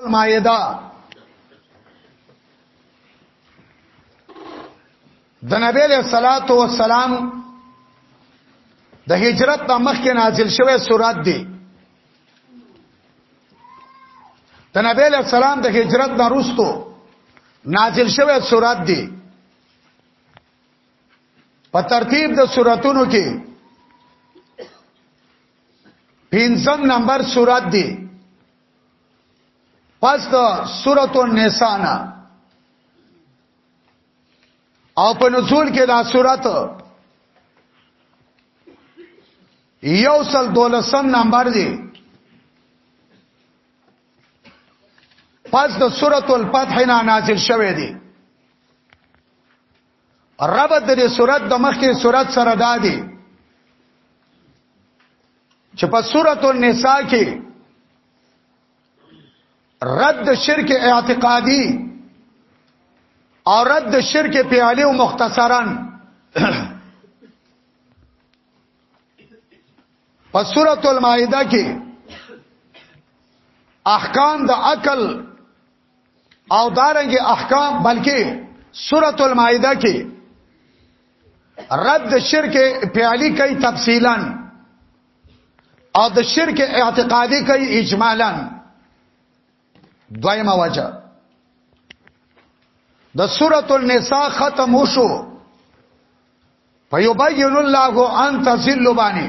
المائده د نبی له صلوات و سلام د هجرت د مخکې نازل شوه سورات دی د نبی له سلام د هجرت نه وروسته نازل شوه سورات دی په ترتیب د سوراتونو کې پنځم نمبر سورات دی پس د سورۃ النساء نه او په نزول کې دا سورۃ یو سل دولسم نمبر دی پس د سورۃ الفتح نه نازل شوه دی ربط د دې صورت د مخکې صورت سره دا دی چې په سورۃ النساء کې رد شرک اعتقادي او رد شرک پیالي او مختصرا په سورۃ المائده کې احکام د عقل او دارنګ احکام بلکې سورۃ المائده کې رد شرک پیالی کوي تفصیلا او د شرک اعتقادي کوي اجمالا دویمه وجه د سورۃ النساء ختم وشو فیبین الله ان تذل باندې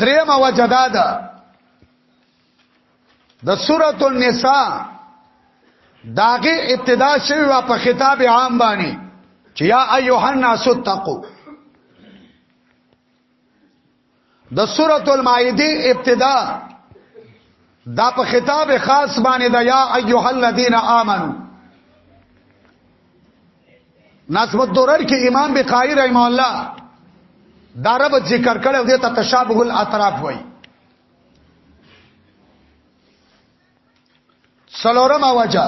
دریم وجه دا ده د سورۃ النساء داغه ابتدا شوی وا په خطاب عام باندې چې یا ایها الناس تقوا د سورۃ المائده ابتدا دا په خطاب خاص باندې دا یا ایها الذین آمنو نظم الدرر کې امام بقای رحم الله دا رب ذکر کړو دې ته تشابه الاطراف وای سلورم وجه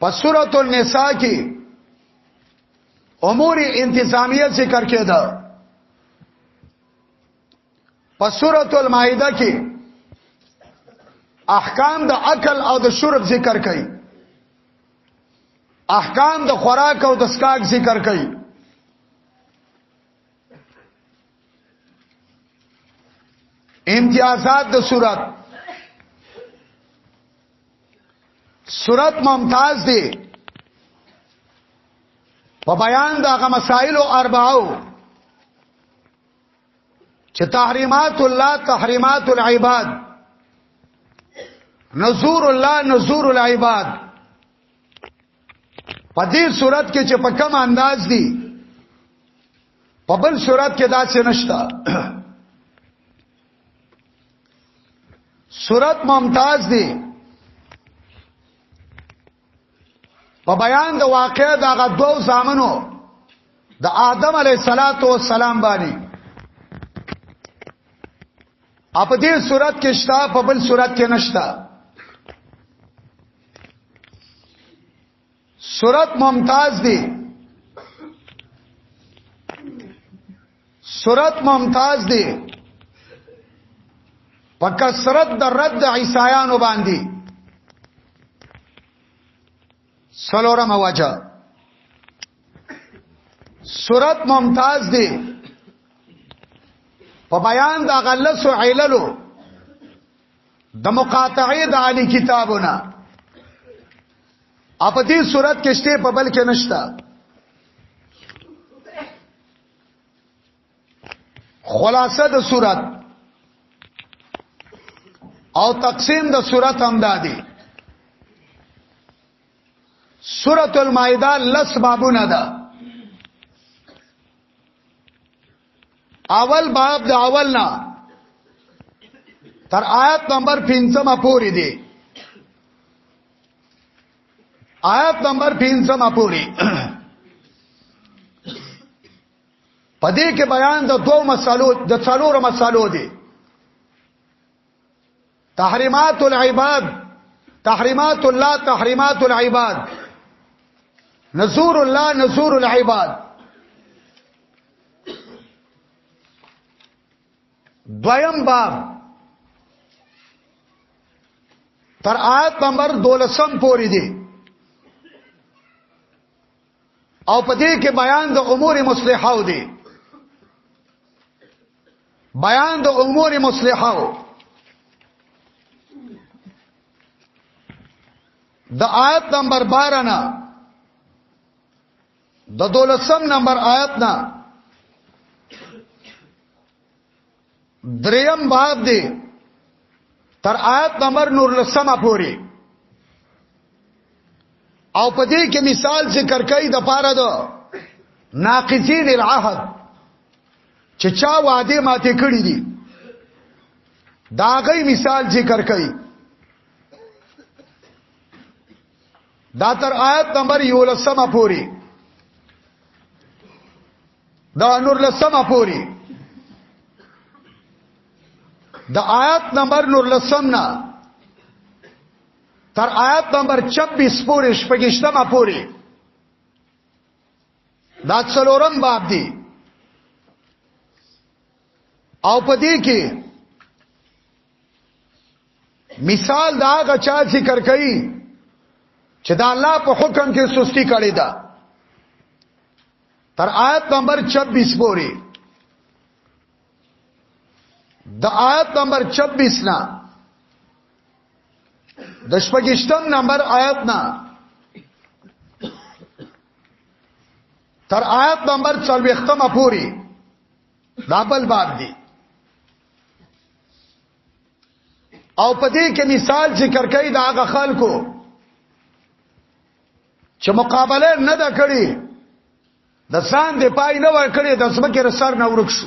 په سورۃ النساء کې امور انتظامیه ذکر کېده په سورۃ المائده کې احکام د عقل او د شرب ذکر کړي احکام د خوراک او د سکاک ذکر کړي امتیازات د صورت صورت ممتاز دی په بیان دغه مسائل او اربعو چې تحریمات الله تحریمات العباد نزور الله نزور العباد په دې صورت کې چې په کوم انداز دي په بل صورت کې دا څه نشتا صورت ممتاز دي په بیان د واقع دغه دوو زامنو د آدم علی صلاتو والسلام باندې اپ دې صورت کې شتا په بل صورت کې نشتا صورت ممتاز دی سورت ممتاز دی په کثرت د رد عیسایانو باندې سلورم وجه سورت ممتاز دی په بیان د غلس او عللو د مقاطعه د علی کتابونه اپ دې صورت کې شته په بل کې نشتا خلاصه د صورت او تقسیم د صورت هم دادی سورۃ المائده لس بابونه ده اول باب د اول نه تر آیت نمبر 15 پورې دی آیت نمبر 15 پوری پدې کې بیان د دوو مسالو د څلورو مسالو دی تحریمات العباد تحریمات الله تحریمات العباد نزور الله نزور العباد دویم باب تر آیت نمبر 12 پورې دی او په دې کې بیان د امور مصلحه دی بیان د امور مصلحه د آیت نمبر 12 نه د دولسم نمبر آیت نه دریم باب دی تر آیت نمبر نور لسمه پوری او په دې کې مثال ذکر کوي د پاره دو ناقضین العهد چې چا وعده ماته کړی دي دا غي مثال ذکر کوي دا تر آیت نمبر یو لسمه پوری دا نور لسمه پوری د آیت نمبر نور لسم نه تر آیت نمبر 26 پورې شپږشتمه پورې دا څلورم باب دی او پدې کې مثال دا غچا ذکر کړي چې دا الله په حکم کې سستی کړی دا تر آیت نمبر 26 پورې د آیت نمبر 26 نه د شپږشتم نمبر آیت نه تر آیت نمبر 40 پورې دا بل باب دی او په دې کې مثال ذکر کوي دا هغه خلکو چې مقابله نه دا کړی د ځان دی پای نه ور کړی د سمکه سر نه ورک شو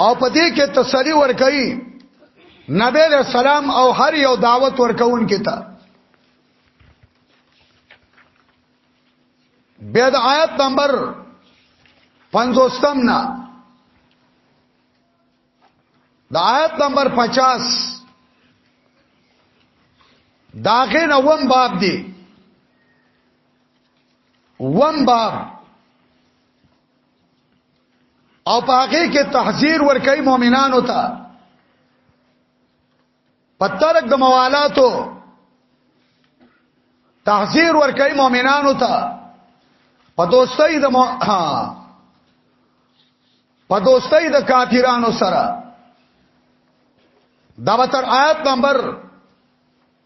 او په دې کې تسلی ورکړي نبی له سلام او هر یو دعوت ورکون کې تا بیا د آیت نمبر 50 نه د آیت نمبر 50 داغه نوم باب دی وم باب او په هغه کې تحذير ورکړي مؤمنانو ته پترک د موالاتو تحذير ورکړي مؤمنانو ته په دوستۍ د مو... په دوستۍ د کافرانو سره دا وتر آیت نمبر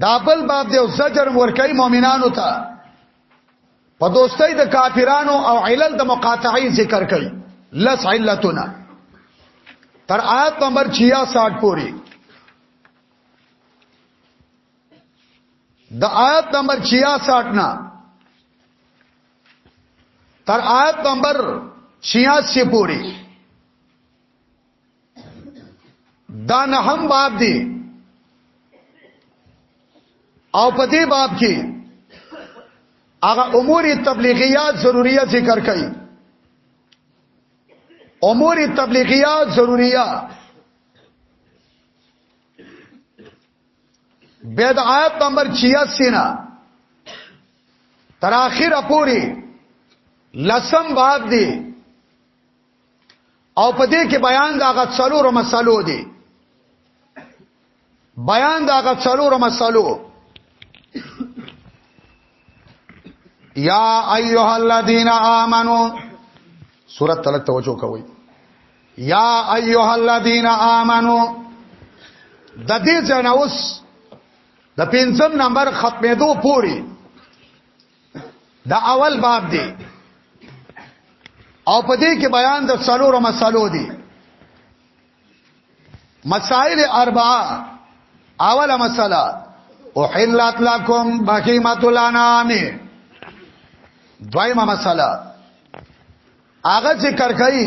دا بل باب دی او زجر ورکای مؤمنانو ته په دوستۍ د کافرانو او علل د مقاطعین ذکر کړي لس علتنا تر آیت نمبر 66 پوری د آیت نمبر 66 نا تر آیت نمبر 86 پوری دا نه هم باب دی او په دې باب کې هغه امور تبلیغیات ضروریات ذکر کړي امور تبلیغیات ضروریات بيد آیت نمبر 86 نا تر اخر پوری لسم باب دی او په دې کې بیان دا غت څلور مسلو دي بیان دا غت څلور مسلو یا ایها الذین آمنو سورۃ تلک توجه کوئ یا ایها الذین آمنو د دې ځناوس د پنځم نمبر ختمېدو پوري دا اول باب دی او په دې کې بیان د څلورو مسلو دی مسائل اربعه اوله مسله احلت لكم بهیمه الانام دویمه مسله هغه ذکر کوي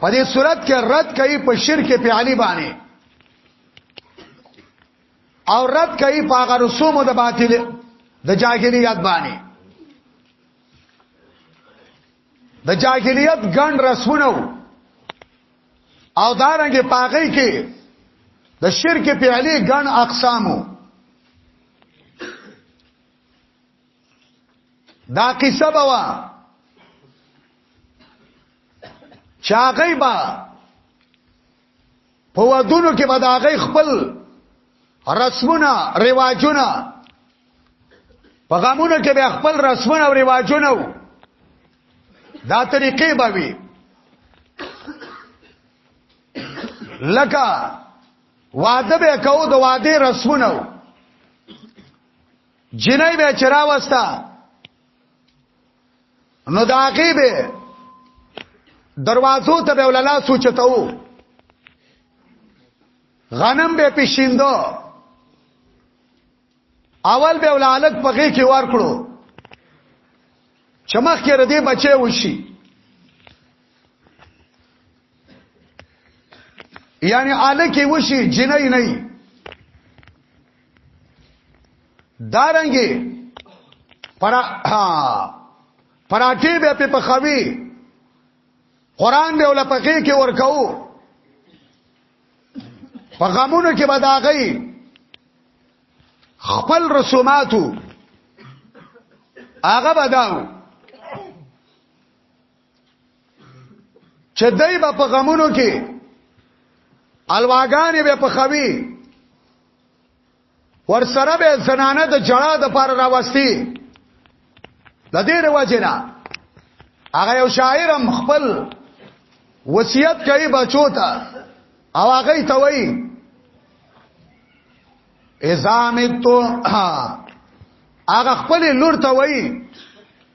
په دې صورت کې رد کوي په شرک پیالي باندې او رد کوي په هغه رسوم د باطل د جاهلیت باندې د جاهلیت ګڼ رسمونه او دارنګ پاغې کې د شرک پیالي ګڼ اقسامو دا قصه بوا چاغی با په ودونو کې به دا غي خپل رسمونه رواجونه په غمونو کې به خپل رسمونه او رواجونه دا طریقې به وي لکه واده به کو د واده رسمونه جنای به چرا وستا نو دا هغه به دروازو ته به وللا سوچتاو غنم به پښیندو اول به ولالک پغې کې ور کړو چمخ کې ردی بچي وشي یعنی آله کې وشي جنای نه دارنګي پر پراټي به په پخوي قران به ولا پخې کې ورکاو په غمونو کې به دا غي خپل رسوماتو هغه بداو چې دای په غمونو کې الواګانې به په خوي ور سره به زنانه د جړا د پار راوستي د دې رواجنا هغه یو شاعرم خپل وصیت کوي بچو ته او هغه ته وایي ازامتو هغه خپل لور ته وایي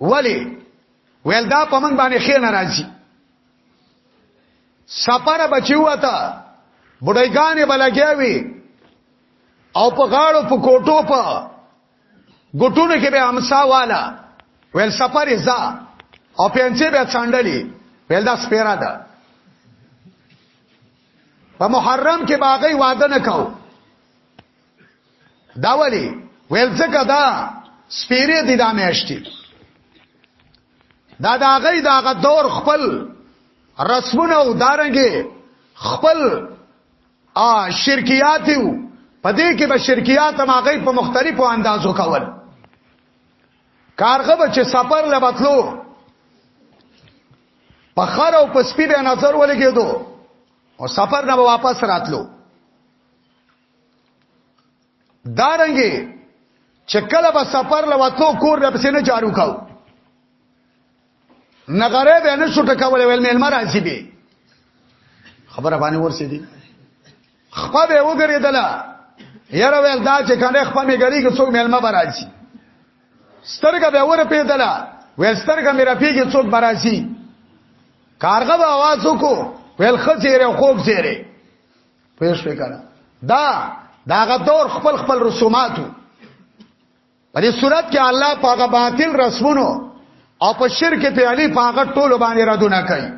ولی ویل دا په من باندې خیر ناراضي سپاره بچیو تا بډایګانې بلګیاوي او په غاړو په کوټو په ګټونو کې به امسا والا ویل سپاره زا او پنځه به څنډلې ویل دا سپیرا ده په محرم کې باغې واده نه کاو دا ولی ویل ځکه دا سپیره دي دا میاشتي دا دا غي دا غ دور خپل رسمونه او دارنګي خپل ا شرکیات وو پدې کې به شرکیات ما غي په مختلفو اندازو کول کارغه به چې سفر لبتلو په خر او په سپی به نظر ولګېدو او سفر نه واپس راتلو دارنګي چې کله به سفر لوتلو کور له پسې نه جارو کاو نغره به نه شو ټکول ویل مې المر حسي به خبره باندې ورسې دي خپه به وګرځیدله یاره ویل دا چې کنه خپه مې ګری کې څوک مېلمه براشي سترګه به ور پیدله ویل سترګه مې رپیږي څوک براشي کارغه به आवाज وکړو ویل خزیره خوب زیره پوه شوې کنه دا داغه دور خپل خپل رسوماتو په دې صورت کې الله پاګه باطل رسمونو او په شرک په علی پاګه ټولو باندې ردونه کوي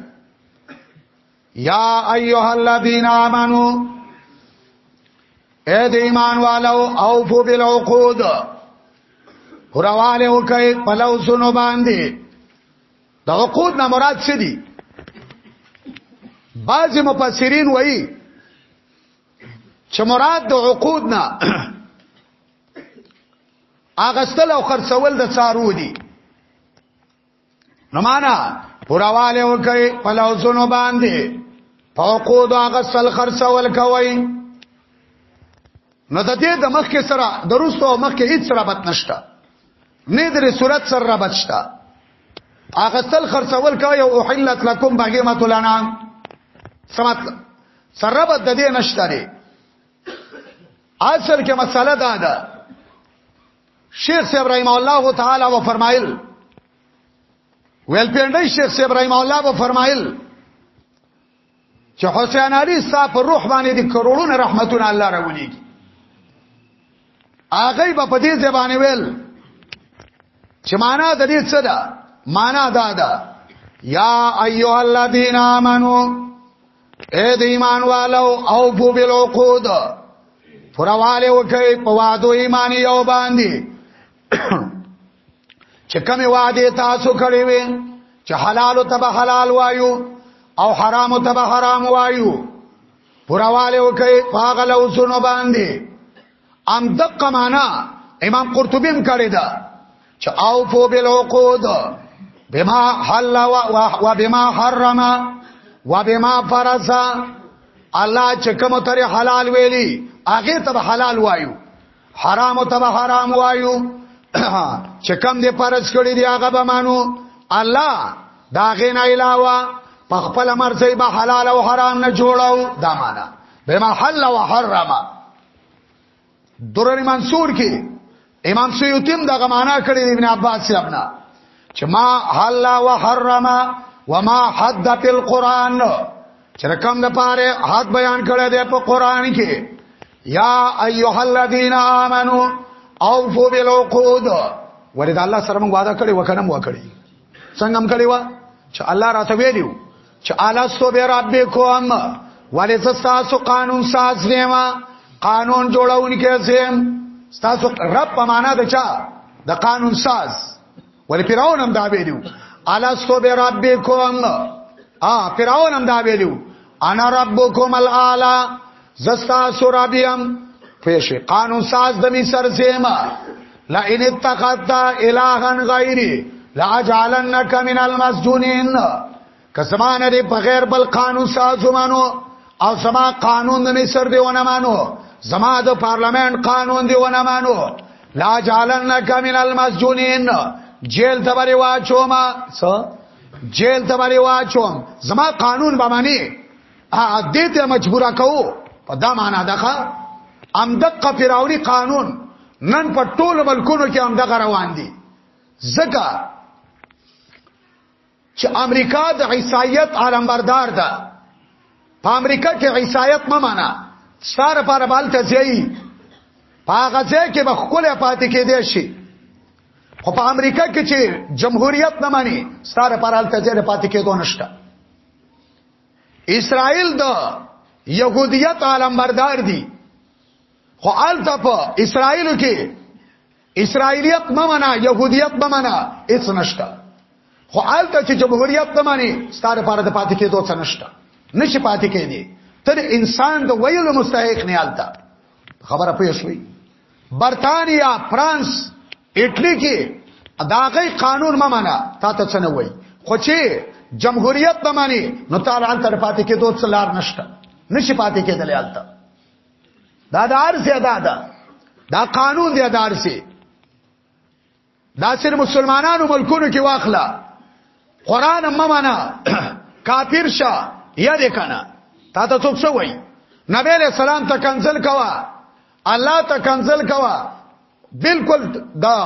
یا ایها الذین آمنو اے د ایمان والو او فو بالعقود پرواله وکي پلو سونو باندې د عقود نه مراد څه دي بعض مفسرین وایي چې مراد د عقود نه اغستل او خرڅول د څارو دي نو معنا پرواله وکي په لوزونو باندې په عقود اغستل خرڅول کوي نو د دې د مخ کې سره د روستو مخ کې هیڅ رابط نشته نه درې صورت سره را بچتا هغه تل خرڅول کوي او احلت لكم بهیمه الانعام سمات سره بد دې نشته اصل کې مسله دا ده شیخ صاحب رحم الله تعالی و فرمایل ویل پیندای شیخ صاحب رحم الله و فرمایل چې حسین علي صاحب پر روح باندې د کروڑونه رحمتونه الله راولي هغه به په دې ځبانه ویل چې معنا د دې څه ده معنا دا ده یا ایها الذین آمنو اے د ایمان والو او بو بالعقود پرواله وکي په وادو ایمان یو باندې چې کومه وعده تاسو کړې وي چې حلال او تبه حلال وایو او حرام او تبه حرام وایو پرواله وکي پاغل او سونو باندې ام دقه معنا امام قرطبی هم کړی دا چې او فو بالعقود بما حل و بما حرم و بما فرض الله چې کوم تر حلال ویلي هغه ته حلال وایو حرام ته به حرام وایو چې کم دې پرز کړی دی هغه به مانو الله دا غین علاوه په خپل مرزي به حلال او حرام نه جوړاو دا معنا به محل او حرم درر منصور کې امام سیوطیم دغه معنا کړی ابن عباس ابنا چې ما حل و حرم و ما حد فی القرآن چې رقم د پاره حد بیان کړی دی په قرآن کې یا ایها الذین آمنو اوفو بالعقود ورید الله سره موږ وعده کړی وکنه مو کړی څنګه هم کړی و چې الله راته ویلو چې الستو به ربکم ولې تاسو قانون ساز نیما قانون جوړونکي زم تاسو رب په معنا د چا د قانون ساز ول فرعون هم دا ویلو الستو بربکم ا فرعون هم دا ویلو انا ربکم الاعلى زستا سورابیم پیش قانون ساز د مصر سیما لا ان اتخذت الها غیری لا اجعلنک من المسجونین که زما نه دی بغیر بل قانون سازو مانو او زما قانون د مصر دی ونه مانو زما د پارلمان قانون دی ونه مانو لا جعلنک من المسجونین جیل ته بری واچو ما څه جیل ته بری واچو زما قانون به معنی ا دې ته مجبورا کوو په دا معنا دغه ام دقه فراونی قانون نن په ټولو ملکونو کې هم دغه روان دي ځکه چې امریکا د عیسایت علمبردار ده په امریکا کې عیسایت ما معنا ستاره پر بالته ځای پاغه ځای کې به خپل پاتې کې دی شي خو په امریکا کې چې جمهوریت نه مانی ستاره پر بالته ځای پاتې کې دوه نشته اسرائیل د يهودیت علمبردار دي خو الته په اسرائیل کې اسرایلیت ممنا يهودیت ممنا هیڅ نشته خو آلته چې جمهوریت ته معنی ستاره لپاره د پاتې کېدو څه نشته نشي پاتې کېدی تر انسان د ویلو مستحق نه آلته خبره پوه شوي برتانیا فرانس اټلی کې داغه قانون ممنا تا ته څه نه وای خو چې جمهوریت نه معنی نو تعالی تر پاتې کېدو څه لار نشته نشي پاتې کېدلی آلته دا دار سي ادا ده دا قانون دی دار سي دا سر مسلمانانو ملکونو کې واخلا قران هم معنا کافر شه یا دې کنه تا ته څوک څه وای نبی له سلام ته کنزل کوا الله ته کنزل کوا بالکل دا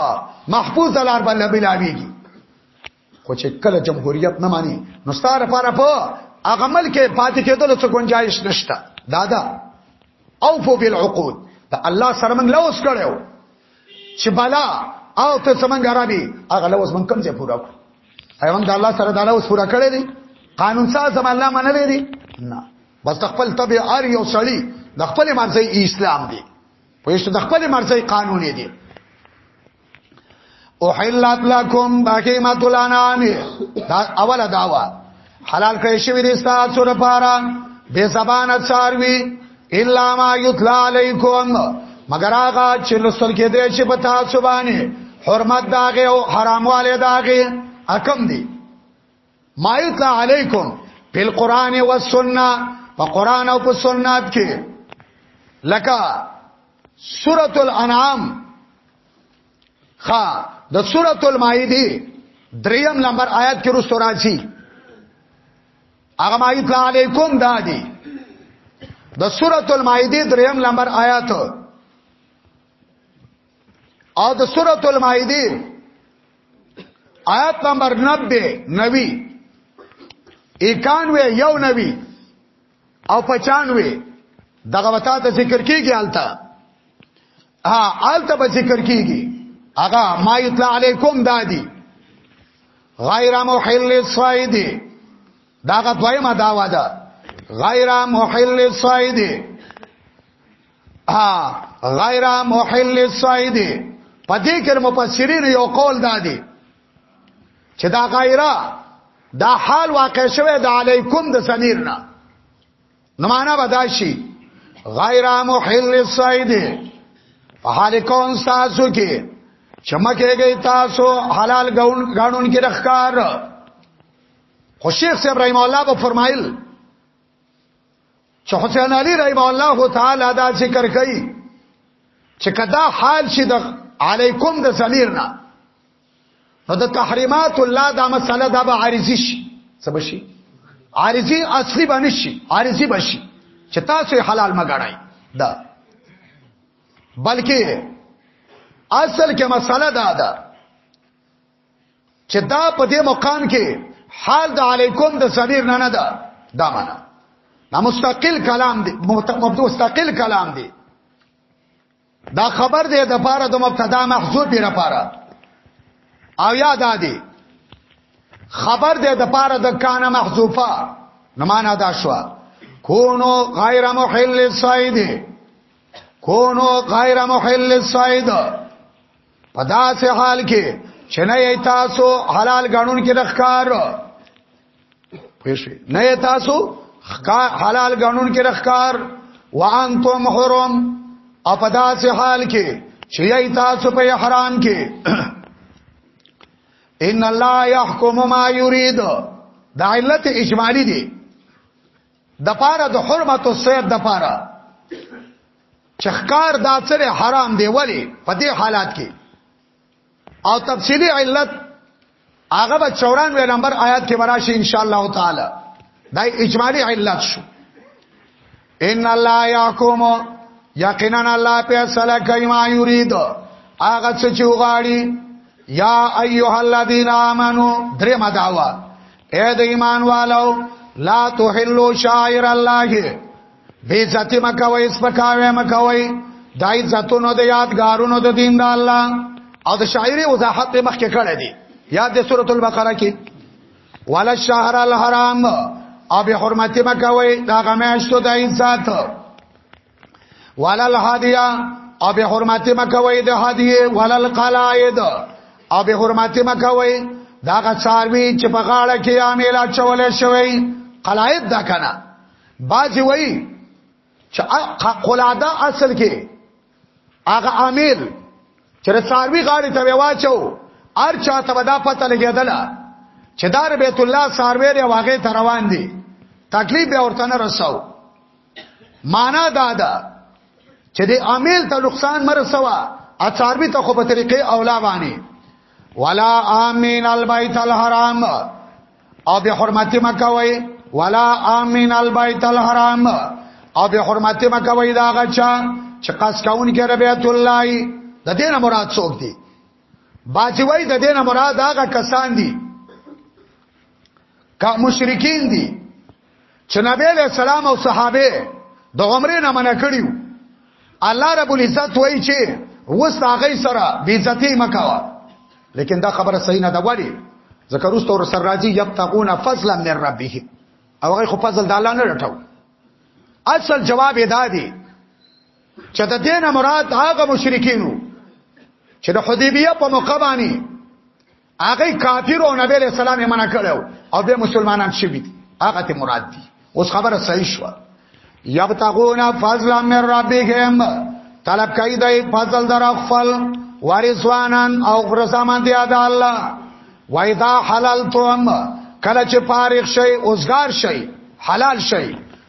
محفوظ الار باندې بلاویږي خو چې کله جمهوریت نه مانی نو ستاره لپاره په هغه ملک پاتې کېدل څه گنجائش نشته دادا او فو بالعقود دا الله سره موږ لوس کړو چې بالا او ته څنګه عربي هغه لوس موږ کوم ځای پورا کړو ایوان دا الله سره دا لوس پورا کړی دی قانون ساز هم الله منلې دی نه بس خپل طبيع ار یو سړی د خپل مرزي اسلام دی پوهیږي د خپل مرزي قانون دی احلت لکم بهیمت الانام دا اوله داوا حلال کړی شوی دی تاسو لپاره به زبان څاروي الا ما یتلا علیکم مگر هغه چې لسل کې دی چې په تاسو باندې حرمت داغه او حرامواله داغه حکم دی ما یتلا علیکم فی القرآن والسنه په قران او په سنت کې لکه سورۃ الانعام خا د سورۃ المائده دریم نمبر آیات کې رسو راځي هغه ما یتلا علیکم دادی د سورۃ المائده دریم نمبر آیات او د سورۃ المائده آیت نمبر 90 نوی 91 یو نوی او 95 دغه وتا ته ذکر کیږي التا ها التا به ذکر کیږي هغه ما یطلع علیکم دادی غیر محل الصید داغه دویمه داوا ده غیر محل الصید ها غیر محل الصید په دې کې مفسرین یو قول دادی چې دا غیره دا حال واقع شوه د علیکم د سمیر نه نو معنا بداشي غیر محل الصید په حال کون تاسو کې چمکه گئی تاسو حلال غون غانون کې رخکار خو شیخ ابراهیم الله په فرمایل چې حسین علی رحم الله تعالی دا ذکر کوي چې کدا حال شي د علیکم د ضمیر نه نو د تحریمات الله دا مسله دا به عارضی شي څه بشي عارضی اصلي باندې شي عارضی بشي چې تاسو حلال مګړای دا بلکې اصل کې مسله دا ده چې دا په دې مقام کې حال د علیکم د ضمیر نه نه ده دا معنا دا مستقل کلام دی مستقل کلام دی دا خبر دی د پاره د مبتدا محذوف پیره پاره او یا دا دی خبر دی د پاره د کان محذوفه نه معنا دا شو کونو غیر محل الصید کونو غیر محل الصید په داسې حال کې چې نه یې تاسو حلال غنون کې رخکار پېښې نه یې تاسو حلال غنون کې رخکار وانتم حرم او په داسې حال کې چې یې تاسو په احرام کې ان الله يحكم ما يريد دا علت اجمالی دی د پاره د حرمت او سید د پاره چخکار دا سره حرام دی ولی په دې حالات کې او تفصیلی علت هغه به 94 نمبر آیات کې وراشي ان شاء الله تعالی دا اجمالی علت شو ان الله یحکم یقینا الله په صلاح کوي ما یرید هغه څه چې وغاړي یا ایها الذین آمنو درې مداوا اے د ایمان والو لا تحلوا شاعر الله بی ذاتی مکوي سپکاوي مکوي دای ذاتونو د یادګارونو د دین د الله او د شاعری وضاحت په مخ کې کړی دی یاد د سورۃ البقره کې ولا الشهر الحرام او به حرمت مکوي دا غمیشتو د عزت ولل هدیه او به حرمت مکوي د هدیه ولل قلائد او به حرمت مکوي دا غڅاروي چې په غاړه کې عامله چولې شوی قلائد دا کنه باج وای چې قلاده اصل کې هغه عامل چې څاروي غاړه ته واچو ار چاته ودا پته لګیدل چې دار بیت الله ساروی ری واغې روان دي تکلیف به ورته نه رساو معنا دا ده چې د عامل ته نقصان مرسوا اڅاروي ته خو په طریقې اولا باندې ولا امین البیت الحرام او به حرمت مکوي ولا امین البیت الحرام او به حرمت مکوي دا غچا چې قص کاون کې ربیت الله د دې نه مراد څوک دی باجی وای د دې نه مراد هغه کسان دي کا مشرکین دي چې نبی له سلام او صحابه د عمره نه منع کړیو الله رب العزت وایي چې وست هغه سره بی عزتی مکوا لیکن دا خبره صحیح نه ده وړي ذکر است اور سر راځي یبتقون فضلا من ربه او هغه خو فضل د الله نه رټو اصل جواب ادا دی چې د دینه مراد هغه مشرکینو چې د حدیبیه په موقع باندې هغه کافر او نبی له سلام منع کړو او به مسلمانان شوی دي هغه ته مراد دي اوس خبره صحیح شو یبتغون فضلا من ربهم طلب کوي د فضل در خپل وارثوانان او غرزمان دی ادا الله وایدا حلال توم کله چې فارغ شي اوسګار شي حلال شي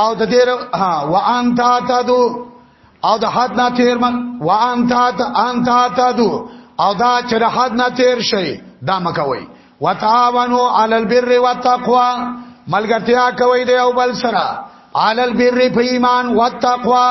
او د دې ها وان تا تدو او د حد نه تیر من وان تا ان تا تدو او دا چې د حد نه تیر شي دا مکوي وتعاونوا علی البر والتقوا ملګرتیا کوي دی او بل سره علی البر په ایمان والتقوا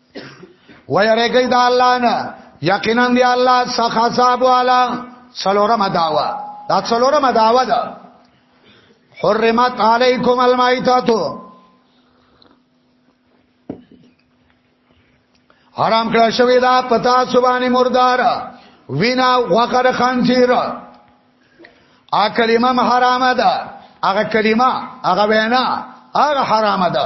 ويرګي د الله نه یقینا دی الله څخه صاحب والا څلورم داوا دا څلورم داوا ده حرمت علیکم المیتاتو حرام کړه شوی دا پتا سبانی مردار وینا وقر خنزیر ا کلمه حرامه ده هغه کلمه هغه وینا هغه حرامه ده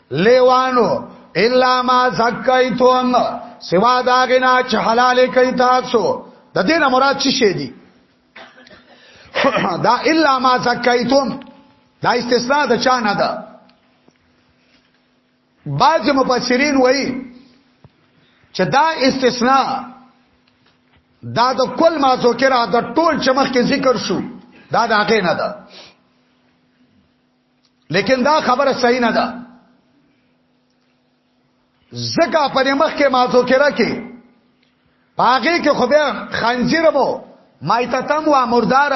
لیوانو الا ما زکیتم سوا دا غنا چې حلال کوي تاسو د دې نه مراد څه شي دي دا الا ما زکیتم دا استثناء د چا نه ده بعض مفسرین وایي چې دا استثناء دا د کل ما ذکر د ټول چمخ کې ذکر شو دا د هغه نه ده لیکن دا خبره صحیح نه ده زکه په مخ کې ما ذکر کې پاګه کې خو به خنزیر مو مایتتم و مردار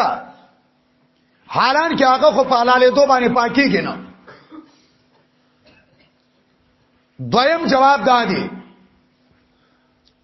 حالان کې هغه خو په حلالې دوه باندې پاکیږي نه دویم جواب دا دی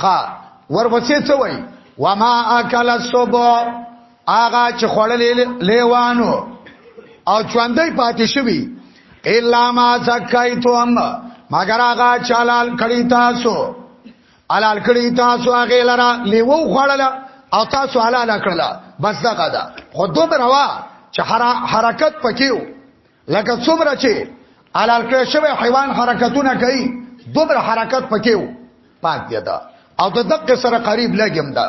ښا ورپسې څه وای وما اکل السبع اغا چې خړلې لیوانو او چوندې پاتې شوی الا ما زکایتم مگر اغا چالال کړی تاسو علال کړی تاسو هغه لرا لیو خړل او تاسو علال کړل بس دغه دا خود دوه روا چې حرکت پکیو لکه څومره چې علال کړی شوی حیوان حرکتونه کوي دومره حرکت پکې وو پات دی دا او د دقه سره قریب لګم دا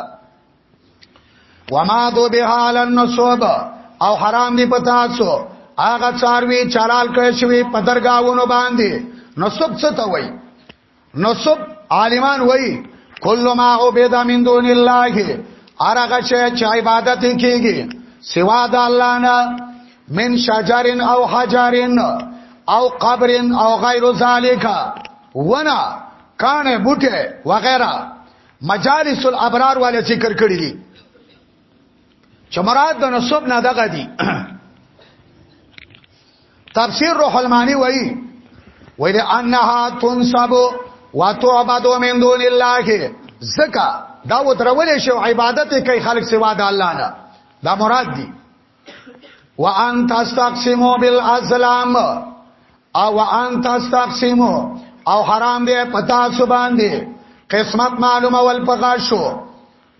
وما دو بهال النصوب او حرام دی پتا سو هغه څاروي چالال کړی شوی پدرګاونو باندې نصوب څه ته وای نصب عالمان وای کل ما عبد من دون الله ارغه چې عبادت کیږي سوا د الله نه من شجرن او حجرن او قبرن او غیر ذالک ونا کانه بوټه وغیرہ مجالس الابرار والے ذکر کړی دي چمرات د نسب نه دغه دي تفسیر روح المانی وایي ویل انها تنصب وتعبد من دون الله زکا دا وترول شو عبادت کوي خلق سوا د الله نه دا مراد دي وان تستقسموا بالازلام او ان تستقسموا او حرام دي پتا سبحان دي قسمت معلومه ول پغاشو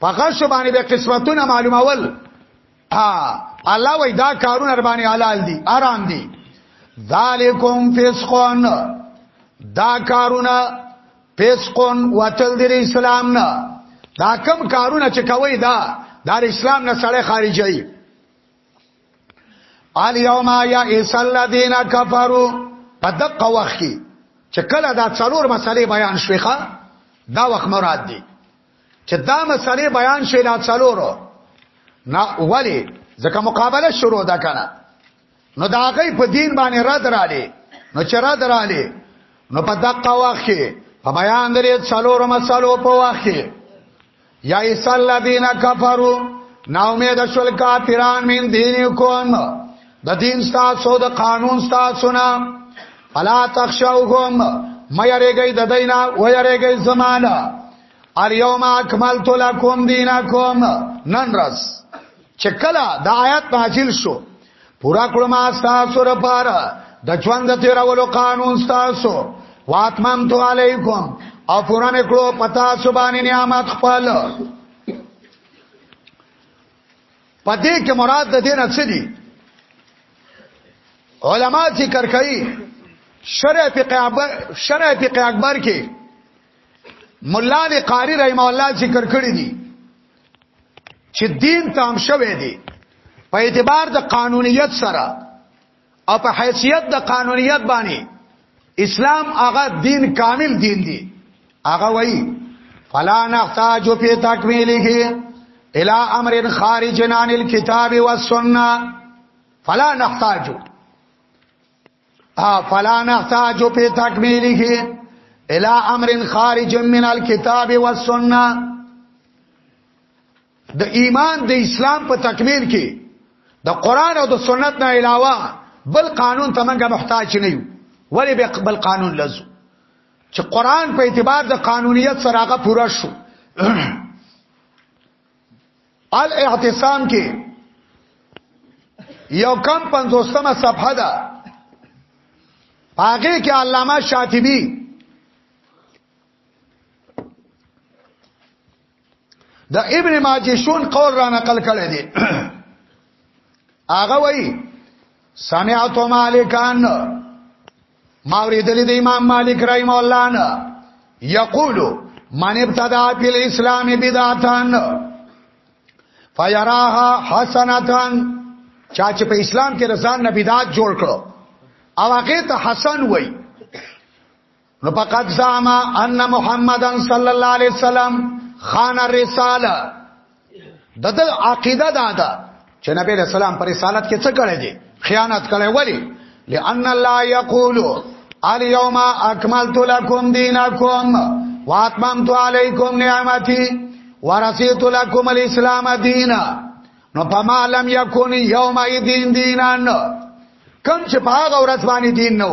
په غش باندې به قسمتونه معلومول ها الله وای دا کارونه باندې حلال دي آرام دي ذالکم فسقون دا کارونه فسقون وتل دي اسلام نه دا کم کارونه چې کوي دا دا اسلام نه سړی خارجي ال یوم یا اسل الذین کفروا په دقه وخت کې چې کله دا څلور مسلې بیان شوخه دا وخت مراد دي چې دا مسلې بیان شي دا څلورو نه ولی ځکه مقابله شروع ده کنه نو دا غي په دین باندې رد را لې نو چې رد را لې نو په دقه وخت کې په بیان درې څلورو مسلو په وخت کې یا ایسل الذین کفروا نا امید شول کافران من دینکم د دین ستاسو د قانون ستاسو نه فلا تخشوهم ما یریږي د دینا و یریږي زمانہ الیوم اکملت لکم دینکم نن رس چې کله د آیات نازل شو پورا کړم تاسو لپاره د ژوند تیرولو قانون تاسو واتمم تو علیکم او پورا نکړو پتا سبحان نعمت خپل پدې کې مراد د دین څه دي علما ذکر کوي شرع فقه اکبر شرع فقه اکبر کې مولا دی قاری رحم الله ذکر کړی دي چې دین تام شوه دی په اعتبار د قانونیت سره او په حیثیت د قانونیت باندې اسلام هغه دین کامل دین دی هغه وایي فلا نحتاج فی تکمیله الى امر خارج عن الكتاب والسنه فلا نحتاج ها فلا نحتاج فی تکمیله الى امر خارج من الكتاب والسنه د ایمان د اسلام په تکمیل کې د قران او د سنت نه علاوه بل قانون ته موږ محتاج نه یو ولی به بل قانون لزو چې قران په اعتبار د قانونیت سره هغه پوره شو ال اعتصام کې یو کم 50مه صفحه ده پاګه کې علامه شاطبی د ابن ماجشون قول را نقل کړی دی هغه وای سمعت مالکان ما ورېدلې د امام مالک رحم الله نه یقول من ابتدا فی الاسلام بدعتان فیراها حسنتان چا چې په اسلام کې رضان نه بدعت جوړ کړو او هغه ته حسن وای نو فقط زعما ان محمدن صلی الله علیه وسلم خان الرساله د د عقیده دا ده چې نبی له سلام پر رسالت کې څه کړی دی خیانت کړی ولی لئن الله یقول الیوم اکملت لکم دینکم واتممت علیکم نعمتي ورسیت لکم الاسلام دینا نو پما لم یکون یوم ایدین دینان کم چې په هغه ورځ باندې دین نو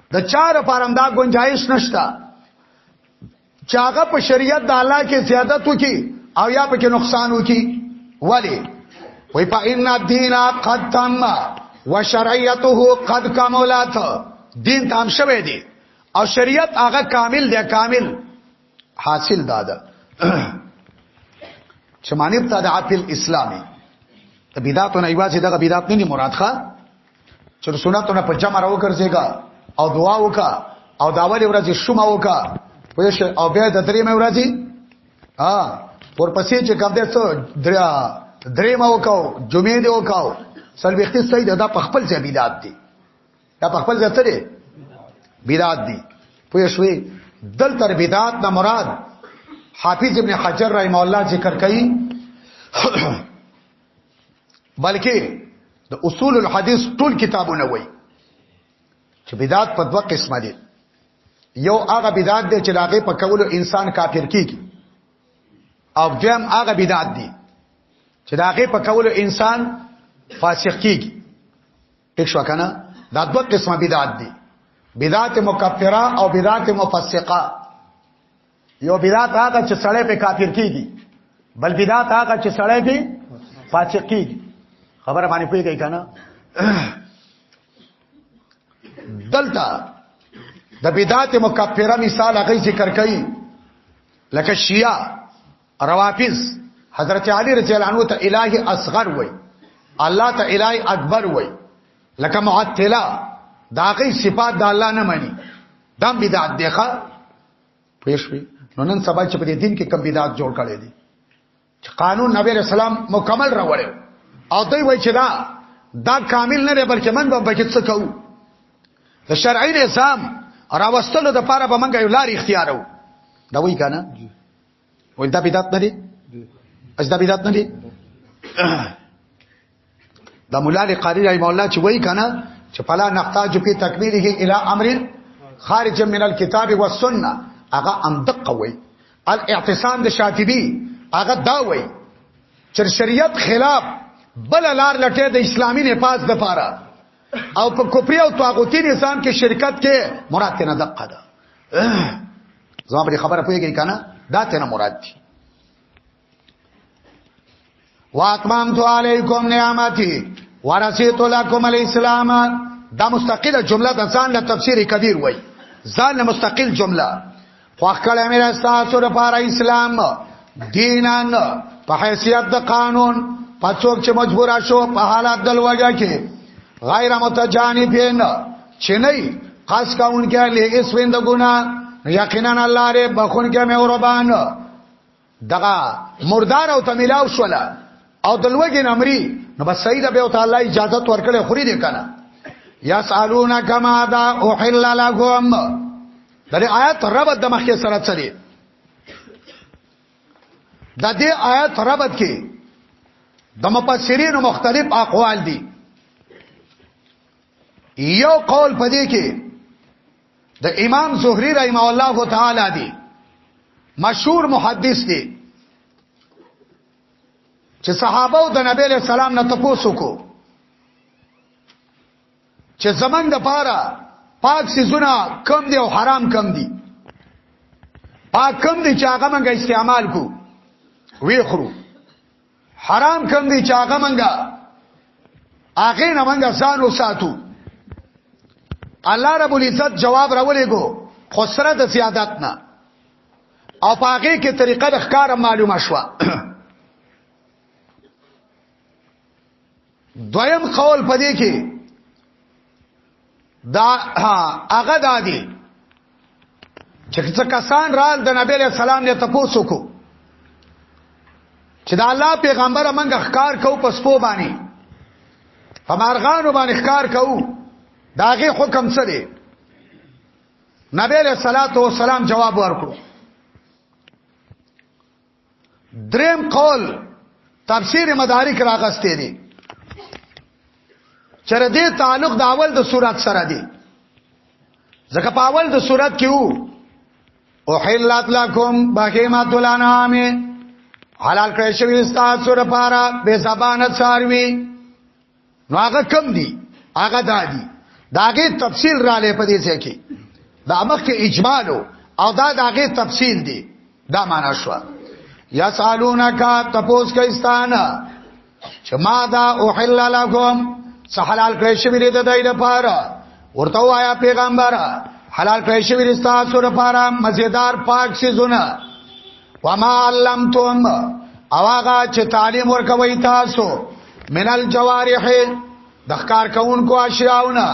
د چا لپاره هم دا گنجائش نشته چې هغه په شریعت د الله کې زیادت وکي او یا په کې نقصان وکي ولی وی په ان الدین قد تم و شرعیته قد کملت دین تام شوه دی او شریعت هغه کامل دی کامل حاصل داده چې معنی ابتداع فی الاسلامي بدعتونه ایواز دغه بدعت نه مراد ښه چې سنتونه په جمع راو ګرځيګا او دعا وکا او داوالې ورځې شوما وکا پوه شئ او بیا د درې مې ورځې ها ورپسې چې کوم دې څو دریا درې ما وکاو جمعې دې وکاو سلويختي سید دا په خپل ځای بدعت دي دا په خپل ځای سره بدعت دي پوه شئ دل تر بدعت نه مراد حافظ ابن حجر رحم الله ذکر کوي بلکې د اصول الحديث ټول کتابونه وای چې بدعت په دوه قسمه دي یو هغه بدعت دی چې لاغه په کولو انسان کافر کیږي او دویم هغه بدعت دی چې لاغه په کولو انسان فاسق کیږي ټیک شو کنه دا دوه قسمه بدعت دي بدعت مکفره او بدعت مفسقه یو بدعت هغه چې سړی په کافر کیږي بل بدعت هغه چې سړی په فاسق کیږي خبره باندې پوي کوي کنه دلته د بدعت مکفره مثال هغه ذکر کوي لکه شیعه روافض حضرت علی رضی الله عنه ته الہ اصغر وای الله ته الہ اکبر وای لکه معطله دا غي صفات د الله نه مانی دا بدعت دی ښا پېښوي نو نن سبا چې په دې دین کې کم بدعت جوړ کړي دي چې قانون نبی رسول الله مکمل راوړل او دوی وایي چې دا دا کامل نه دی بلکې من به پکې څه کوو د شرعي نظام راوستلو د پاره به منګه یو لار اختیارو دا وایي کنه وای دا بدعت نه دي از دا بدعت نه دي دا مولا لقاری رحم الله چې وای کنه چې فلا نحتاج په تکمیله الی امر خارج من الكتاب والسنه هغه ام دقه وای الاعتصام د شاطبی هغه دا وای چې شریعت خلاف بل لار لټه د اسلامي نفاذ د پاره او په کوپری او طاغوتی نظام کې شرکت کې مراد ته نه دقه ده زما په خبره پوهیږئ کنه دا ته نه مراد دي واتمام تو علیکم نعمتي ورسیت لكم الاسلام دا مستقله جمله د ځان له تفسیر کبیر وای ځان له مستقل جمله خوښ کړه مې راستاسو لپاره اسلام دینان په حیثیت د قانون په څوک چې مجبور شو په حالات د لوګه کې غیر متجانبین چې نه خاص کاون کې له اسوین د ګنا یقینا الله دې بخون کې مې اوربان دغه مردار او تملاو شولا او د لوګي نمرې نو بس سید به او تعالی اجازه ورکړي خوري دې کنه یسالون کما دا احل لهم دا آیات رب د مخکې سره چلی د دې آیات رب کې د مفسرین مختلف اقوال دي یو قول پدې کې د امام زهري رحمه الله تعالی دی مشهور محدث دی چې صحابه او د نبی له سلام نه تاسو کو چې زمنګ د پاره پاک سيزونه کم دي او حرام کم دي پاک کم دي چې هغه موږ استعمال کو وی خرو حرام کم دي چې هغه منګه هغه نه منګه ځان وساتو الله رب العزت جواب راولې کو خو سره د زیادت نه او پاګه کې طریقه د ښکار معلومه شوه دویم قول پدې کې دا هغه دادی چې څه کسان رال د نبی له سلام نه تاسو کو چې دا الله پیغمبر منګ ښکار کو پسپو باندې په مارغانو باندې ښکار کو داغه حکم څه دی نبی له صلوات و سلام جواب ورکړو دریم قول تفسیر مدارک راغستې دي چر دې تعلق د اول د صورت سره دی ځکه په اول د صورت کې وو او حلات لکم بهیمات الانعام حلال کړی شوی تاسو لپاره به زبانه ساروي نو هغه کم دي هغه دادي داغه تفصیل را لې په دې ځای کې دا مخ کې اجمالو او دا داغه تفصیل دي دا معنا شو یا سالونا کا تپوس کایستان چې ما دا اوحل لکم څه حلال کړی شوی دی د دای لپاره ورته وایا پیغمبر حلال کړی شوی دی تاسو لپاره مزیدار پاک سيزونه وما علمتم او هغه چې تعلیم ورکوي تاسو من الجوارح د ښکار کوونکو اشیاونه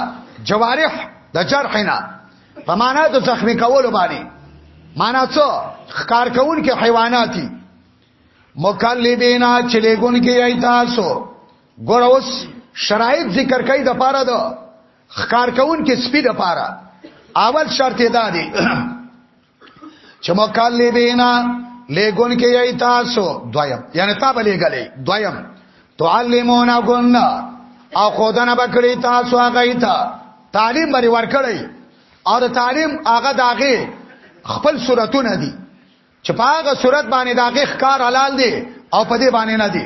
جوارح د جرحنا په معنا د زخمی کولو باندې معنا څه ښکار کوونکو حیواناتي مکلبینا چې لګون کې ای تاسو ګور اوس شرایط ذکر کوي د پاره د ښکار کوونکو سپی د پاره اول شرط ادا دی چې مکلبینا لګون کې یی تاسو دویم یعنی تا به لګلې دویم تعلمونا ګن او خودنه بکړی تاسو هغه ایته تعلیم بری ورکړی او د تعلیم هغه داغه خپل صورتونه دي چې په هغه صورت باندې داغه ښکار حلال دي او په دې باندې نه دي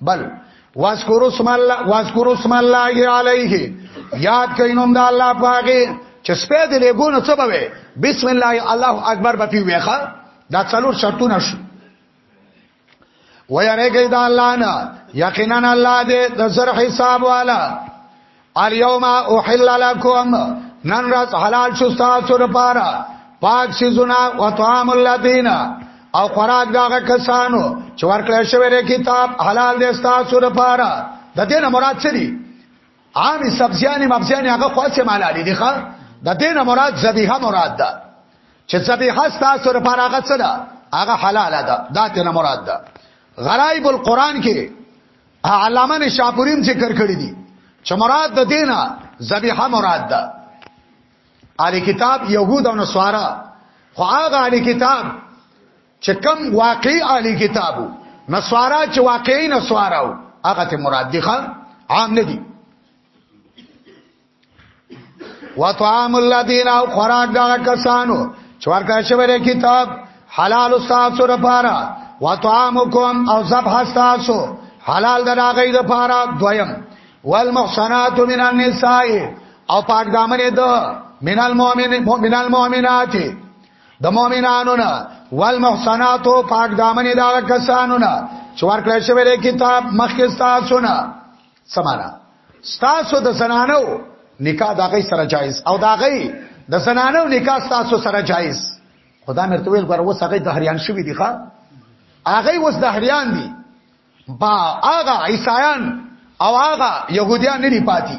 بل واذکروا اسم الله واذکروا اسم الله علیه یاد کین نوم د الله پاګه چې سپه دې لګونو څه بوي بسم الله الله اکبر به ویخه دا څلور شرطونه شو ویریږي دا الله نه یقینا الله دې د زر حساب والا الیوم احل لکم نن راز حلال شو تاسو لپاره پاک سيزونه او طعام الذين او خوراک داغه کسانو چې ورکړل شوی دی کتاب حلال دی تاسو لپاره د دې نه مراد څه دي عامي سبزيانې مبزيانې هغه خاصه مالالي دي ښا د دې نه مراد ذبیحه مراد ده چې ذبیحه تاسو لپاره هغه څه ده هغه حلال ده دا ته نه مراد ده غرائب القرآن کې علامه نشاپوریم ذکر کړی دی چې مراد د دینه ذبیحه مراد ده اهل کتاب يهود او نصارا خو هغه اهل کتاب چې کم واقعي اهل کتابو نصارا چې واقعي نصاراو هغه ته مراد دي خان عام نه دي وطعام الذين او خوراک دا کسانو چې ورکړ شوی کتاب حلال تاسو لپاره وطعامکم او ذبح تاسو حلال دا غي لپاره دویم والمحصنات من النساء او پاک دامنې د من المؤمن من المؤمنات د مؤمنانو نه والمحصنات پاک دامنې دا کسانو نه چې ورکړ شوی کتاب مخکې تاسو نه سمانا ستاسو د زنانو نکاح دا غي سره جایز او دا غي د زنانو نکاح ستاسو سره جایز خدا مرته ویل غره وس هغه د هریان شوی دی ښا هغه وس د هریان دی با هغه عیسایان او هغه يهوديان نه دی پاتې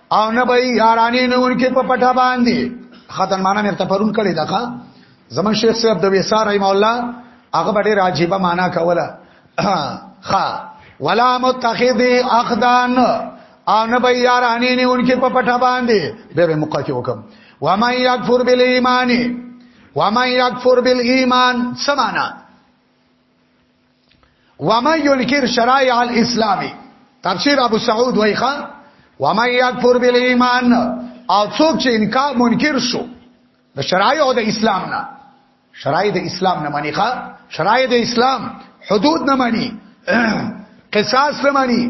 او نه به یارانې نه ونکې په پټه باندې خدان معنا مرته پرون کړی دغه زمون شیخ صاحب د ویسار رحم الله هغه ډېر عجیب معنا کوله خا ولا متخذ اخدان او نه به یارانې نه ونکې په پټه باندې به به مقا کې وکم و من یکفر بالایمان و من یکفر بالایمان سمانا وما ينكر شرائع الاسلامي تفسیر ابو سعود وایخه وما يكفر بالایمان او څوک چې انکار منکر شو د شرایع او د اسلام نه شرایع د اسلام نه مانی ښا شرایع د اسلام حدود نه مانی قصاص نه مانی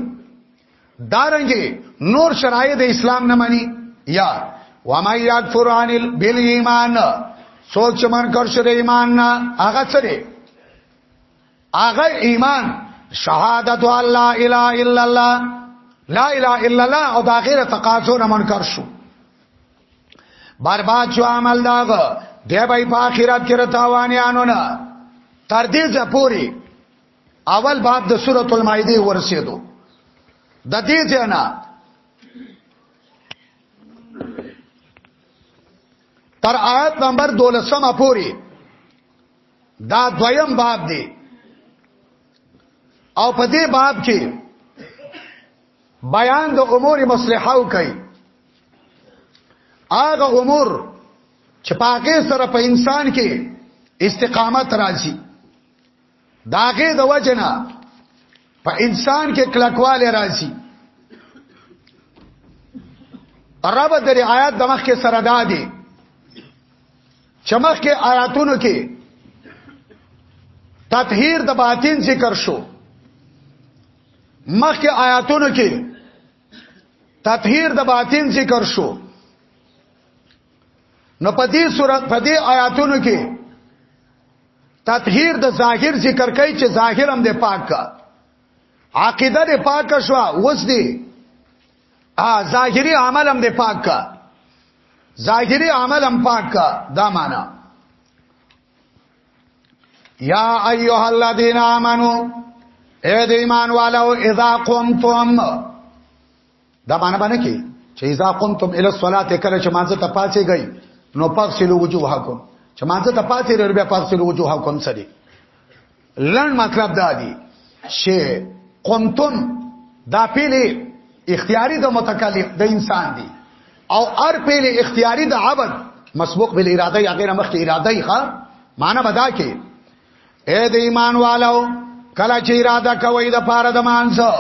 دارنګي نور شرایع د اسلام نه مانی یا وما یکفر عن بالایمان سوچ من کر شر ایمان نه هغه سره هغه ایمان شهادت الله الا الا الله لا اله الا الله او دا غیره تقاضو نه منکر شو برباد شو عمل داغه دی به په آخرت کې رتاوانیانو نه تر دې ځپوري اول باب د سوره المائده ورسېدو د دې ځنا تر آیت نمبر 12 پوری دا دویم باب دی او په دې باب کې بیان د امور مصلحه کوي هغه امور چې پاکه سره په انسان کې استقامت راځي داغه د وجنا په انسان کې کلکواله راځي رب د رعایت د مخ کې سره دادي چمخ کې آیاتونو کې تطهیر د باطن ذکر شو مخ کې آیاتونو کې تطهیر د باطن ذکر شو نو په دې صورت په دې آیاتونو کې تطهیر د ظاهر ذکر کوي چې ظاهر هم د پاک کا عقیده د پاک شو وس دی ا ظاهری عمل هم د پاک کا ظاهری عمل هم پاک کا دا معنا یا ایها الذین آمنو اے د ایمان والو اذا قمتم دا معنا باندې کې چې اذا قمتم الى الصلاه کله چې مانځه ته پاتې گئی نو پاک سلو وجوهکم چې مانځه ته پاتې ربیا پاک سلو وجوهکم سړي لړ مطلب دا دی چې قنتن دا پیلې اختیاري د متکلم د انسان دی او ار پیلې اختیاري د عبد مسبوق بل اراده یا غیر مخکې اراده یې ښا معنی بدا کې اے د ایمان والو کله چې اراده کوي د پاره د مانځه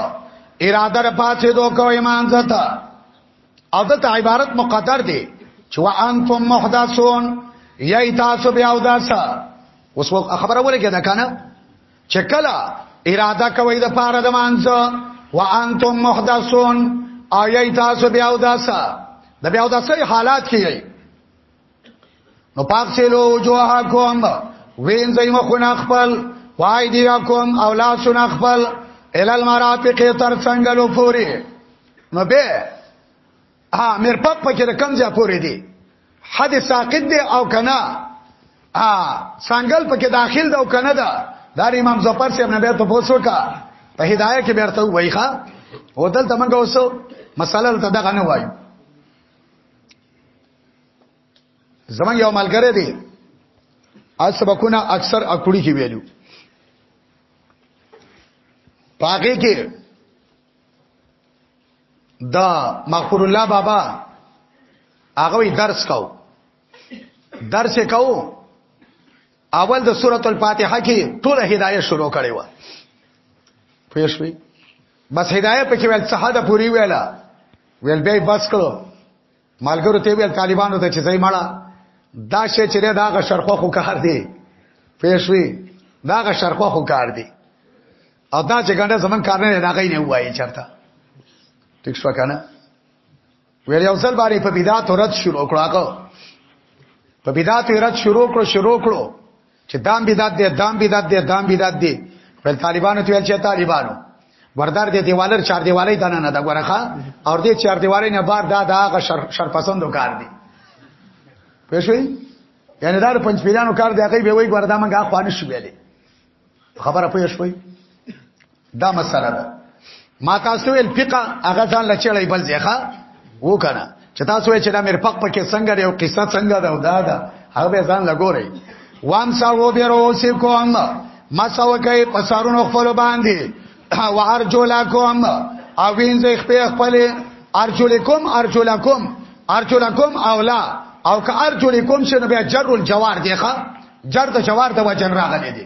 اراده را پاتې دوه کوي مانځه ته او دلته عبارت مقدر دی چې وانتم محدثون یا تاسو بیا او داسا اوس خبره ولګه دا کنه چې کله اراده کوي د پاره د مانځه وانتم محدثون او یا تاسو بیا او داسا د بیا او داسې حالات کې نو پاک سیلو وجوهکم وین زای مخونه خپل وای دیکم اولاد سن خپل ال المرافق تر څنګهلو پوری نو به ها مرپق پکې د کم ځای پوری دی حد ساقط دی او کنا ا څنګهل پکې داخل دی او کنا دا دار امام ظفر صاحب نه به ته پوسو کا په هدايه کې بیرته وایخه ودل تمنګ اوسو مسله ته دغه نه وایو زمون یو ملګری دی اسبکونه اکثر اکوړي کې ویلو پاګه کې دا مغفور الله بابا هغه درس کاو درس کاو اول د سورۃ الفاتحه کې ټول هدايه شروع کړي و پېښوي بس هدايه په کې ول څه حد پوری ویلا ویل به بس کړو مالګرو ته ویل طالبانو ته چې ځای مړه دا شی چې دا غ شرخو خو کار دی پېښوي دا غ شرخو خو کار دی او دا چې ګنده زمون کار نه راغی نه وایي چرته ټیک شو کنه ویل یو ځل باندې په بدعت رد شروع کړه کو په بدعت رد شروع کړو شروع کړو چې دام بدعت دی دام بدعت دی دام بدعت دی بل طالبانو ته ویل چې طالبانو وردار دې دیوالر چار دیوالې دانه نه دا ګورخه او دې چار دیوالې نه بار دا دا غ شر شر پسندو کار دی پېښوي یعنی دا پنځ پیرانو کار دی هغه به وای ګوردا منګه خوانه شو ویلې خبره پوه شوي دا مسله ده ما تاسو ویل فقہ هغه ځان لچړی بل ځخه وکنه چې تاسو یې چې دا مرفق پکې څنګه دی او قصه څنګه ده او دا ده هغه ځان لګوري وام ساو بیرو سی کوم ما ساو کوي پسارونو خپل باندې وهر جولا کوم او وینځ خپل خپل ارجلکم ارجلکم ارجلکم اولا او که ارجلکم شنو بیا جر الجوار دیخه جر د جوار د وجن راغلی دی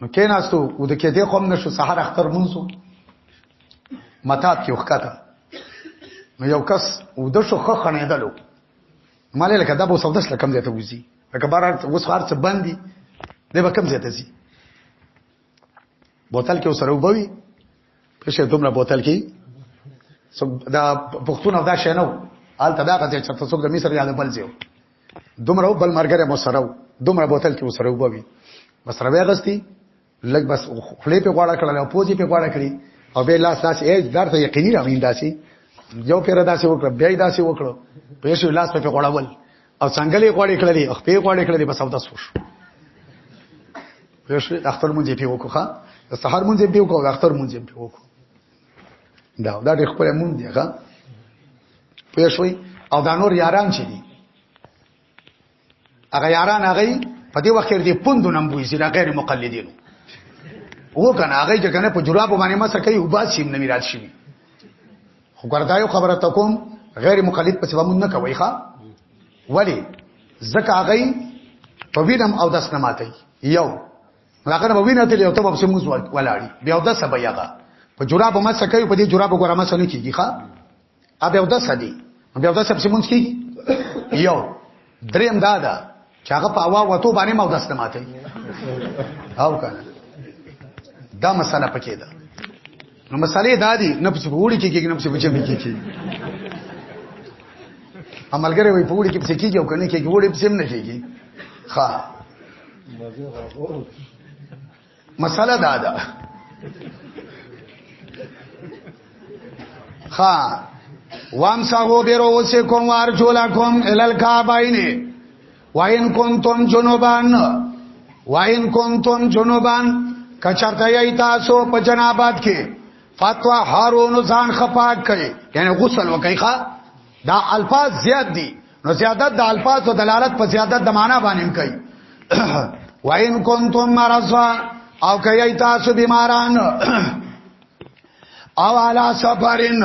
نو کیناستو او د کې دې قوم نشو سحر اختر منځو متات کې وخته نو یو کس او د شو خ خنېدلو مالې لکه دا بو سودس لکم ځای ته وځي لکه بار اوس هر څه باندې دی به کم ځای ته ځي بوتل کې سره وبوي په شه دومره بوتل کې دا پښتون او دا شنو آل تدا غځي چې تاسو د مصر یاد بل ځای دومره بل مرګره مو سره دومره بوتل کې وسره وبوي بس روي غستی لګ بس خلې په غواړه کړل او پوزي په غواړه کړی او به لاس لاس یې دار ته یقیني راغلی داسي یو پیر داسې وکړ بیا داسې وکړو په یو لاس په غړول او څنګه لې غوړې کړلې او په غوړې کړلې بس او تاسو شو یو شو اختر مونږ یې په وکړه د سحر مونږ یې په وکړه د اختر مونږ یې په وکړه دا دا ډېر خپل مونږ دی ښا پوه شوي او دا نور یاران چې دي هغه یاران هغه په دې وخت کې دې پوند نم بوې زیرا غیر مقلدین وو کنه هغه چې کنه په جراب باندې ما سکه یو باد شیم نه میراث شي خو ګردا یو خبره تکوم غیر مقلد په سبب نه کوي ښا ولی زکه هغه په وینم او داس نه ماتي یو هغه به وینه تل یو ته په سموز ولاړی بیا د سبا یغه په جورا به ما سکه په دې جورا به ګورما سن کیږي ښا ا بیا د سدي بیا د سب سموز کیږي یو دریم دا ده چې هغه په اوا وته باندې ما دسته ماته او کنه دا مسله پکې ده نو مسالې دا دي نه په وړي کې کېږي نه په بچم کې کېږي عملګری وي په وړي کې څه کېږي او کنه کېږي وړي په سم نه کېږي ښا مساله دا ده ښا وام ساغو بیرو وسه کوم وار جولا کوم الال کعباینه واین کنتم جنوبان واین کنتم جنوبان کچرته یی تاسو په جنابات کې فتوا هارون ځان خپاک کړي یعنی غسل وکړي ښا دا الفاظ زیات دي نو زیادت د الفاظ او دلالت په زیادت د معنا باندې کوي واین کنتم مرضا او کای تاسو بیماران او علا سفرین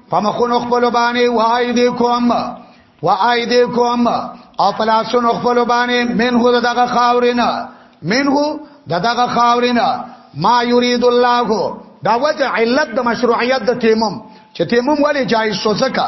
فمخون خپل باندې وای دې کوم وای دې کوم او پلاسون خپل باندې منه دغه خاورینا منه دغه خاورینا ما یرید الله دا وجه علت د مشروعیت د تیمم چې تیمم ولی جایز شو ځکه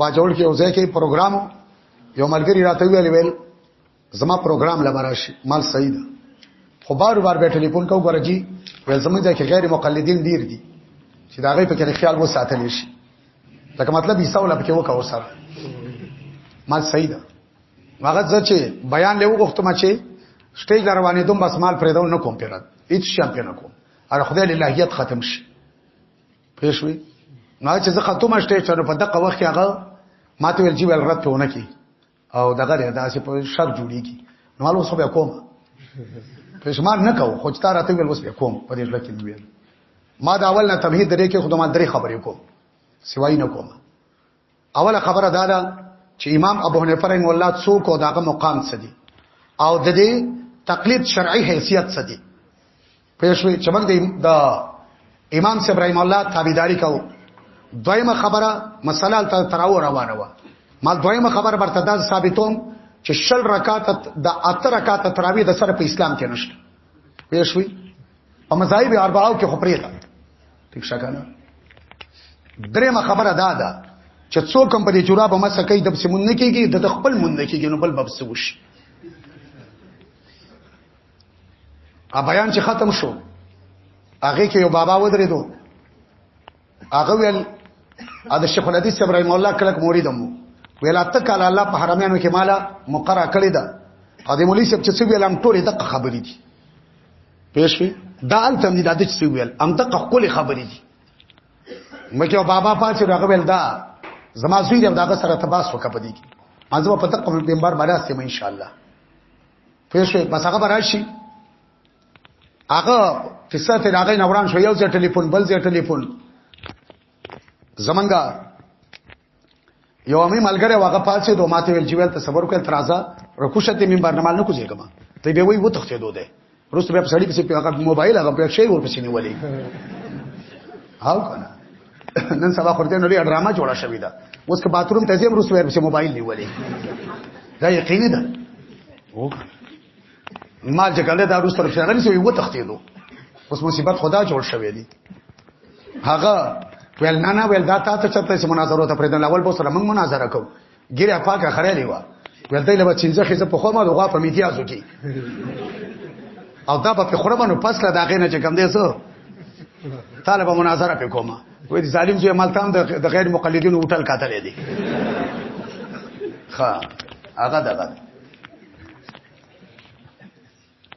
باجوړ کې اوځه کې پروګرام یو ملګری راته ویل ویل زما پروګرام لبراشي مال سعید خو بار بار به ټلیفون کو ګورجی ول زمونږ کې غیر مقلدین ډیر دي چې دا غي په کې خیال وو ساتل شي دا مطلب یې سوال په کې وکاو سره مال سعید هغه ځکه بیان له وغوښتم چې سټیج روانې دوم بس مال پرې دون نه کوم پیرات هیڅ شي په نه کوم اره خدای لله ختم شي پېښوي نو چې زه خاتو مشته چې په دغه وخت هغه ماته ویل چې ول رات ته ونکي او دغه دا چې په شر جوړیږي نو له اوسه بیا کوم پښمان نه کو خو چې تا راته ویل اوس بیا کوم په دې ځل کې ویل ما دا اول نه تمهید درې کې خدامه درې خبرې کوم سوای نه کوم اوله خبره دا ده چې امام ابو حنیفه رحم الله څوک او داغه مقام څه دي او د دې تقلید شرعي حیثیت څه دي پېښوي چې موږ د امام صاحب رحم الله تابعداري کوو دویمه خبره مسله ته تراو روانه و ما دویمه خبره برته دا ثابتوم چې شل رکعات د اته رکعات تراوی د سره په اسلام کې نشته پېښوي او مذاهب اربعو کې خپرېږه ټیک شګانه درې ما خبره دا ده چې څوک هم په دې جورا به مسه کوي د سیمون نه کیږي د خپل مون نه کیږي نو بل باب څه وشي ا بیان چې ختم شو هغه کې یو بابا ودرېدو هغه ویل ا د شیخ الحدیث ابراهیم الله کله موریدم ویلا تک الله په حرمینو کې مالا مقرره کړی دا او د مولوی صاحب چې څه ویل هم ټولې دغه خبرې دي پېښې دا ال تم دي د څه ویل هم دغه خپل خبرې دي مکه بابا پاتې راغ ویل دا زما زوی دی داغه سره تباس وکړه پدې کې مازه په تک په بمبار باندې سم ان شاء الله پېښې بس هغه راشي هغه قصه ته راغی نوران شو یو ځای ټلیفون بل ځای ټلیفون زمنګا یو امي ملګری واغه پاتې دوه ماته ویل چې ویل ته صبر وکړ ترازه رکوشته مين برنامه نه کوځي کما ته به وای و تختې دوه ده روس به سړی پسې پیغه موبایل هغه په شی ور پسې نیولې هاو کنه نن سبا خورته نړۍ ډرامه جوړه شوې ده اوس که باتروم ته زم روس ور پسې موبایل نیولې دا یقیني ده مال چې کله دا روس طرف شغل شي و تختیدو اوس مصیبت خدا جوړ شوی دی هغه ویل نه نه ویل دا تا ته چرته چې مناظره ته پرېدل اول به سره موږ مناظره کو ګیره پاکه خړې لیوا ویل دای له چینځه خزه په خو ما دغه په میتیازو کې او دا په خره باندې پس لا داغه نه چې کم دی سو طالب مناظره په کومه وې ظالم چې ملتان د غیر مقلدینو هوټل کاتلې دي ها هغه دغه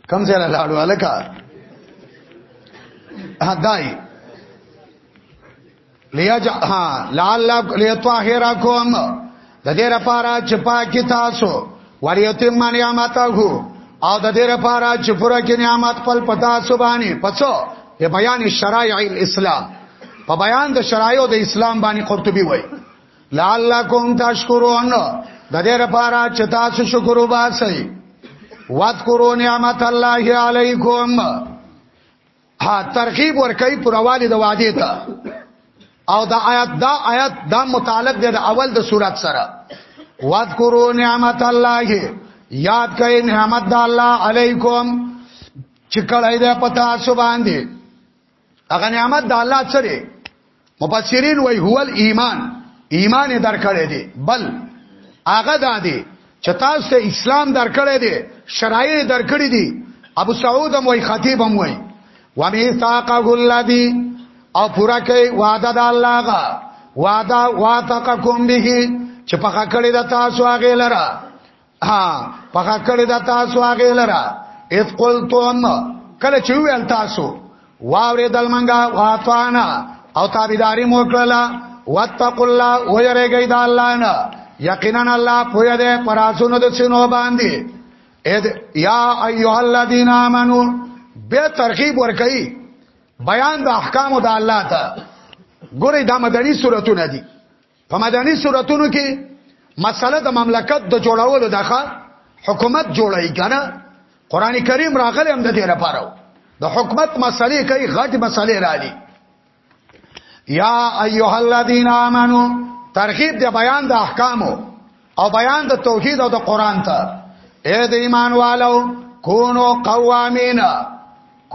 کم ځای لاړو الکا هداي لیاج ها لعل لیطهرکم د دې لپاره چې پاکي تاسو وریته مانی امتا هو او د دې لپاره چې پوره کې نعمت خپل پتا سبانی پڅو په بیان شرایع الاسلام په بیان د شرایع د اسلام باندې قرطبي وایي لعلکم تشکرون د دې لپاره چې تاسو شکر وباسئ واذکروا نعمت الله علیکم ها ترغیب ورکړي پرواله د وعده ته او دا آیات دا آیات دا متعلق دی د اول د سورات سره واذکروا نعمت الله یاد کړئ نعمت د الله علیکم چې کړه دې پتا سو باندې هغه نعمت د الله سره مفسرین وای هو ایمان ایمان درکړی دی بل هغه د دی چې تاسو ته اسلام درکړی دی شرایع درکړی دی ابو سعود هم وای خطیب هم وای و میثاقه الذی او پورا کوي وعده د الله غا وعده واتقکم به چې په خکړې د تاسو هغه لره ها پخا کړی دا تاسو هغه لرا اذ قلتم کله چې ویل تاسو واورې دل منګه واتوانا او تابعداري مو کړلا واتقوا الله ويرګی دا الله نه یقینا الله پوهه ده پراسونو د سينو باندې اذ یا ایها الذین آمنو به ترغیب ورکړي بیان د احکام د الله ته ګورې دا مدني سوراتونه دي په مدني صورتونو کې مسله د مملکت د جوړولو دغه حکومت جوړای کنه قران کریم راغلی هم د دې لپاره د حکومت مسلې کوي غټ مسلې راځي یا ایها الذین آمنو ترغیب د بیان د احکامو او بیان د توحید او د قران ته اے د ایمان والو کونو قوامین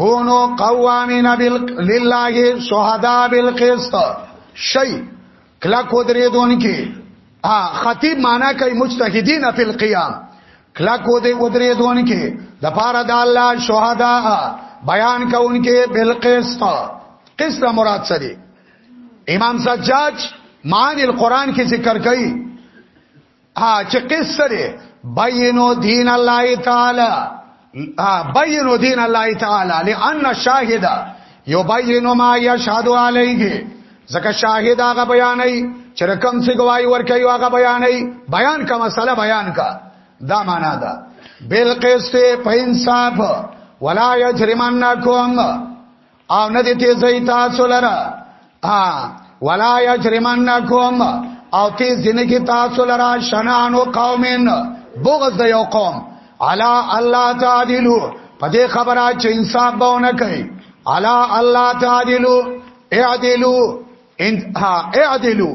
کونو قوامین بل لله شهدا بالقسط شی کلا کو درې دون کې ها خطیب معنا کوي مجتهدین فی القیام کلا کو دې ودرې دون کې د پاره د الله شهدا بیان کوونکې بالقسط قسط مراد سره امام سجاج معانی القرآن کې ذکر کوي ها چې قصه لري بینو دین الله تعالی بینو دین الله تعالی لئن الشاهد یبین ما یشهد علیه زکه شاهد هغه بیانای چې رقم څه گواہی ورکوي هغه بیانای بیان کا مسله بیان کا دا معنا ده بالقسط په انصاف ولا یجرمنکم او نه دې تیزی تاسو لره ها ولا یجرمنکم او تیز دینه کې تاسو لره شنان او قومین بغض د یو قوم علا الله تعالیلو په دې خبره چې انصاف به نه کوي علا الله تعالیلو اعدلو ان ها اعدلو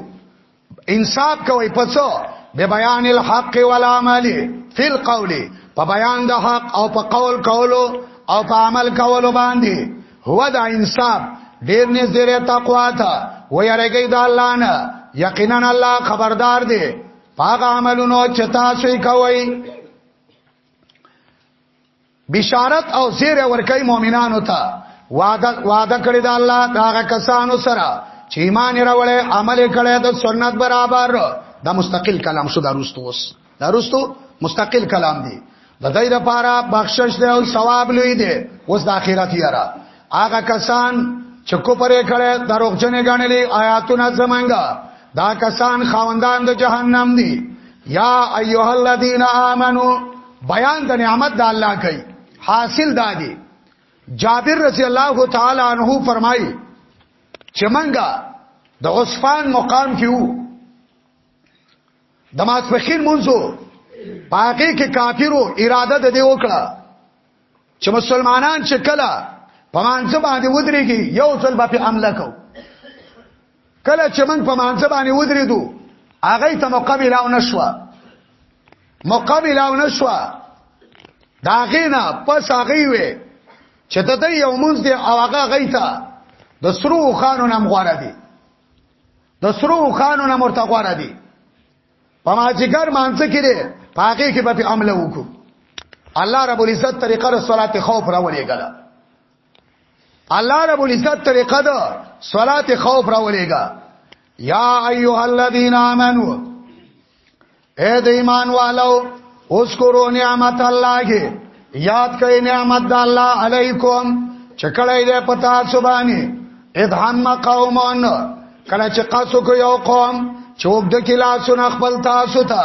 انصاف کوي پڅو به بیان الحق والعمل فی القول په بیان د حق او په قول کولو او په عمل کولو باندې هو دا انصاف ډیر نږدې تقوا ته ويرګي د الله نه یقینا الله خبردار دی پاګه عملونو چې تاسو کوي بشارت او زیر ورکای مؤمنانو ته وعده وعده کړی د الله دا کسانو سره چې ایمان راوړې عمل کړي د سنت برابر دا مستقل کلام شو دا رستو اوس دا رستو مستقل کلام دی د دې لپاره بخشش دی او ثواب لوی دی اوس د اخرت یاره هغه کسان چې کوپر کړه دروغجنې غنلې آیاتونه زمانګه دا کسان خاوندان د جهنم دي یا ایها الذین آمنو بیان د نعمت د الله کوي حاصل دادی جابر رضی الله تعالی عنہ فرمایي چې منګه د عثمان مقام کې وو د ماسپخین منځو پاکي کې کافرو اراده د دې وکړه چې مسلمانان چې کله په مانځ باندې ودرېږي یو ځل به په عمل کو کله چې موږ په مانځ باندې ودرېدو هغه ته مقابله او نشوا مقابله او نشوا دا غینا پس هغه وي چې ته ته یو مونږ دی او هغه غیتا د سرو خانو نام غواره دي د سرو خانو نام ورته غواره دي په ماجګر مانځ کې دی پاګه کې به عمل وکړو الله رب العزت طریقه د صلات خوف راولې غلا الله رب العزت طریقه د صلات خوف راولې غلا یا ایها الذین آمنو اے د ایمان والو اذکروا نعمت الله یاد کړئ نعمت د الله علیکم چې کله دې پتا سبانی ادهم قومون کله چې قصو کو یو قوم چوک د کلا سن خپل تاسو ته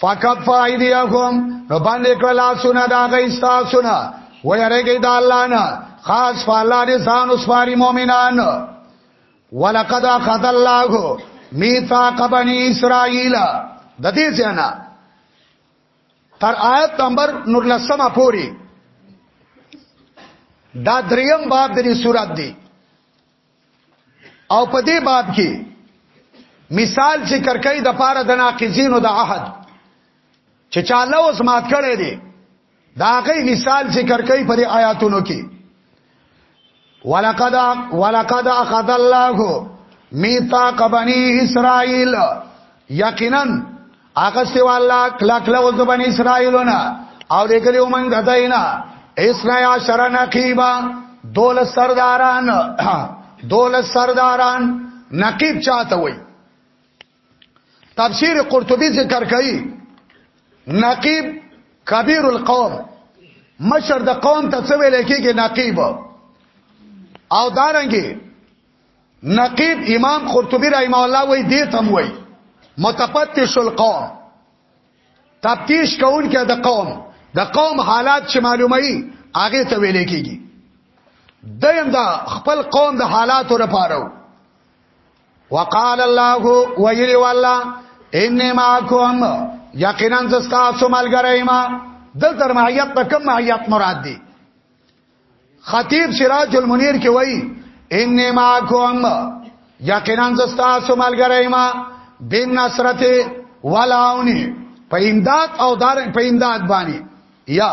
فقط فایدیهم نو باندې کلا سن دا غي تاسو نه ويرګي د الله نه خاص فالله دې ځان اوسواري مؤمنان ولقد اخذ الله میثاق بنی اسرائیل د دې څنګه تر آیت نمبر نور لسمه پوری دا دریم باب د دې صورت دی او په دې باب کې مثال ذکر کوي د پاره د ناقضینو د عهد چې چاله اوس مات کړي دي دا غي مثال ذکر کوي په آیاتونو کې ولقد ولقد اخذ الله میثاق بنی اسرائیل یقینا هغه سی والله کلا کلا وز بنی اسرائیلونه او دې کلی ومن غداینا اسنا شرن قیبا دول سرداران دول سرداران نقیب چاته وای تفسیر قرطبی ذکر کوي نقیب کبیر القوم مشر د قوم ته څه ویل کېږي نقیب او دارنګي نقیب امام قرطبی رحمه الله وی دې تم وی متفتش القوم تفتیش کون کې د قوم د قوم حالات چې معلومي هغه ته ویل کېږي دیم دا خپل قوم د حالاتو لپاره وقال الله ویلی والله انی معکم یقینا زستاسو ملګری ما دل تر معیت ته کوم معیت مراد دی خطیب سراج المنیر کې وای انی معکم یقینا زستاسو ملګری ما بن نصرت ولاونی په امداد او دار په امداد باندې یا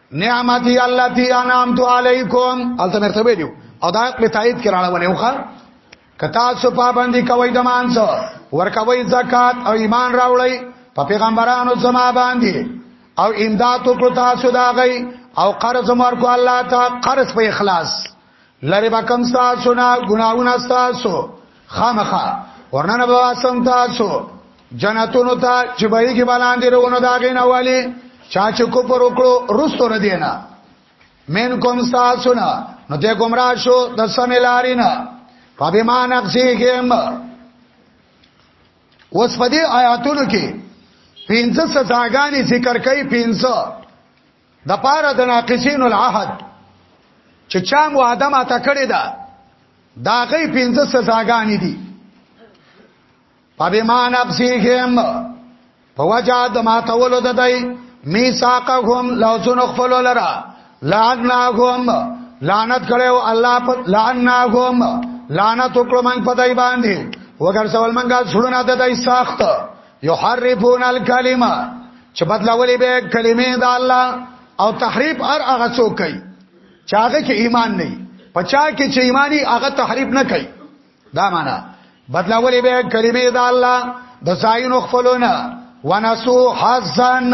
نعمتي التي انعمت عليكم الته مرته ویلو او دا په تایید کړه ونه وخه کتا سو پابندی کوي د مانسو ورکوي زکات او ایمان راوړی په پیغمبرانو زما باندې او امداد وکړو تاسو دا غي او قرض مرکو الله ته قرض په اخلاص لری با کم تاسو نه ګناونه تاسو خامخا ورننه با سم تاسو جنتونو ته چې بهږي باندې رونه دا غینه والی چا چې کو پر وکړو رستو نه دینا من کوم تاسو نه نو ته گمراه شو د سم لارې نه فبما نقصيهم وس په دې آیاتونو کې پنځه سزاګانې ذکر کوي پنځه د پاره د ناقصین العهد چې چا مو ادم اته کړی دا دا غي پنځه سزاګانې دي پبه مان ابسیهم په وجا د ماتولو د دای میثاقهم لو سنخفل لرا لعناهم لعنت کړو الله په لعناهم لعنت وکړو من په دای باندې وګر سوال منګه سړونه د دای ساخت یحرفون الکلمه چې بدلولې به کلمې د الله او تحریف هر هغه څوک کوي چې هغه کې ایمان نه وي پچا کې چې ایمانی هغه تحریف نه کوي دا معنا بدلولې به کلمې د الله د ځایونو خپلونه ونسو حزن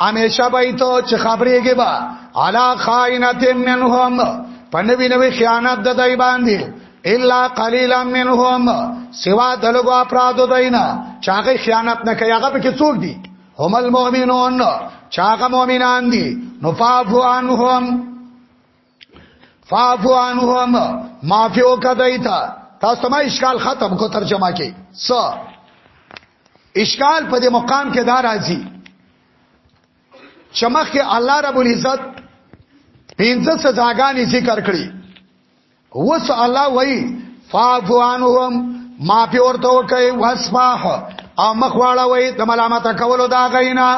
همیشه به ته چې خبرېږي با علا خائنت منهم پنوی نوی خیانت د دای باندې الا قليلا منهم سوا دلګو افراد دینا چاغه خیانت نه کوي هغه پکې څوک دي هم المؤمنون چاغه مؤمنان دي نفافو عنهم فافو عنهم معفو کدایتا تاسو ما اشکال ختم کو ترجمه کې س اشکال په دې مقام کې دا راځي چې مخکې الله رب العزت پنځه سزاګانې ذکر کړې وس الله وای فاعفو عنهم ما په ورته وکي واسمح او مخواړه وای د ملامت کولو دا غینا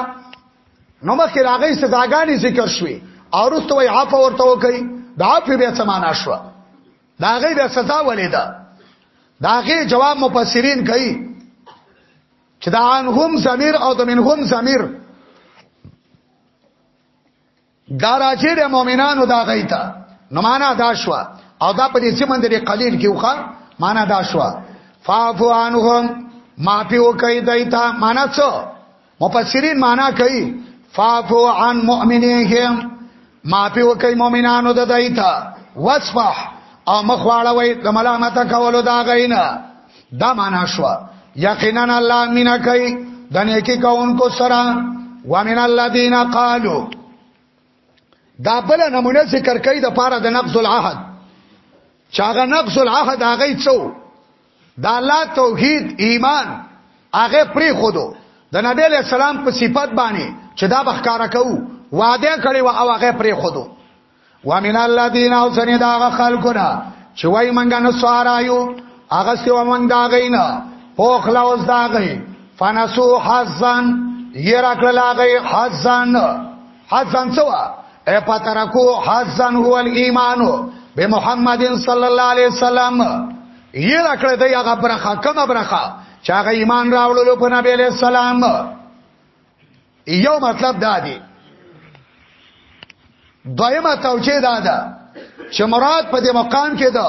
نو مخکې راغی سزاګانې ذکر شوې او رسته وای عفو ورته وکي دا په به سمانا شو دا غي به سزا ولې ده دا غي جواب مفسرین کوي چې دا انهم ضمیر او د منهم ضمیر دا راځي د مؤمنانو دا غي ته نو معنا دا شو او دا په دې چې من دې قلیل کې وخا معنا دا شو فاعفو عنهم معافي وکړئ دایته معنا څه مفسرین معنا کوي فاعفو عن مؤمنیهم معافي وکي مؤمنانو د دایتا واسفح او مخواړه وي د ملامت کولو دا غینا دا معنا شو یقینا الله مینا کوي د نیکی کوونکو سره ومن الذين قالوا دا بل نمونه ذکر کوي د پاره د نقض العهد چاغه نقض العهد هغه څو د الله توحید ایمان هغه پری خودو د نبی له سلام په صفت باندې چې دا بخکارا کو وعده کړی و او هغه پری خودو ومن الذين اوسنی دا خلقنا چې وای منګه نو سوارایو هغه سی ومن دا غینا پوخ لوز دا غی فنسو حزن یې راکړل هغه حزن حسن سوا اے پترکو حسن هو الايمان بمحمد صلی الله علیه وسلم یې راکړه د هغه برخه کومه برخه چې هغه ایمان راوړلو په نبی علیہ السلام یو مطلب دا دی دویمه توجیه دا ده چې مراد په دې مقام کې ده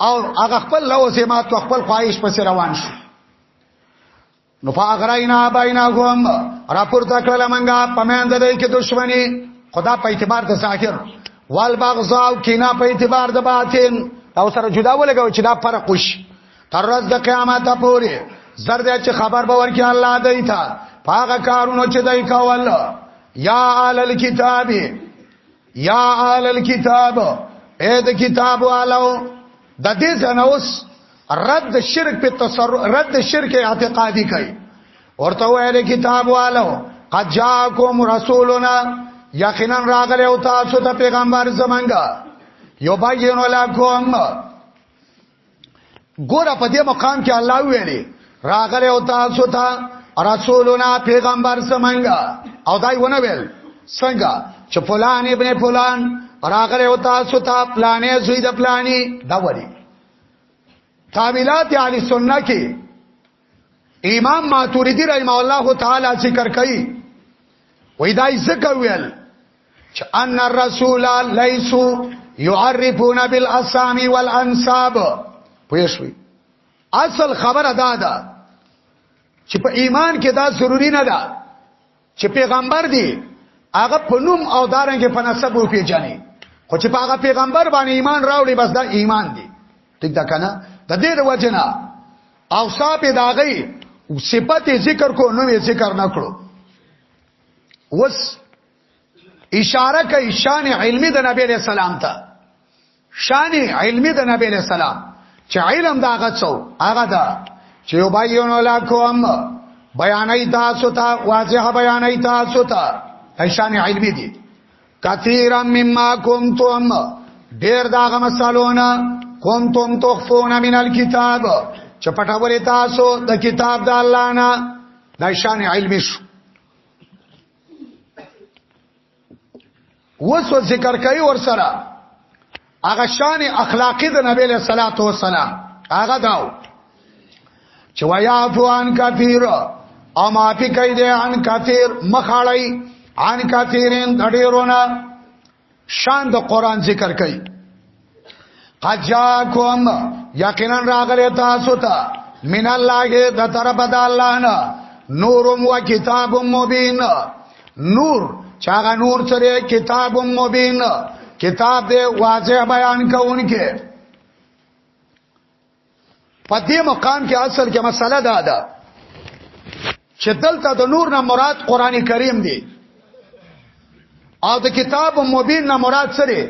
او هغه خپل لوز ما تو خپل خواهش پس روان شو نو فاغرینا بینهم راپورته کړل منګه پمند دای کې دښمنی خدا په اعتبار د ظاهر وال بغضا او کینا په اعتبار د باطن او سره جدا ولګو چې دا فرق وش تر ورځ د قیامت پورې زرد چې خبر به ورکړي الله دای ته پاګه کارونو چې دای کول یا آل الكتاب یا اهل الكتاب اے د کتاب والو د دې ځنوس رد شرک په تصرف رد شرک اعتقادي کوي ورته وایي کتاب والو قد جاءکم رسولنا یقینا راغله او تاسو ته پیغمبر زمنګا یبین لکم ګوره په دې مقام کې الله ویلي راغله او تاسو ته رسولنا پیغمبر سمنګا او دای ونه ویل څنګه چې فلان ابن فلان راغله او تاسو ته پلانې زوی د پلانې دا وری تعویلات علی سنت کې امام ماتوریدی رحمه الله تعالی ذکر کوي وای دای ذکر ویل چې ان الرسول ليس يعرفون بالاسامي والانساب پوښوي اصل خبره دا ده چې په ایمان کې دا ضروری نه ده چې پیغمبر دی هغه په نوم او دارنګ په نسب او پیژنې خو چې په هغه پیغمبر باندې ایمان راوړي بس دا ایمان دی ټیک دا کنه د دې د وجنه او صاحب داغي صفت ذکر کو نو ذکر نکړو وس اشاره کوي شان علمي د نبی عليه السلام ته شان علمی د نبی له سلام چې علم دا غڅو هغه دا چې وبایونو لا کوم بیانای تاسو ته واضح بیانای تاسو ته شان علمی دي کثیرا مما کنتم ډیر دا غ مسالونه کنتم تخفون من الكتاب چې پټولې تاسو د کتاب د الله نه دا شان علمی شو وسو ذکر کوي ور سره هغه شان اخلاقی د نبی له صلوات و سلام هغه داو چې ویا فوان کثیر او معافی کوي د ان کثیر مخاړی ان کثیرین د ډیرونه شان د قران ذکر کوي قجاکم یقینا راغلی تاسو ته من الله د طرف د الله نه نورم و کتاب مبین نور چاغه نور سره کتاب مبین کتاب دې واضح بیان کوونکې په دې مقام کې اصل کې مسله دا ده چې دلته د نور نه مراد قران کریم دی او د کتاب مبین نه مراد سره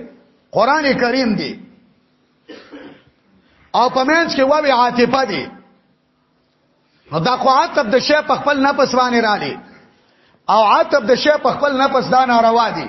قران کریم دی او په منځ کې ووی عاطفه دی نو دا خو عتب د شی په خپل نفس باندې را لې او عتب د شی په خپل نفس دا ناروا دی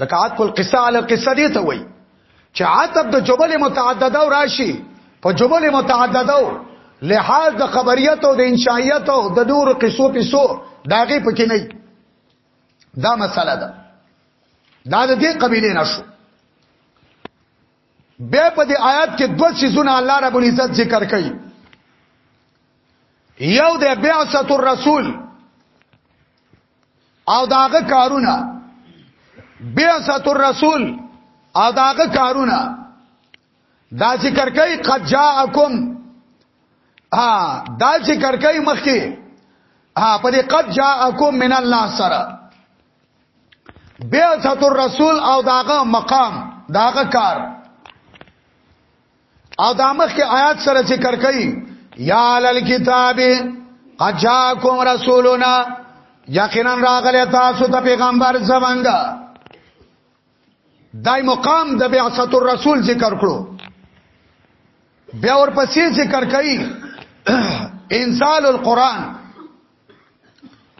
ځکه عطف القصه علی القصه دی ته وای چې عطف د جمل متعدده او راشي په جمل متعدده او لحاظ د خبریت او د انشائیت او د نور قصو پیسو داغه پکې نه دا مسله ده دا د دې قبیله نشو بیا په دې آیات کې دوه سيزونه الله رب العزت ذکر کوي یو د بعثت الرسول او داغه کارونه بیاست الرسول او داغه کارونه دا ذکر کوي قد جاءکم ها دا ذکر کوي مخکي ها په دې قد جاءکم من الله سره بیاست الرسول او داغه مقام داغه کار او دا مخکې آیات سره ذکر کړي یا علل کتاب اجاکم رسولنا یقینا راغله تاسو ته پیغمبر زمنګ دای مقام د دا بعثت الرسول ذکر کړو بیا ورپسې ذکر کړي انزال القرآن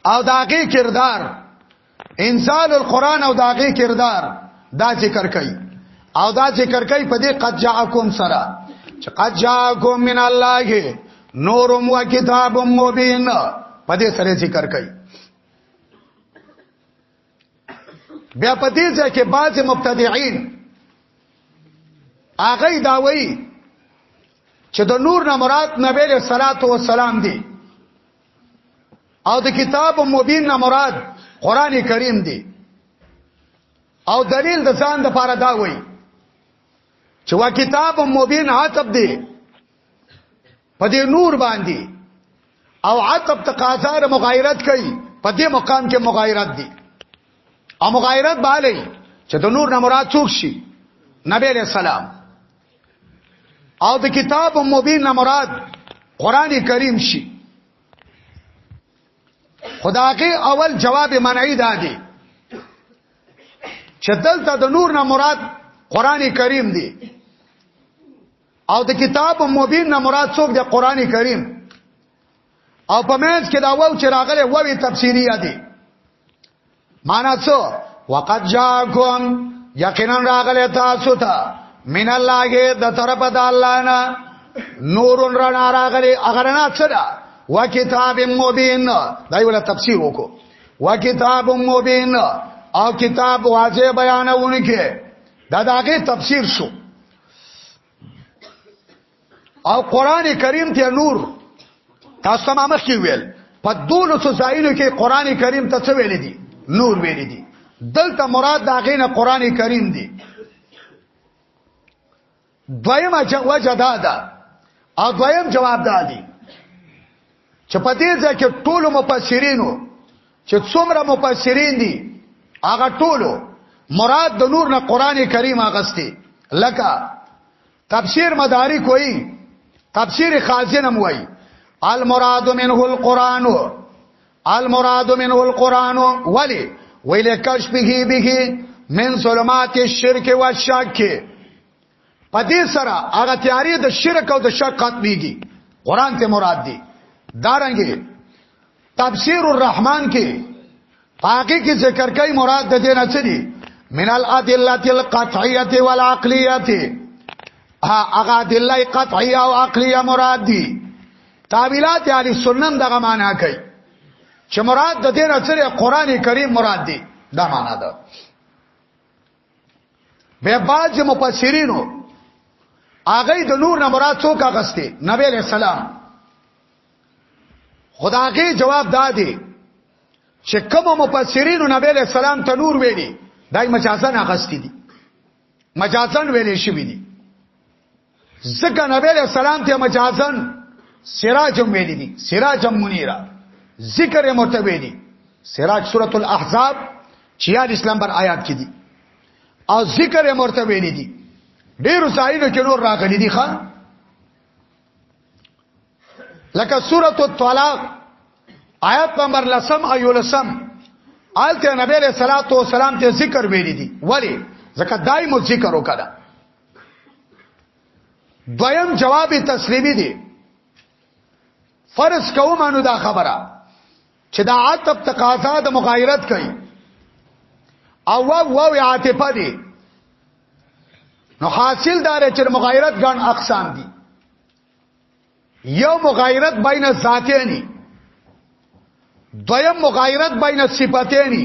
او داغه کردار انزال القرآن او داغه کردار دا ذکر کوي او دا ذکر کوي په دې قد جاءکم سرا چې قد جاءکم من الله نورم و کتاب مبین په دې سره ذکر کوي بیا په دې ځای کې بعض مبتدعين هغه دا وایي چې د نور نه مراد نبی له صلوات و سلام دی او د کتاب مبین نه مراد قران کریم دی او دلیل د ځان د پاره دا وایي چې وا کتاب مبین عتب دی په دې نور باندې او عتب تقاضا د مغایرت کوي په دې مقام کې مغایرت دي او مغایرت باندې چې د نور نه مراد څوک شي نبی علیہ السلام او د کتاب مبین نه مراد قران کریم شي خداګه اول جواب منعی دادی چې دلته د نور نه مراد قران کریم دی او د کتاب مبین نه مراد څوک د قران کریم او په منځ کې دا وو چې راغله ووی تفسیریه دي معنا څه وقد جاءکم یقینا راغله تاسو ته من الله د طرف د الله نه نور رڼا راغله اگر نه څه ده و کتاب مبین دا یو تفسیر وکړو و کتاب مبین او کتاب واضح بیانونه کې دا داګه تفسیر شو او قران کریم ته نور تاسو ما مخکې ویل په دولو څو ځایونو کې قران کریم ته څه ویل دي نور ویل دي دلته مراد دا غینه قران کریم دی دویمه وجه دا ده او دویم جواب دا دی چې په دې ځای کې ټولو مفسرینو چې څومره مفسرین دي هغه ټولو مراد د نور نه قران کریم اغستی لکه تفسیر مداری کوئی تفسیر خازنم وای المراد منه القران المراد منه القران ولی ویل کشفه به من ظلمات الشرك والشک په دې سره هغه تیارې د شرک او د شک ختميږي قران ته مراد دي دارنګي تفسیر الرحمن کې پاګه کې ذکر کوي مراد د دې نه څه دي من الادله القطعيه والعقليه هغه ادله قطعيه او عقليه مراد دي تعبیرات علی سنن دغه معنا کوي چې مراد د دې نه څه قران کریم مراد دي دا معنا ده به باج مفسرینو هغه د نور نه مراد څوک اغسته نبی علیہ السلام خداغه جواب دادی چې کوم مفسرینو نبی علیہ السلام ته نور ویلي دای مجازن اغستی دي مجازن ویلې شوی دي ځکه نبی علیہ السلام ته مجازن سراج ویل دي سراج منیرا ذکر مرتبه دي سراج سورۃ الاحزاب 46 نمبر آیات کې دي او ذکر مرتبه دي ډیر ځایونه کې نور راغلي دي خان لکه سورۃ الطلاق آیات نمبر لسم ایو لسم آلته نبی علیہ الصلوۃ والسلام ته ذکر ویل دي ولی ځکه دایمو ذکر وکړه دویم جواب تسلیمی دی فرض کوم انو دا خبره چې دا عتب تقاضا د مغایرت کوي او واو واو عاطفه دی نو حاصل دار چې مغایرت ګڼ اقسام دي یو مغایرت بین ذاتینی دویم مغایرت بین صفاتینی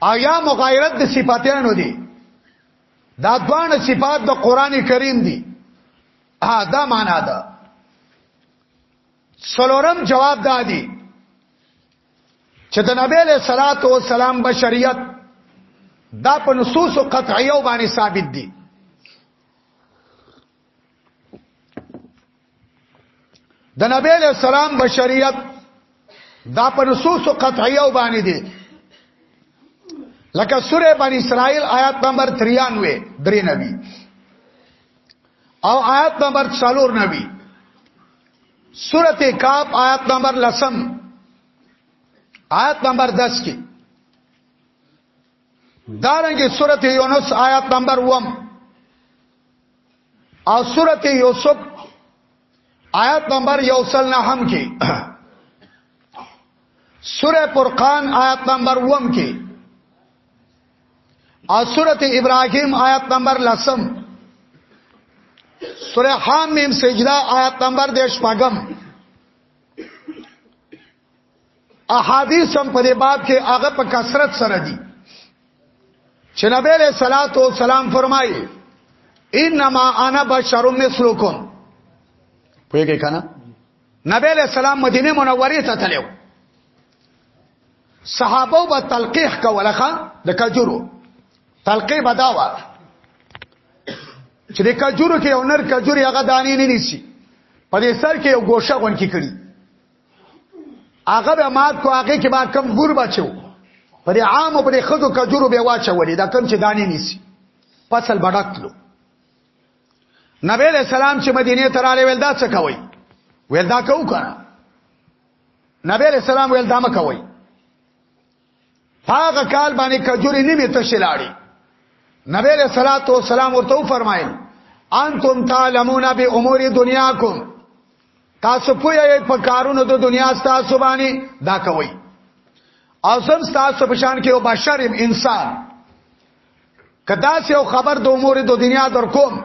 آیا مغایرت د صفاتانو دی دا دوان صفات د قران کریم دی ها دا معنا ده سلورم جواب دادی چې د نبی له صلوات و سلام بشریت دا په نصوص قطعیه باندې ثابت دي د نبی له سلام بشریت دا په نصوص قطعیه باندې دي لکه سوره بنی اسرائیل آیات نمبر 93 درې نبی او آیات نمبر 4 نبی سوره کاف آیات نمبر لسم آیات نمبر 10 کې دارنګه سوره یونس آیات نمبر 1 او سورته یوسف آیت نمبر یوصل نه هم کې سوره فرقان آیت نمبر 1 کې او سورته ابراهیم آیت نمبر لسم سوره حامیم سجده آیت نمبر 10 پاګم احادیث هم په دې باب کې هغه په کثرت سره دي چې نبی له صلوات و سلام فرمایي انما انا بشر مثلکم پوهیږئ کنه نبی له سلام مدینه منوره ته تلو صحابه به تلقیح کوله خان د کجورو تلقیح بداوه چې د کجورو کې اونر کجوري هغه دانی نه نیسی په دې سر کې یو ګوشه غون کې کړي هغه به مات کو هغه کې با کم بور بچو پر عام پر خزو کجورو به واچولې دا کم چې دانی نیسی فصل بډکلو نبی له سلام چې مدینه ته رااله ول دا څه کوي ول دا کو کنه نبی له سلام ول دا ما کوي هغه کال باندې کجوري نیمه تشلاړي نبی له صلوات و سلام ورته فرمایل انتم تعلمون به امور دنیاکم تاسو پوهه په کارونو د دنیا تاسو باندې دا کوي او زم تاسو په شان کې یو بشر انسان کدا سه یو خبر د امور د دنیا در کوم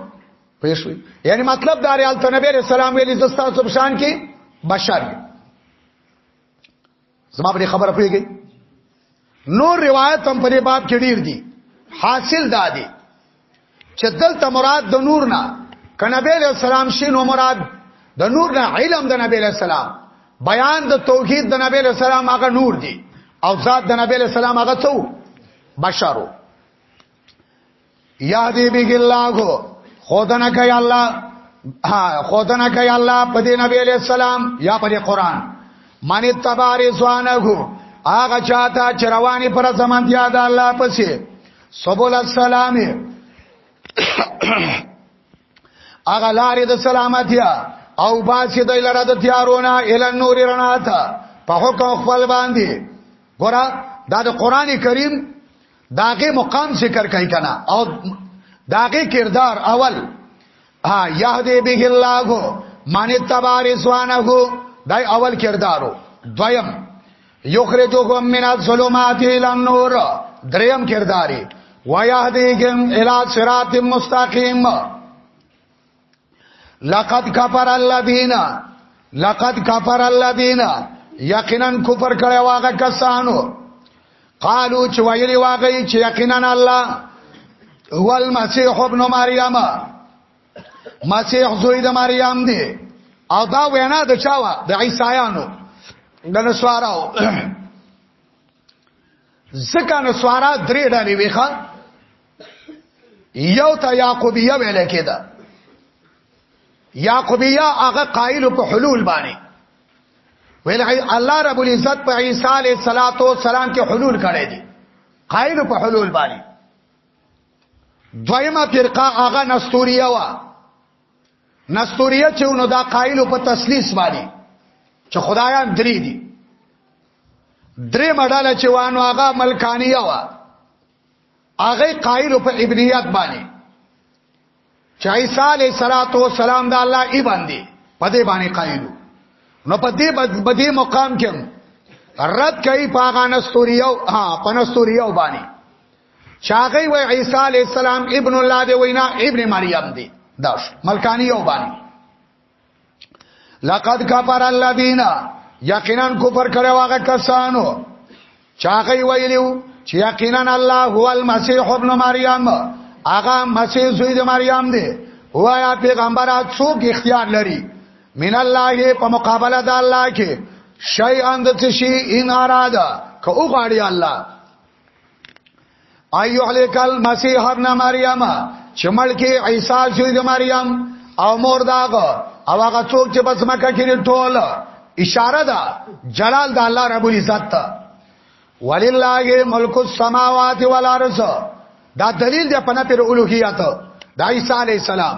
پېښوي یعنی مطلب دا ریال ته نبی رسول الله ویلي زستا سبشان کې بشر زما په خبره پیږي نور روایت هم په دې باب کې ډیر دي حاصل دا دی چې دلته مراد د نور نه کنبی علیہ السلام شینو مراد د نور نه علم د نبی علیہ السلام بیان د توحید د نبی علیہ السلام هغه نور دی او ذات د نبی علیہ السلام هغه څو بشرو یهدی به الله خودنه کوي الله خودنه کوي الله په دې نبی علیہ السلام یا په قرآن من تبار سوانه هغه چاته چروانی پر زمانتیا د الله پسې سبول السلام هغه لارې د سلامتیا او باسي د لاره د تیارونه ال نور رڼا ته په حکم خپل باندې ګور دا د قران کریم داغه مقام ذکر کوي کنه او داغه کردار اول ها یهدی به الله من تبار سوانه دای اول کردارو دویم یخرجهم من الظلمات الى النور دریم کرداري ويهديهم الى صراط مستقيم لقد کفر الله بینا لقد کفر الله بینا یقینا کفر کړي واغه کسانو قالو چې ویلي واغی چې یقینا الله هو المسيح ابن مریم مسیح زوی د مریم دی او دا وینا د چاوا د عیسایانو د نسواراو ځکه نسوارا درې ډلې ویخه یو ته یعقوبیه ویل کېده یعقوبیه هغه قائل په حلول باندې ویل الله رب العزت په عیسی علیه الصلاۃ والسلام کې حلول کړی دی قائل په حلول باندې دویمه فرقه هغه نستوریه وا نستوریه چې نو دا قائل په تسلیث باندې چې خدایان درې دي درې مډاله چې وانه هغه ملکانیه وا هغه قائل په ابنیت باندې چې عیسی علیه صلوات و سلام د الله ای باندې په دې باندې قائل نو په دې بدی مقام کې رد کوي پاغان استوریو ها پنستوریو باندې چاغي و عیسی علیه السلام ابن الله دی وینا ابن مریم دی داش ملکانی یو باندې لقد کفر الذين یقینا کفر کړي واغه کسانو چاغي ویلو چې یقینا الله هو المسيح ابن مریم هغه مسیح زوی د مریم دی هو یا پیغمبر څوک اختیار لري من الله په مقابله د الله کې شی اند څه شي ان اراده که او غاړي الله ایو هلیکل مسیح ابن مریم چې ملکی عیسی زوی د مریم او مور داغه او هغه څوک چې بس مکه کې ټول اشاره ده جلال د الله رب العزت ته ولله ملک السماوات والارض دا دلیل دی په نه پر اولوہیت د عیسی علی السلام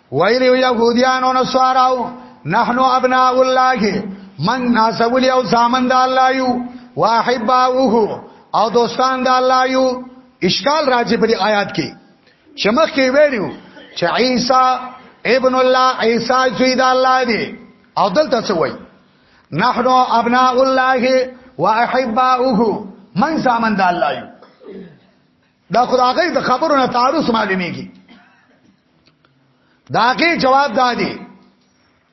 ویلی یهودیان او نصاراو نحنو ابناء الله من ناسولی او زامن د الله یو واحباوه او دوستان د الله یو اشکال راځي په دې آیات کې چې مخکې ویلو چې عیسی ابن الله عیسی زوی د الله دی او دلته څه وایي نحنو ابناء الله واحباؤه من زامن د الله یو دا خدای د خبرو نه تعارض معلومیږي داګه جواب دادی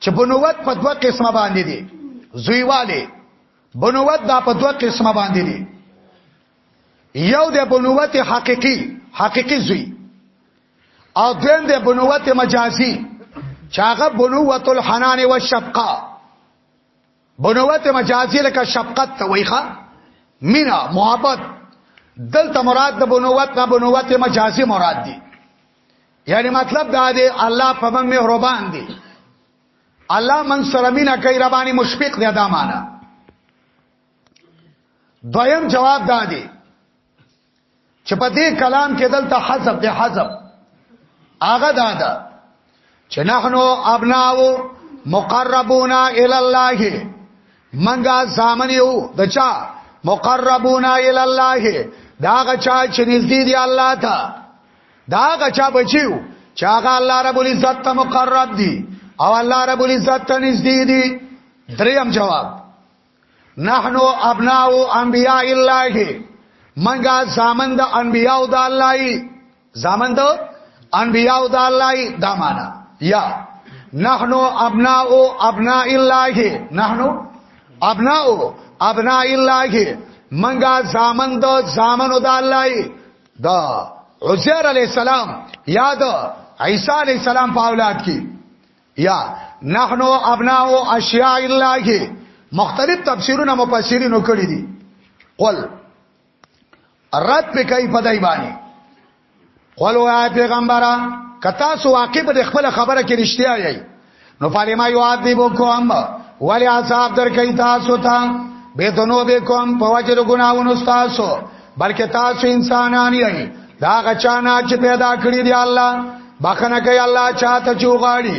چې بنوت په دوه قسمه باندې دي زویواله بنوت دا په دوه قسمه باندې دي یو د بنوت حقيقي حقيقي زوی او دویم د بنوت مجازي چاغه بنوت الحنان والشفقه بنوت مجازی لکه شفقت ته وایخه مینا محبت دلته مراد د بنوت نه بنوت مجازی مراد دی یعنی مطلب دا دی الله په من مهربان دی الله من سره مینا کوي ربانی مشفق دی دا معنا دویم جواب دا دی چې په دې کلام کې دلته حذف دی حذف هغه دا ده چې نحنو ابناو مقربون الی الله منګه ځامن یو د چا مقربون الی الله داغه چا چې نږدې دی الله ته داغه چا بچیو چې هغه الله رب العزت ته مقرب دی او الله رب العزت ته نږدې دی دریم جواب نحنو ابناء انبیاء الله منګه زامن د انبیاء د الله زامن د انبیاء د الله دا معنا یا نحنو ابناء ابناء الله نحنو ابناء ابناء الله منګه زامن د زامن د الله دا عزیر علی السلام یاد عیسی علی السلام په اولاد کې یا نحنو ابناء اشیاء الله مختلف تفسیرونه مفسرینو کړی دي قل رد په کوي په دای باندې قل وای پیغمبره کتا سو واقع په خپل خبره کې رښتیا یی نو فالما یعذبکم ولی عذاب در کوي تاسو ته به دنو به کوم په وجه د ګناونو تاسو بلکې تاسو انسانان یې دا غچانا چې پیدا کړی دی الله بخنه کوي الله چاته چوغاړي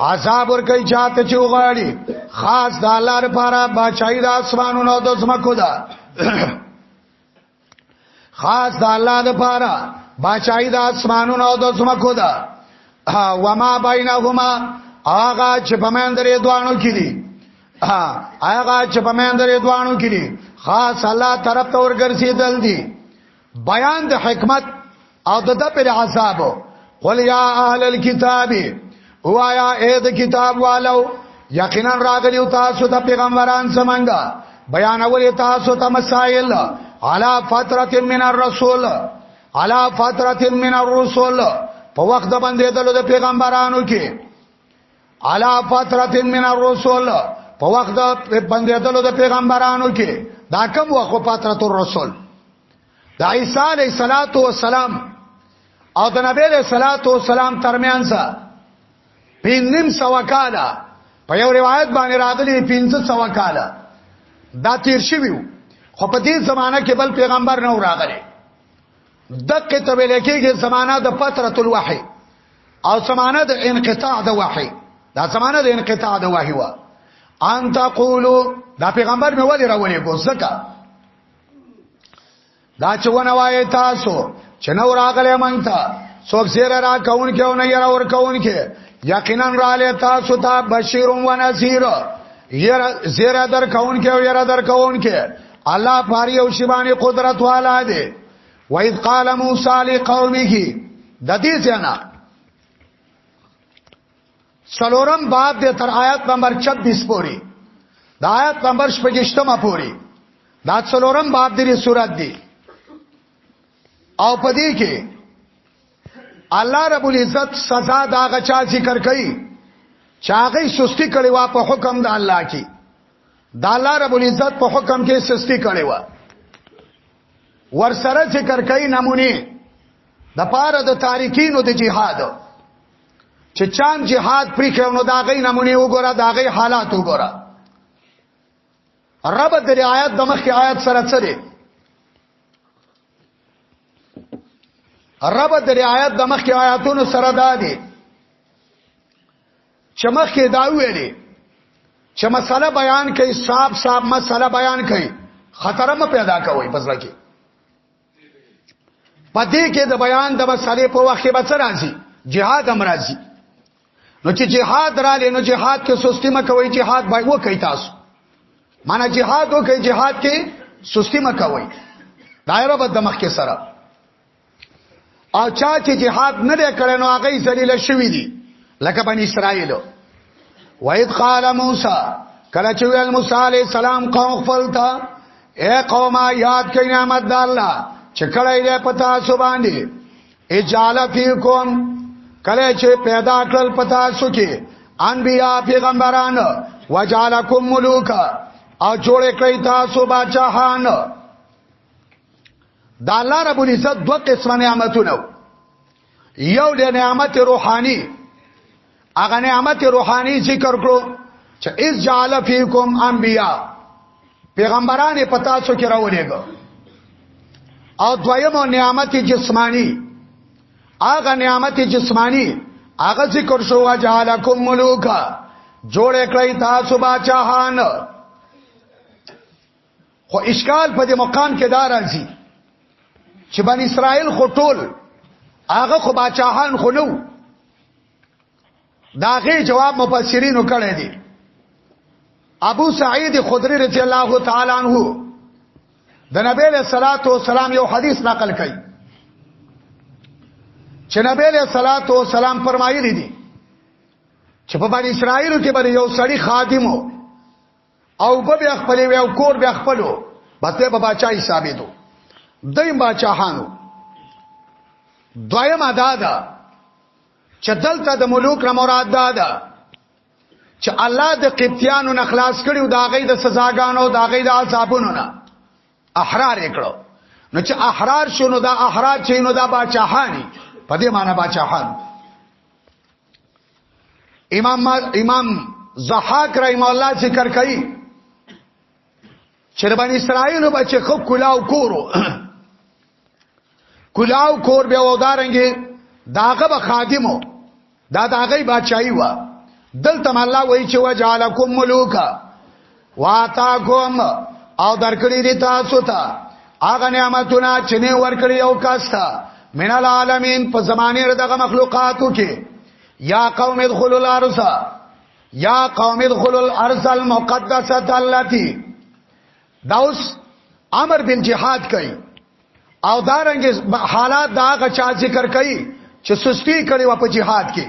عذاب ور کوي چاته چوغاړي خاص د الله لپاره بچای د اسمانونو او د زمکو دا خاص د الله لپاره بچای د اسمانونو او د زمکو دا وما بینهما آغا چې په من درې دوانو کې دي هغه چې په مین درې دوانو کې دي خاص الله طرف ته ورګرځیدل دي بیان د حکمت او د پر عذاب قل یا اهل الكتاب وایا اې د کتاب والو یقینا راغلی تاسو ته پیغمبران سمنګا بیانول تاسو ته مسائل علا فترت من الرسول علا فترت من الرسول په وخت باندې دلو د پیغمبرانو کې علا فترت من الرسول په وخت د بندیدلو د پیغمبرانو کې دا کوم وخت فترت الرسول د عیسی علیه صلاتو والسلام او د نبی علیه صلاتو والسلام ترمنځ پینځم سو کاله په یو روایت باندې راغلي پینځه سو کاله دا تیر شویو خو په دې زمانہ کې بل پیغمبر نه راغلی دقه ته ویل کېږي زمانہ د فتره الوحی او زمانہ د انقطاع د وحی دا زمانہ د انقطاع د وحی وا ان تقولو دا پیغمبر مې ولې راولې کو زکه دا چې ونه وای تاسو چې نو راغله مونږ ته څوک زیر را کون کې او نه یې را ور کون کې یقینا را لې تاسو ته بشیر و نذیر یرا زیرا در کون کې او یرا در کون کې الله پر یو شی باندې قدرت والا دی و اذ قال موسی لقومه د دې څنګه سلورم باب د تر آیات نمبر 26 پورې د آیات نمبر 28 پورې دا سلورم باب د دې سورات دی او پدې کې الله رب العزت سزا دا غچا ذکر کړي چاغې سستی کړي وا په حکم د الله کې د الله رب العزت په حکم کې سستی کړي و ورسره ذکر کوي نمونه د پاره د تاریکینو د جهاد چې چان جهاد پرې کړو دا غي نمونه وګوره دا غي حالات وګوره رب د آیات د مخکې آیات سره څه دی رب د آیات د مخکې آیاتونو سره دا دی چې مخکې دا ویلې چې مسله بیان کړي صاحب صاحب مسله بیان کړي خطر م پیدا کوي پس لکه پدې کې د بیان د مسلې په وخت کې به څه راځي jihad هم راځي نو چې jihad را لینو jihad کې سستی م کوي jihad به وکړي تاسو معنی jihad وکړي jihad کې سستی م کوي دایره به د مخ کې سره او چا چې جهاد نه دی کړی نو هغه ذلیل شوی دی لکه بنی اسرائیل وایذ قال موسی کله چې ویل موسی علی السلام قوم خپل ته اے قوم یاد کړئ نعمت د الله چې کله یې پتا سو باندې اجاله فیکم کله چې پیدا کړل پتا سو کې انبیا پیغمبران وجالکم ملوک او جوړ کړی تاسو بادشاہان د الله رب العزت دوه قسمه نعمتونه یو د نعمت روحاني هغه نعمت روحاني ذکر کړو چې اس جعل فیکم انبیا پیغمبران پتا څو کې راولېګو او دویمو نعمت جسمانی هغه نعمت جسمانی هغه ذکر شو واجعلکم ملوکا جوړ کړی تاسو باچاهان خو اشکال په دې مقام کې دا راځي چې بن اسرائیل خو ټول هغه خو بچاهان خو نو داغه جواب مفسرینو کړی دی ابو سعید خدری رضی الله تعالی عنہ د نبی له صلوات و سلام یو حدیث نقل کړي چې نبی له صلوات و سلام فرمایلی دي چې په بنی اسرائیل کې بر یو سړی خادمو او به بیا خپلې وی او کور بیا خپلو بس به بچا حسابېدو دیم بچاهانو دویم ادا ده چې دلته د ملوک نه مراد ده ده چې الله د قبطیانو نه خلاص کړي او د هغه د سزاګانو د هغه د عذابونو نه احرار کړو نو چې احرار شونو دا احرار چې نو دا بچاهانی په دې معنی بچاهان امام امام زحاک رحم الله ذکر کوي چې بنی اسرائیل به چې خو کلاو کورو کلاو کور به ودارنګي داغه به خادمو دا داغه بادشاہي و دلته الله وایي چې وجالکم ملوکا واتاکم او درکړي دي تاسو ته هغه نعمتونه چې نه ورکړي او کاستا من العالمین په زمانه دغه مخلوقاتو کې یا قوم ادخلوا الارض یا قوم ادخلوا الارض المقدسه التي داوس امر بن جهاد کوي او دارنګ حالات دا غچا ذکر کوي چې سستی کړي و په جهاد کې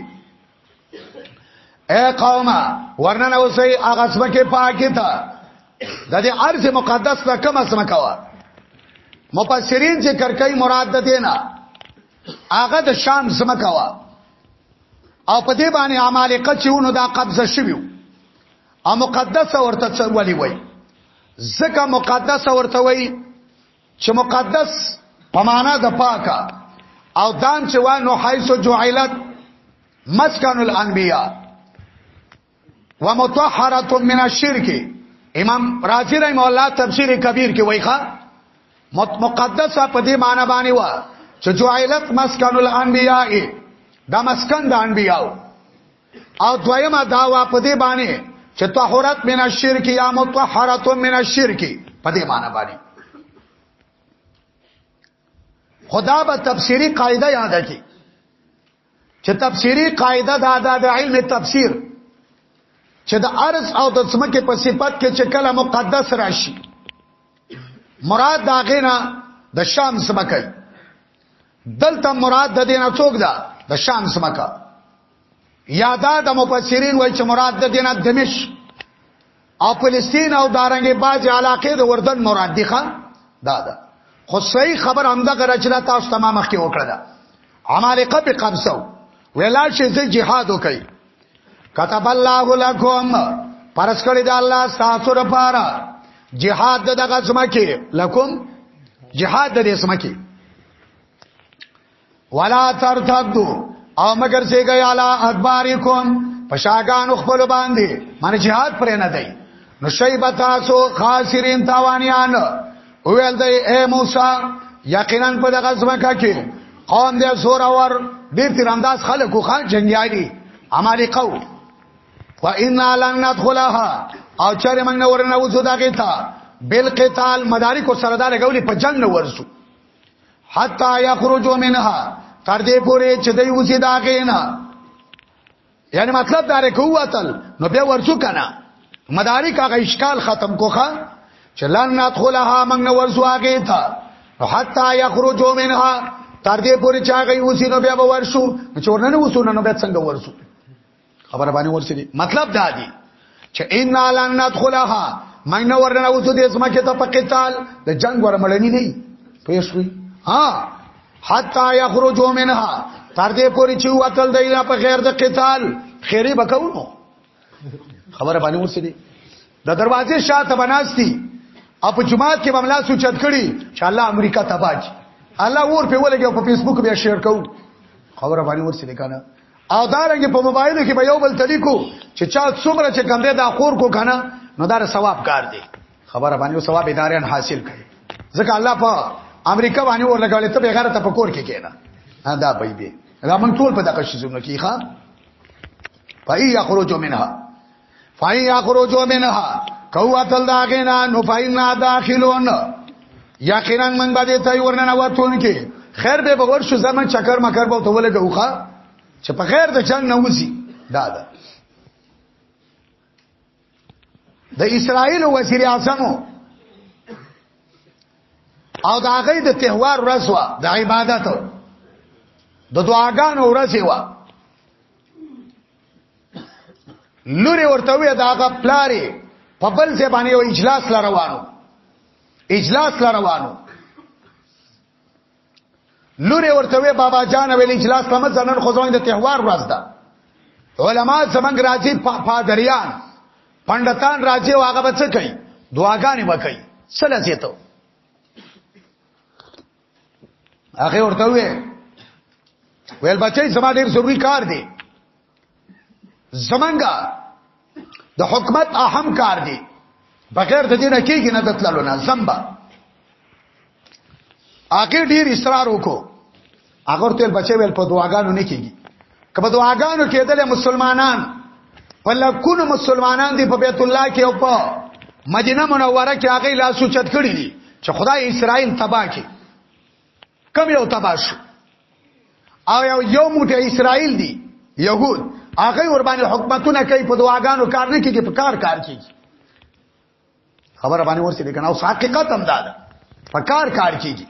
اے قومه ورنن اوسې هغه سمکه پاکه تا د دې ارز مقدس ته کم اسمه کوا مفسرین چې کرکای مراد ده دینا هغه د شام سمه کوا او په دې باندې عمالقه چې ونو دا قبضه شویو او مقدس ورته څه ولي وای زکه مقدس ورته وای چې مقدس په معنا د پاکه او دام چې وانه حيث جعلت مسکن الانبیاء ومطهره من الشرك امام رازی رحم الله تفسیر کبیر کې وایخه مقدسه په دې معنی باندې و چې جعلت مسکن الانبیاء دا مسکن د انبیاء او دویمه داوا په دې باندې چې طهورت من الشرک یا مطهرت من الشرک په دې معنی باندې خدا به تفسیری قاعده یاد کی چې تفسیری قاعده دا دا د علم تفسیر چې د ارز او د سمکه په صفت کې چې کله مقدس راشي مراد دا غینا د شام سمکه دلته مراد د دینه څوک ده د شام سمکه یادا د مفسرین وای چې مراد د دینه دمشق او فلسطین او دارنګې باج علاقې د وردن مراد دي ښا دا ده خو صحیح خبر همدا غره چې تاسو تمام مخ کې وکړه دا عمالقه په قبضه ویلا چې زه jihad وکي كتب الله لكم پرس کړی دا الله تاسو لپاره jihad دغه سمکه لكم jihad دې سمکه ولا ترتدو او مگر سي گئی علا ادبارکم پشاگان خپل باندې من جهاد پر نه دی نو شیبه تاسو خاسرین تاوانیان ویل دی اے موسی یقینا په دغه ځمکه کې قوم دې زور اور دې تیرانداز خلکو خان جنگیالي امالي قو و ان لن ندخلها او چر موږ ورنه وځو دغه ته بل قتال مدارک سره دا لګولې په جنگ ورسو حتا یخرجوا منها تر دې پورې چې دوی وسی دا غینا یعنی مطلب داره کوتل نو بیا ورڅو کنه مدارک هغه اشکال ختم کوخه چې لن ندخلها من ورسو هغه ته حتا یخرجوا منها تر دې پورې چې هغه وسی نو بیا ورسو چې ورننه وسو نو بیا څنګه ورسو خبر باندې ورسېږي مطلب دا دی چې ان لن ندخلها مې نه ورنه وځو د اسما کې ته په قتال د جنگ ورمړنی نه پېښوي ها حتا یخرجوا منها تر دې پوري چې وتل دی په غیر د قتال خیره بکونو خبره باندې ورسېږي د دروازې شاته بناستی او په جماعت کې بملا سوچت کړي چې الله امریکا تباج الله ور په ولګي په فیسبوک بیا شیر کوو خبره باندې ورسېږي کنه او دارنګ په موبایلو کې به یو بل طریقو چې چا څومره چې کم دی دا خور کو کنه نو دا ثواب کار دی خبره باندې ثواب اداريان حاصل کړي ځکه الله په امریکا باندې ورلګولې ته بغیر ته پکور کې کېنا دا به به دا من ټول په دغه شي زونه کې ښا پای یخرجو منها فای یخرجو منها کواتل داغینا نو فاینا داخلون یقینا من باندې تای ورننه وتون کې خیر به بغور شو زمون چکر مکر به توله غوخه چې په خیر د جنگ نه وځي دا ده د اسرائیل وزیر اعظم او د هغه د تهوار ورځ وا د عبادت د دعاګانو ورځ وا لوري ورته وی دا غ پلاري په بل ځای باندې یو اجلاس لروانو اجلاس لروانو لوري ورته وی بابا جان ویل اجلاس لمه ځنن خو ځوان د تهوار ورځ ده علما زمنګ راځي پادریان پندتان راځي واغه بچ کوي دعاګانې وکړي سلاسیتو هغه ورته وې ویل بچي زما ډیر ضروری کار دی زمنګا د حکومت اهم کار دی بغیر د دې نه کېږي نه دتللو نه زمبا هغه ډیر اصرار وکړو هغه تل بچي ویل په دعاګانو نه کېږي که په دعاګانو کې دل مسلمانان په لکونو مسلمانان دی په بیت الله کې او په مدینه منوره کې هغه لاس اوچت کړی دي چې خدای اسرائیل تباہ کړي کم یو تباہ شو او یو یو موټه اسرائیل دی یهود هغه ور باندې حکومتونه کوي په دعاګانو کار نه کوي په کار کار کوي خبره باندې ورسې دي کنه او حقیقت هم دا ده فکار کار کیږي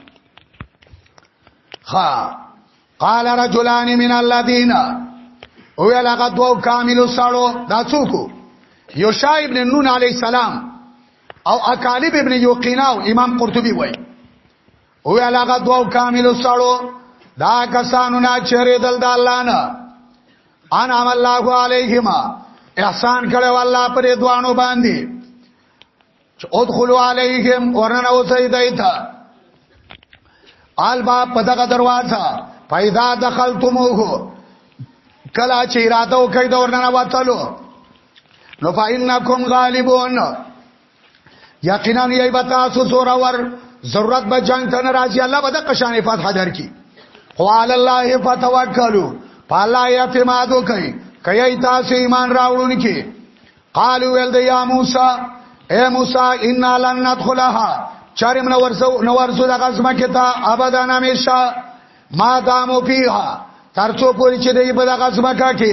ها قال رجلان من الذين او لغه دوه کاملو سړو دا څوک یو شای ابن نون علی السلام او اکالب ابن یوقینا او امام قرطبی وای او لغه دوه کاملو سړو دا کسانو نه چهره دل د الله نه انعام الله علیهما احسان کړو الله پر دوانو باندې چې ادخلوا علیهم ورننه اوسې دایته البا په دغه دروازه پیدا دخلتموه کلا چې اراده وکړ د ورننه وتلو نو فإنکم غالبون یقینا یی بتا سو زور ور ضرورت به جنگ ته ناراضی الله به د قشان فتح درکې خو علی الله فتوکلوا فلا یتمادو کوي کوي تاسو ایمان راوړونکي قالو ول د یا موسی اے موسی ان لن ندخلها چرم نو ورسو نو ورسو د غزمه کې تا ابدا نمیشا ما دامو پیها ترڅو پوری چې دی په د غزمه کې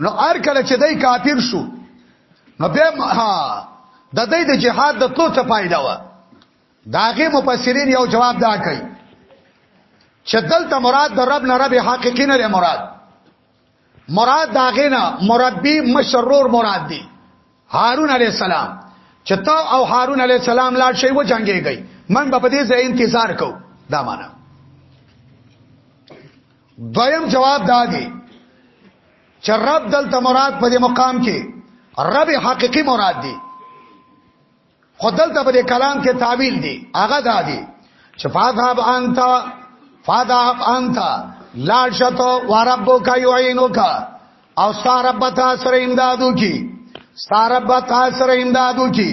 نو ار کله چې دای کافر شو نو به د دې د جهاد د تلو څه فائدہ و داغه مفسرین یو جواب دا کوي چې دلته مراد د رب نه رب حقیقی نه مراد مراد داغه نه مربي مشرور مراد دی هارون علی السلام چې تا او هارون علی السلام لاړ شي و جنگيږي من په دې ځای انتظار کو دا معنا دویم جواب دا دی چې رب دلته مراد په دې مقام کې رب حقيقي مراد دی خو دلته په دې کلام کې تعویل دی هغه دا دی چې فاذهب انت فاذهب انت لا شت وربک يعينك او ستاره بتا سره امدادو کی ستاره بتا سره امدادو کی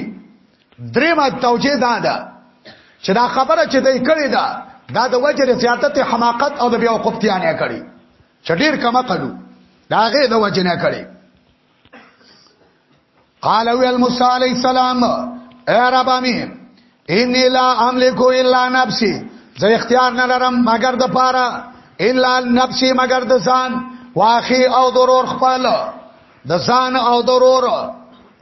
درېما توجیه دا ده چې دا خبره چې دای کړی دا دا د وجر سیاست حماقت او د بیا وقفتیا نه کړی چې ډیر کما قلو دا غې د وجه نه کړی قال وی المصلی علی السلام اے رب امین انی لا املک الا نفسی زه اختیار نه لرم مگر د پاره الا نفسی مگر د ځان واخی او ضرور خپل د ځان او ضرور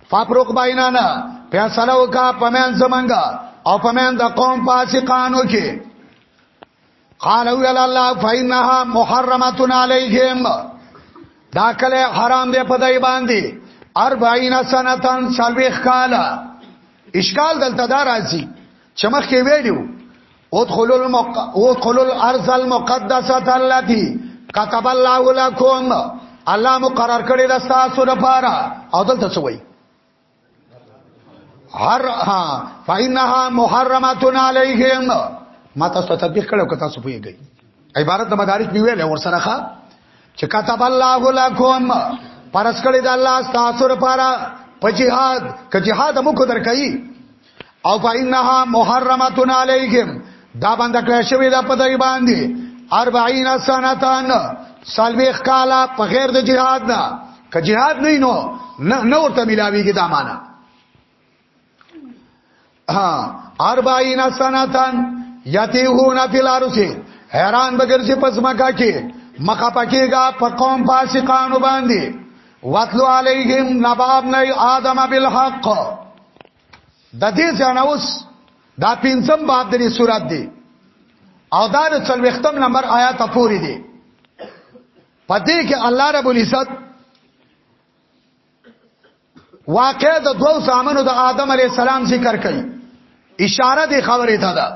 ففرق بینانا فیصله وکا پمن زمنګا او پمن د قوم فاسقانو کې قال او الله فینها محرمه علیهم دا کله حرام دی په دای باندې 40 سنتن سلوخ کالا اشکال دلته دا راځي چې مخکې ویلو ادخلوا المق... ادخلوا الارض المقدسه التي كتب الله لكم الله مقرر کړی دا تاسو لپاره او دلته څه وایي هر ها فإنها محرمه عليهم ما تاسو تطبیق کړو که تاسو پوهیږئ عبارت د مدارک دی ویل ور سره ښا چې كتب الله لكم پرس کړی دا الله تاسو لپاره په جهاد که جهاد مو کو درکې او فإنها محرمتون علیکم دا بند کړی شوی دا په دای باندې 40 سنتان سالويخ کالا په غیر د جهاد نه که جهاد نه نو نه ورته ملاویږي دا معنا ها 40 سنتان یتیهون فی الارض حیران بغیر چې پس مکا کې مخه پکېګا په قوم فاسقانو باندې واتلو علیهم نباب نئی آدم بالحق د دې ځان اوس دا پنځم باب د دې سورات دی او دا د څلوختم نمبر آیات پوری دی پدې کې الله رب العزت واقع د دوو زامنو د آدم علی السلام ذکر کړي اشاره دی خبره ته ده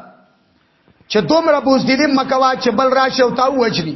چې دومره بوز دي مکوا چې بل راشه او تاو وجري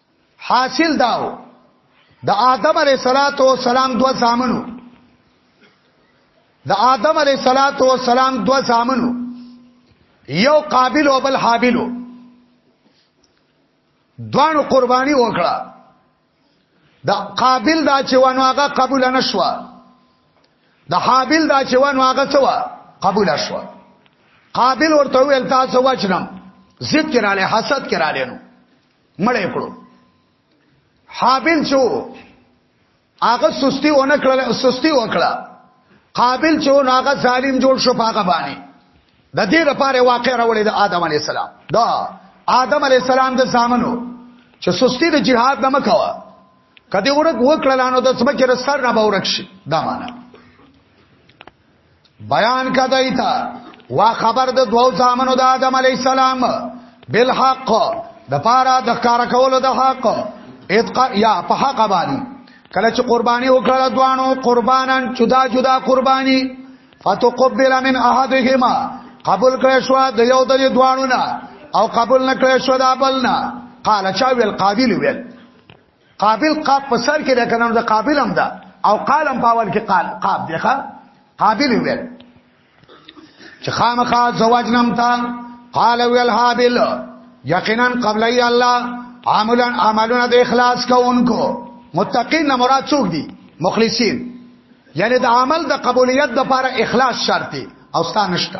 حاصل داو د دا آدم علیه صلوات و سلام دو زامنو د آدم علیه صلوات و سلام دو زامنو یو قابل او بل حابل دوانو قرباني وکړه د قابل دا چې وانو هغه قبول نه شو د حابل دا چې وانو هغه څه قبول شو قابل ورته ویل تاسو وچنم ضد کړه له حسد کړه له نو مړې کړو حابل چې هغه سستی و نه کړل سستی وکړه قابل چې هغه ظالم جوړ شو هغه باندې د دې لپاره واقع راوړی د آدم علی السلام دا آدم علی السلام د زامنو چې سستی د جهاد نه مکوا کدی ورک وکړلانو د سمکه سر نه باورک شي دا معنا بیان کدی تا وا خبر د دوو زامنو د آدم علی السلام بالحق د پارا د کار کولو د حق اتقا یا په حق باندې کله چې قرباني وکړه دوانو قربانان جدا جدا قرباني فتقبل من احدهما قبول کړی شو د یو د دوانو نه او قبول نکړی شو د بل نه قال چا ویل قابل ویل قابل قاب په سر کې ده کنه د قابل هم ده او قالم په اول کې قال قاب دی ښا قابل ویل چې خامخا زواج نام تا قال ویل حابل یقینا قبل ای الله عملا عملونه د اخلاص کوونکو متقین مراد څوک دي مخلصین یعنی د عمل د قبولیت لپاره اخلاص شرط دی او ستانشته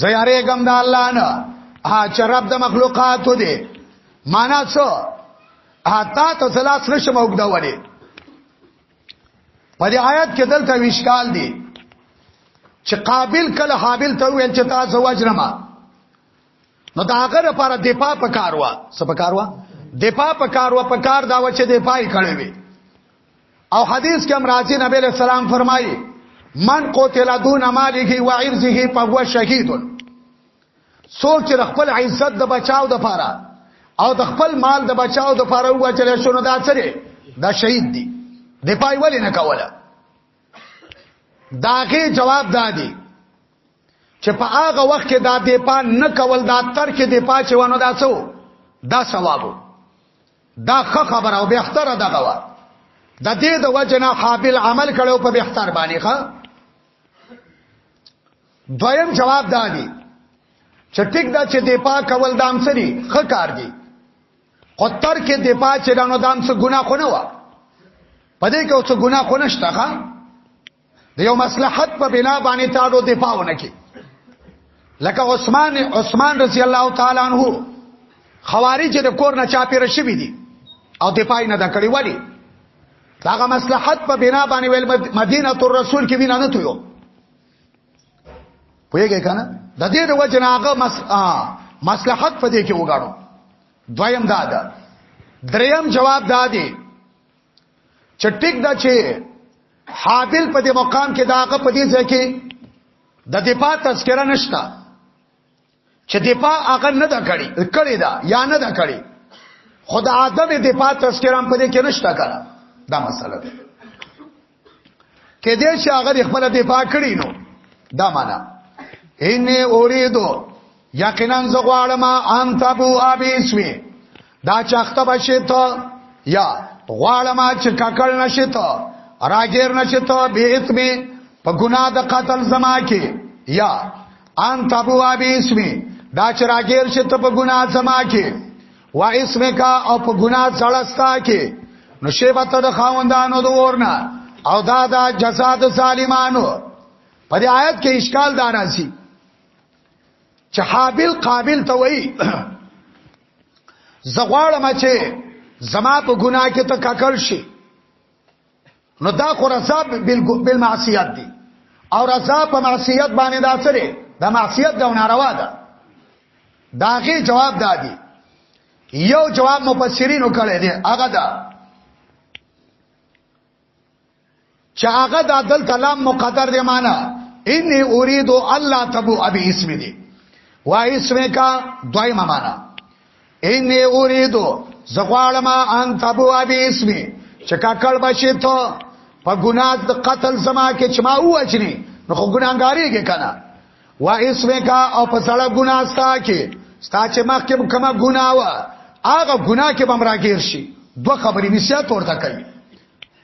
زه یریګم د الله نه ها چې رب د مخلوقاتو دی معنا څه حتا ته سلاس نشم وګدا وړي په دې آیات کې دلته وشکال دی چې قابل کله حابل ته ویل چې تاسو وجرما نو دا هغه لپاره د پا په کاروا څه په کاروا د پا په کاروا په کار دا و چې د پای کړی وي او حدیث کې امراضی نبی علیہ السلام فرمایي من قتل دون ماله و عرضه فهو شهید څوک چې خپل عزت د بچاو د پاره او د خپل مال د بچاو د پاره و چې شنو دا سره دا شهید دی د پای ولې نه کوله داغه جواب دادی چې په هغه وخت کې دا د پا نه کول دا تر کې د پا چې ونه دا څو دا ثوابو دا ښه خبره او بهتره دغه وا د دې د وجنه حابل عمل کړو په بهتر باندې ښا دویم جواب دا دی چې ټیک دا چې دی پاک کول دام سری ښه کار دی خو تر کې دی پاک چې دانو دام څه ګناه خونه و پدې کې څه ګناه خونه شته ښا د یو مصلحت په بنا باندې تاړو دفاع ونکي لکه عثمان عثمان رضی الله تعالی عنہ خوارج د کور نه چا پیر شوی دي او دفاع نه دا کړی ولی داغه مصلحت په بنا باندې ویل مدینه تر رسول کې وینا نه تویو پوهیږئ کنه د دې د وجه ناغه مس... مصلحت په دې کې وګاړو دویم دا ده دریم جواب دا دی چټیک دا چې حابل په دې مقام کې دا هغه په دې ځای کې د دفاع تذکرہ نشتا چې دفاع هغه نه دا کړی کړی دا یا نه دا کړی خدا آدم دفاع تذکرہ هم په دې کې نشتا کړه دا مسله ده کې دې چې هغه خپل دفاع کړی نو دا معنا ان اوریدو یقینا زه غواړم ان تبو ابي اسمي دا چاخته بشي ته یا غواړم چې ککل نشي ته راګیر نشي ته به اسمي په ګناه د قتل زما کې یا ان تبو ابي اسمي دا چې راګیر شي ته په ګناه زما کې وا اسمه کا او په ګناه ځړستا کې نو شی به ته د خاوندانو د ورنه او دا دا جزاء د ظالمانو په دې آیت کې اشکال داراسي چې حابل قابل ته وای زغواړم چې زما په ګناه کې ته ککل شي نو دا خو رضا بل معصیت دی او رضا په معصیت باندې دا سره د معصیت د ناروا ده داغه جواب دادی یو جواب مفسرینو کړی دی هغه دا چې هغه د عدل کلام مقدر دی معنا انی اريد الله تبو ابي اسم دی وا اسم کا دویمه معنا انی اريد زغوالما ان تبو ابي اسم چې کاکل بشي ته په ګناه د قتل زما کې چې ما وچني نو خو ګناګاری کې کنه وا اسم کا او په سړه ګناه ستا کې ستا چې ما کې کومه ګناه وا هغه ګناه کې بمراګیر شي دوه خبرې نسیات ورته کوي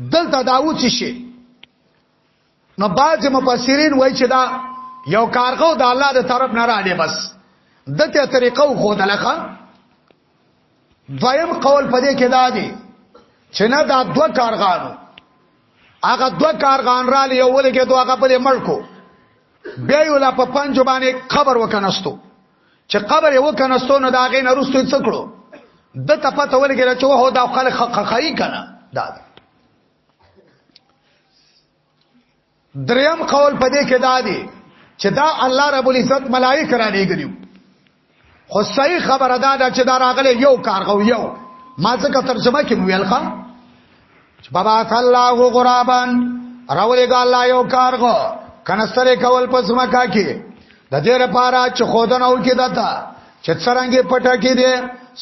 دلته دا و چې شي نو باج مفسرین وای چې دا یو کارغو د الله د طرف نه را دی بس دته طریقو خو دلخه دویم قول پدې کې دا دی چې نه دا دوه کارغانو هغه دوه کارغان را لې یو لګې دوه هغه په مړکو بیا یو لا په پنځو باندې خبر وکنهستو چې قبر یې وکنستو نو دا غې نه رستو څه کړو د ته پته ولګی چې وه دا خلک خخای کنه دا دریم قول پدې کې دا دی چې دا الله رب العزت ملائک را لېګلیو خو صحیح خبره ده چې دا راغله یو کارغو یو ما څنګه ترجمه کې ویل ښه بابات الله غرابان راولې ګا الله یو کارغو کنستره کول پس مکا کې د دې لپاره چې خودن او کې دتا چې څرنګه پټه کې دي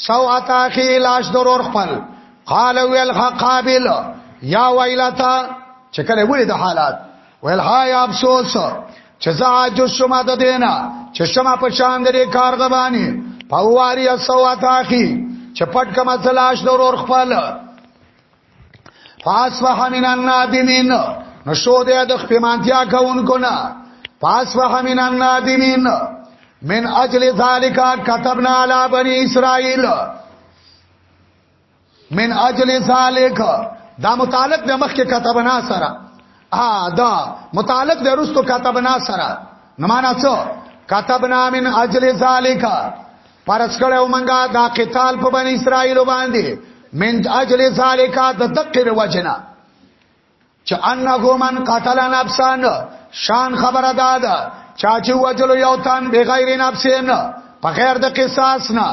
سو اتا کې لاش درور خپل قال ویل قابل یا ویلتا چې کله ولې د حالات ویل های افسوس چې زه عاجز شوم د دینه چې شمه په شان درې کار غبانی په واری اسوا تاخی چې پټ کما تلاش ضرور خپل فاسفح من النادمین نو شو دې د خپمانتیا کوونکو نه فاسفح من النادمین من اجل ذالک كتبنا على بني اسرائيل من اجل ذالک دا متعلق د مخکې كتبنا سره ا دا متعلق د رستو كتبنا سره نو معنا څه كتبنا من اجل ذالک پرس کړو منګه دا قتال په بنی اسرائیل باندې من اجل ذالک د دقر وجنا چې انه من قتل نفسان شان خبره دادا چا چې وجلو یو تن بغیر نفسین په غیر د قصاص نه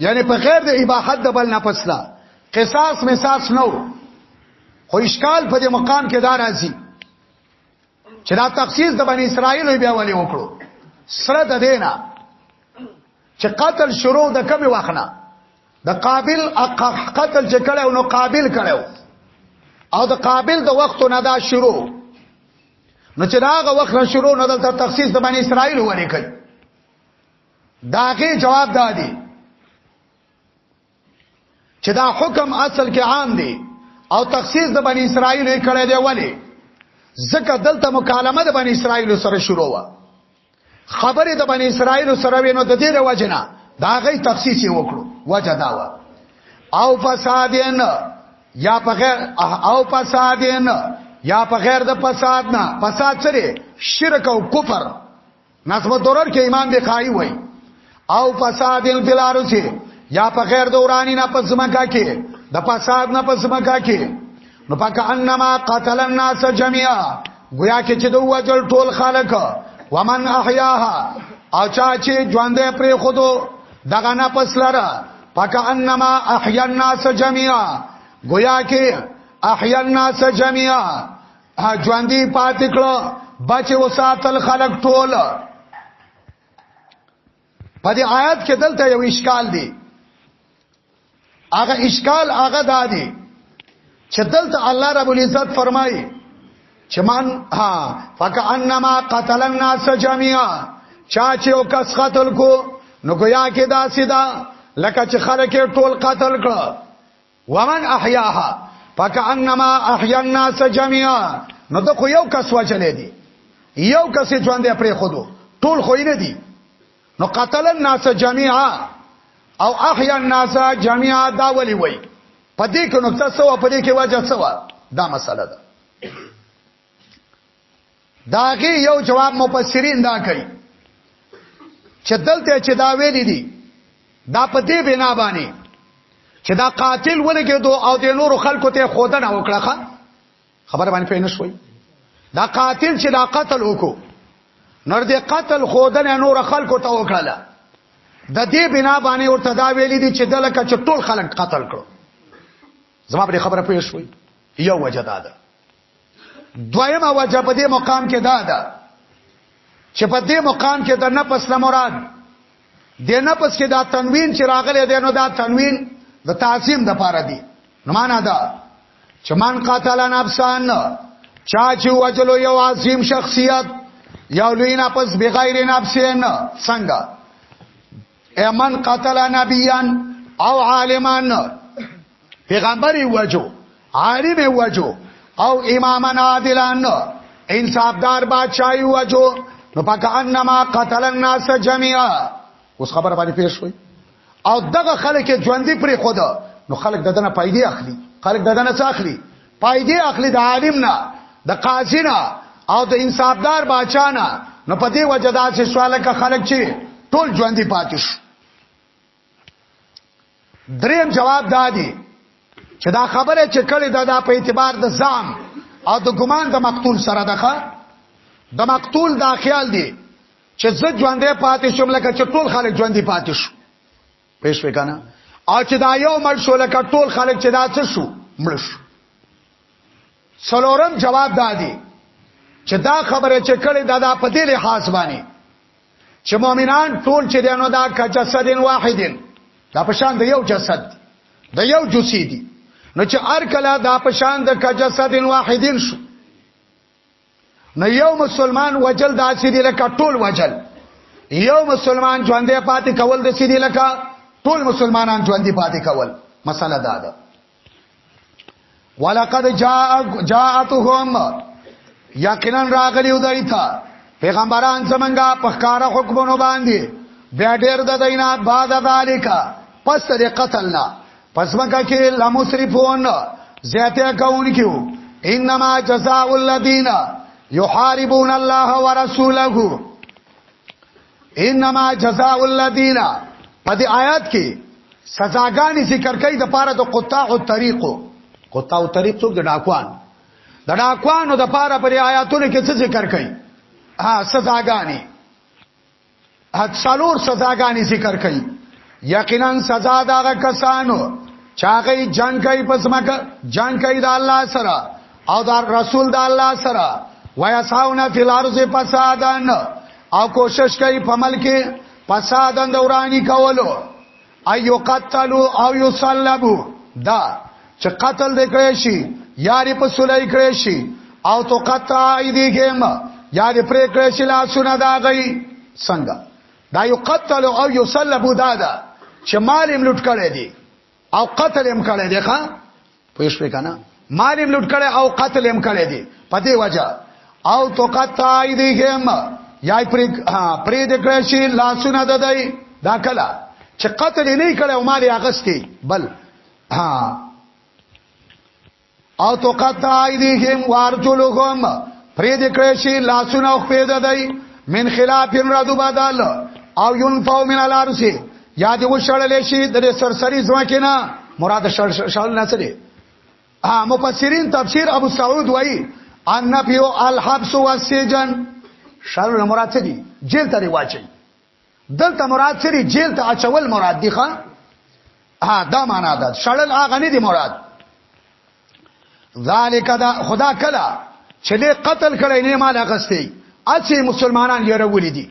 یعنی په غیر د اباحت د بل نه پسلا قصاص مساس نو خو اشکال په دې مقام کې دا راځي چې دا تخصیص د بنی اسرائیل بیا ولې وکړو سره د دینا چې قتل شروع د کمی وخنه د قابل قتل چې کړو نو قابل کړو او د قابل د وخت نه دا شروع نو چې داغه وخت نه شروع نه دلته تخصیص د بنی اسرائیل ولې کوي داغه جواب دادی چې دا حکم اصل کې عام دی او تخصیص د بنی اسرائیل یې کړی دی ولی ځکه دلته مکالمه د بنی اسرائیل سره شروع و خبره د بنی اسرائیل سره وینو د دې وجنه دا غي تخصیص یې وکړو وجه دا و او فسادین یا په غیر او فسادین یا په غیر د فساد نه فساد سره شرک او کفر نظم الدرر کې امام بخاری وای او فساد الفلارو چې یا په غیر دورانی نه پس مکا کې د فساد نه پس مکا کې نو پک انما قتل الناس جميعا گویا کې چې دوه جل ټول خلق ومن احیاها او چا چې ژوندې پرې خودو دغه نه پس لره پک انما احیا الناس جميعا گویا کې احیا الناس جميعا ژوندۍ پاتې کړو بچ وساتل خلق ټول په دې آیات کې دلته یو اشکال دی هغه اشکال هغه دا دی چې دلته الله رب العزت فرمایي چې من ها فکانما قتل الناس جميعا چا چې او کس قتل کو نو گویا کې دا سیدا لکه چې خلک ټول قتل کړ ومن احیاها فکانما احیا الناس جميعا نو د خو یو کس وجلې دي یو کس ژوند پرې خودو ټول خو نه دي نو قتل الناس جميعا او احیا الناس جميعا دا ولي وای پدې کې نقطه سو پدې کې وجه سو دا مسله ده داغه یو جواب مفسرین دا کوي چې دلته چې دا ویلي دي دا په دې بنا باندې چې دا قاتل ولګېدو او د نورو خلکو ته خودنه وکړه خبر باندې پېنه شوي دا قاتل چې دا قتل وکړو نور دې قتل خودنه نور خلکو ته وکړه د دې بنا باندې ورته دا ویلي دي چې دلته چې ټول خلک قتل کړو زما په خبره پېښ شوي یو وجه دا ده دویمه وجه په دې مقام کې دا ده چې په دې مقام کې د نفس نه مراد د نفس کې دا تنوین چې راغلی دی نو دا تنوین د تعظیم د پاره دی نو معنا دا چې من قاتل نفسان چا چې وجلو یو عظیم شخصیت یو لوی نفس بغیر نفسین څنګه امن قتل نبیان او عالمان پیغمبر وجو عالم وجو او اماما عادلان انصافدار بادشاہي وجو نو پک انما قتل الناس جميعا اوس خبر باندې پیښ شوی او دغه خلک ژوندۍ پرې خود نو خلک ددنه پیدا اخلي خلک ددنه څه اخلي پایدې اخلي د عالم نه د قاضي نه او د انصافدار باچا نه نو په دې وجه دا چې سوال کا خلک چې ټول ژوند دي پاتې شو دریم جواب دا دی چې دا خبره چې کړې دا, دا په اعتبار د ځان او د ګمان د مقتول سره دغه د مقتول دا خیال دی چې زه ژوندې پاتې شوم لکه چې ټول خلک ژوندې پاتې شو پېښ وکنه او چې دا یو مړ شو لکه ټول خلک چې دا څه شو مړ شو څلورم جواب دا دی چې دا خبره چې کړي دا, دا په دې لحاظ باندې چې مؤمنان ټول چې دینو دا کجسدن واحدن دا پشان د یو جسد د یو جسی دی نو چې ار کله دا پشان د کجسدن واحدن شو نو یو مسلمان وجل دا چې دی لکه ټول وجل یو مسلمان ژوندې پاتې کول د چې دی لکه ټول مسلمانان ژوندې پاتې کول مسله دا ده ولقد جاء جاءتهم یقینا راغلی ودای تا پیغمبران زمنګا په کار حکمونو باندې بیا ډېر د دینات بعد ذالیکا پس د قتلنا پس مکه کې لمسرفون زیاته کون کیو انما جزاء الذين يحاربون الله ورسوله انما جزاء الذين په دې آیات کې سزاګانی ذکر کوي د پاره د قطاع او طریقو قطاع او طریق څوک د ډاکوان د ډاکوانو د پاره پر آیاتونو کې څه ذکر کوي ها سزاګانی حد څلور سزاګانی ذکر کړي یقینا سزا دغه کسانو چاغی جنگ کوي پس مکه جنگ کوي د الله سره او د رسول د الله سره ویساونا فی الارض فسادن او کوشش کوي په ملک فسادن دورانی کولو ايو قتلو او یو صلبو دا چې قتل دکړې شي یاري په سولای کړې شي او تو قطع ايديهم یاري پرې کړې شي لا سونه دا غي څنګه دا یو قتل او یو صلبو دا دا چې مال هم لټ کړې دي او قتل هم کړې دي ښا پوه شو کنه مال هم لوټ کړي او قتل هم کړي دي په دې وجه او تو قطع ايديهم یا پرې پرې د کړی شي لاسونه د دای دا کلا چې قتل نه کړي او مال اغستی بل ها او تو قطع ايديهم وارجلهم پرې د کړی شي لاسونه او پې د دای من خلاف ردو بدل او ينفو من الارض یا دی وشړل شي د سرسری ځمکه نه مراد شړل نه سره ا مفسرین تفسیر ابو سعود وایي ان نبیو الحبس والسجن شړل مراد څه دي جیل ته واچي دلته مراد سری جیل ته اچول مراد دی ښا ها دا معنا ده شړل هغه نه دی مراد ذالک دا خدا کلا چې دې قتل کړي نه مال اغستې اسی مسلمانان یې راولې دي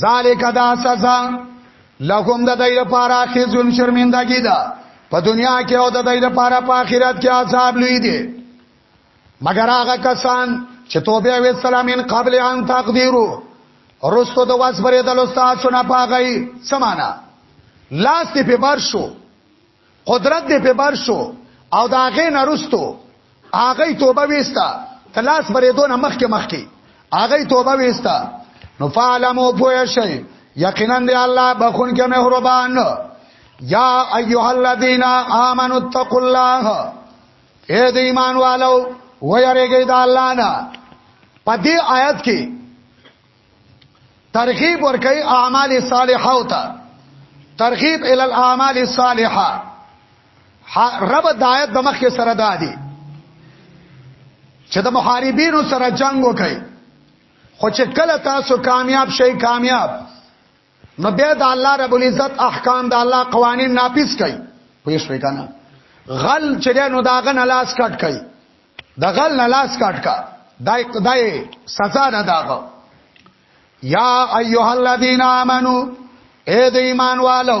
ذالک دا سزا لهم د دې لپاره خزون شرمندګی ده په دنیا کې او د دې لپاره په آخرت کې عذاب لوی دی مگر هغه کسان چې توبه وې سلام ان قبل ان تقدیرو رستو د واس بری د لوستا سنا پاغی سمانا لاس په بار شو قدرت دې په بر شو او دا غې نرستو هغه توبه وستا تلاس پرې دون مخ کې مخ کې هغه توبه وستا نو فعلمو پوه شئ یقینا دی الله بخون کې مهربان یا ایها الذین آمنوا اتقوا الله اے د ایمان والو ویریږئ د الله نه په دې آیت کې ترغیب ورکي اعمال صالحه او ته ترغیب ال الاعمال الصالحه رب دایت د مخ سره دادي چې د محاربینو سره جنگ وکړي خو چې کله تاسو کامیاب شئ کامیاب نو بیا د الله رب العزت احکام د الله قوانین ناپیس کړي پوه شئ کنه غل چې نو داغه نه لاس کټ کړي د غل نه لاس کټ کا دای دای سزا نه داغه یا ایها الذین آمنو اے د ایمان والو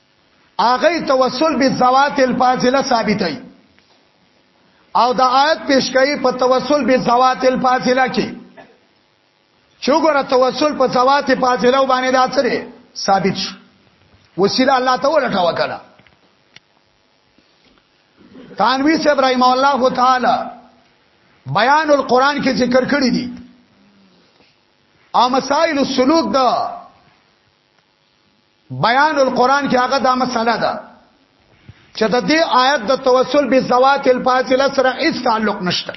هغه توسل بالذوات الفاضله ثابتای او د آیت پیشکای په توسل بالذوات الفاضله کې چوغره توسل په ذوات فاضله باندې دا سره ثابت شو وسیله الله ته ولټه وکړه تانوی سے ابراهیم الله تعالی بیان القرآن کې ذکر کړی دي او مسائل السلوک دا بیان القرآن کې هغه دا مسله ده چې د دې آیت د توسل به زوات الفاضله سره هیڅ تعلق نشته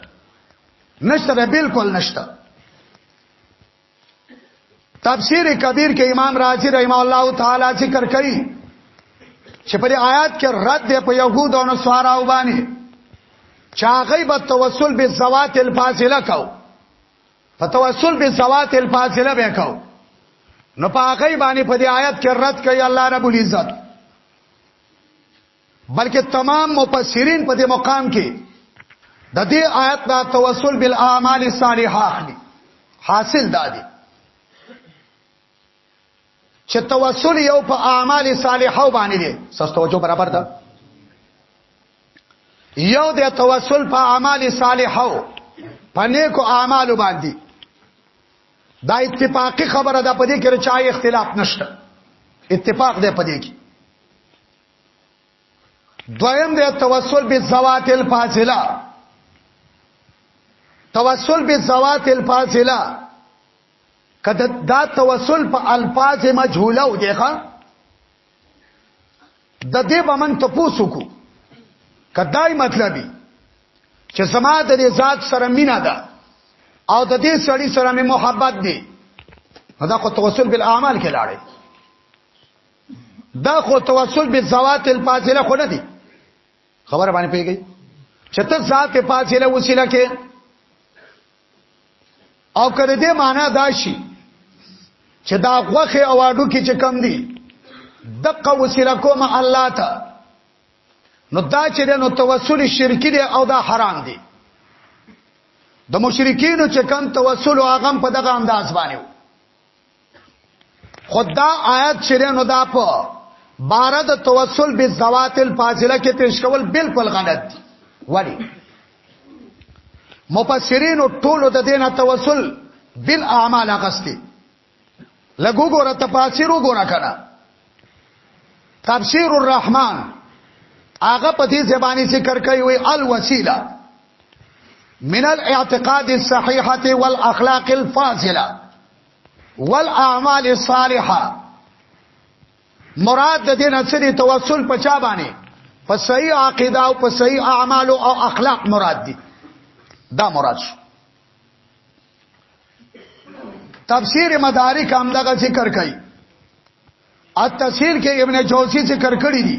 نشته به بالکل نشته تفسیر کبیر کې امام رازی رحم الله تعالی ذکر کوي چې پر آیات کې رد دی په يهود او نصارا وبانی چاغي به توسل به زوات الفاضله کو په توسل به زوات الفاضله به کو نو په هغه باندې په دې آیت کې رد کوي الله رب العزت بلکې تمام مفسرین په دې مقام کې د دې آیت دا توسل بالاعمال الصالحه اخلي حاصل دادي چې توسل یو په اعمال صالحو باندې دي سست توجه برابر ده یو د توسل په اعمال صالحو په نیکو اعمال باندې دا اتفاقی خبره ده په دې کې چا اختلاف نشته اتفاق ده په دې کې دویم د توسل به زوات الفاضله توسل به زوات الفاضله کده دا توسل په الفاظ مجهوله و دی ښا د دې به من ته پوسو کو کدای مطلبي چې زما د دې ذات سره مینا ده او د دې سړی سره مې محبت دی دا خو توسل بالاعمال کې لاړې دا خو توسل بالذوات الفاضله خو نه دی خبر باندې پیږي چې ته ذات فاضله وسیله کې او کله دې معنا دا شي چې دا غوخه او اډو کې چې کم دي دقه وسیله کوم الله ته نو دا چې نو توسل شرکی دی او دا حرام دی د مشرکینو چې کم توسل او هغه په دغه انداز باندې خدا آیات چیرې نو دا په بار د توسل به زوات الفاضله کې پیش کول بالکل غلط دي ولی مفسرین ټول د دینه توسل بل اعمال غستی لګو ګوره تفاسیر وګوره کړه تفسیر الرحمن هغه په دې زبانی ذکر کوي وی الوسیله من الاعتقاد الصحيحه والاخلاق الفاضله والاعمال الصالحه مراد د دې نه څه دی توسل په چا باندې په صحیح عقیده او په صحیح اعمال او اخلاق مراد دي دا مراد شو تفسیر مدارک هم دغه ذکر کوي التفسیر کې ابن جوزی ذکر کړی دی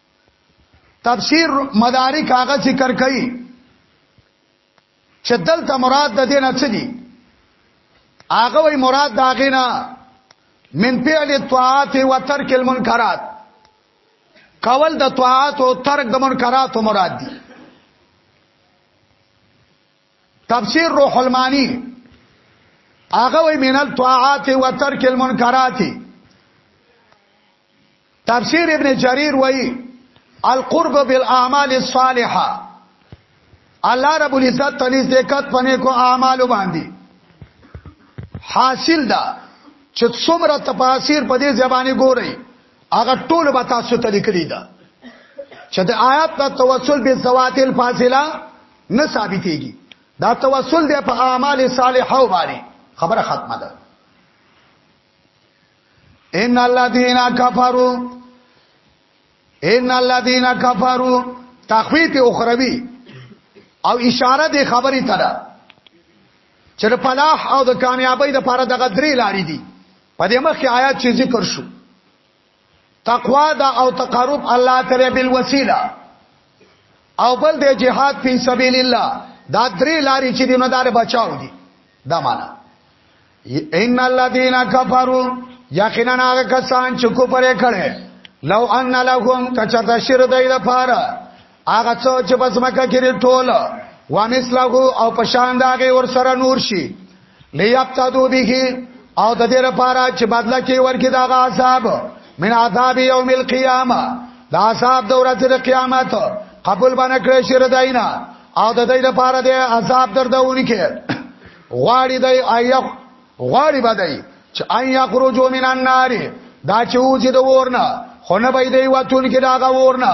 تفسیر مدارک هغه ذکر کوي چې دلته مراد د دینه څه دي هغه وی مراد دا غینا من فعل الطاعات و ترک المنکرات کول د طاعات او ترک د منکرات مراد دي تفسیر روح المانی هغه وی من الطاعات و ترک المنکرات تفسیر ابن جریر وایي القرب بالاعمال الصالحه الله رب العزت تنیز دکت پنه کو اعمال باندې حاصل دا چې څومره تفاسیر په دې ځبانه ګوري هغه ټول به تاسو ته لیکلي دا چې د آیات په توسل به زوات الفاصله نه ثابتېږي دا توسل دی په اعمال صالحه باندې خبره ختمه ده ان الذين كفروا ان الذين كفروا تخفیف اخروی او اشاره د خبرې ته ده چې د فلاح او د کامیابی لپاره دغه درې لارې دي په دې مخکې آیات چې ذکر شو تقوا دا او تقرب الله ته بالوسیله او بل د جهاد په سبیل الله دا درې لارې چې دینه دار بچاو دي دا معنا ان الذين كفروا یقینا هغه کسان چې کوپر کړي لو ان لهم کچته شر دای لپاره هغه څو چې بس مکه کې ټول وامسله او پشان داغه ور سره نور شي ليقتدو به او د دې لپاره چې بدله کې ورکې داغه عذاب من عذاب یوم القیامه دا عذاب د ورځې د قیامت قبول باندې کړی شي رداینا او د دې لپاره د عذاب دردونی کې غواړي دی ایق غواړي بدای چې ان یخرجوا من النار دا چې وځي د ورنه خو نه به دی وتون کې داغه ورنه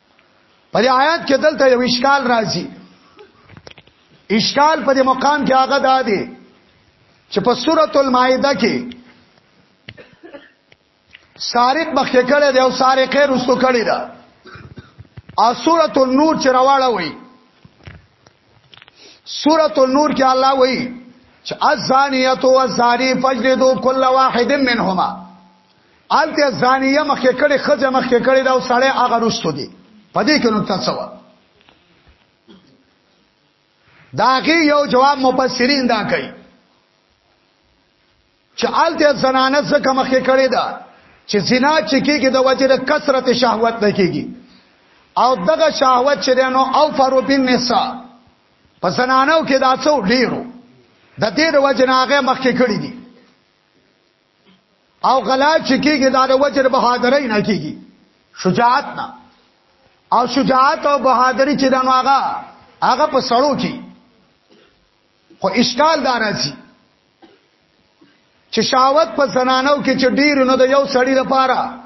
په دې آیات کې دلته یو اشکال راځي اشکال په دې مقام کې هغه دا دی چې په سورۃ المائده کې سارق مخکې کړي دی او سارقې رستو کړي ده او سورۃ النور چې راواړه وي سورۃ النور کې الله وایي چې الزانیه والزانی فجلدوا كل واحد منهما آلته زانیه مخکې کړي خځه مخکې کړي دا سړی هغه رستو دی پدې کې نقطه څه و داغه یو جواب مفسرین دا کوي چې آلته زنانه څخه مخکې کړي دا چې زنا چې کېږي د وجه د کثرت شهوت نه کېږي او دغه شهوت چې دنو او فروبین نساء په زنانو کې دا څو ډیرو د دې د وجه نه هغه مخکې کړي دي او غلا چې کېږي دا د وجر بهادرۍ نه کېږي شجاعت نه او شجاعت او بهادری چې دنو هغه هغه په سړو کې خو اشکال دا راځي چې شاوت په زنانو کې چې ډیر نو د یو سړی لپاره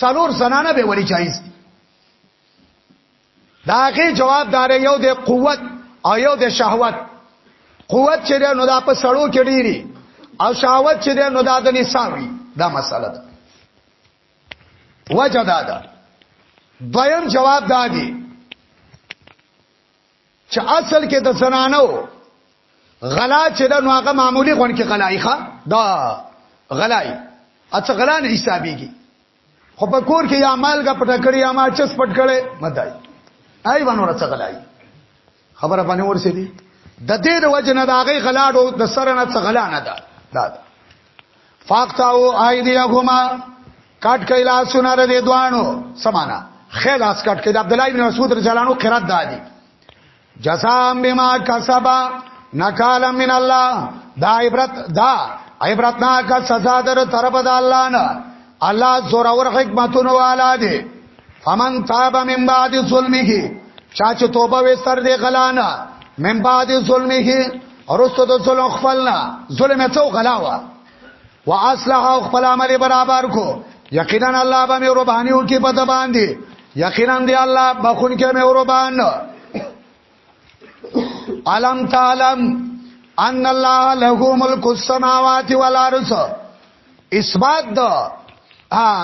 څلور زنانه به وری جایز دي دا هغه جواب دار یو د قوت او یو د شهوت قوت چې نو دا په سړو کې ډیری او شهوت چې نو دا د نساوي دا مسله ده وجه دا ده دویم جواب دا دی چې اصل کې د زنانو غلا چې د نو هغه معمولی غون کې غلایخه دا غلای اڅ غلا نه حسابيږي خو په کور کې یا مالګه پټه کړی یا ما چس پټ کړي مدای آی باندې ورڅ غلای خبره باندې ورسې دي د دې د وجه نه د هغه غلاډو د سره نه څه غلا نه ده دا فاقتاو ایدیهما کټ کای لاسونه ر دې دوانو سمانا خلاص کټ کای د عبد الله بن مسعود رضی الله عنه قرات دادی جزاء بما کسب نکالا من الله دا عبرت دا عبرتناک سزا در طرف د الله نه الله زور اور حکمتونو والا دی فمن تاب من بعد ظلمه چا چې توبه وستر دی غلانا من بعد ظلمه ورستو د ظلم خپلنا ظلم څو غلاوه واصلح او خپل عمل برابر کو یقینا الله به مې ربانی او کې پته باندې یقینا دی الله بخون کې مې ربان علم تعلم ان الله له ملک السماوات والارض اثبات دا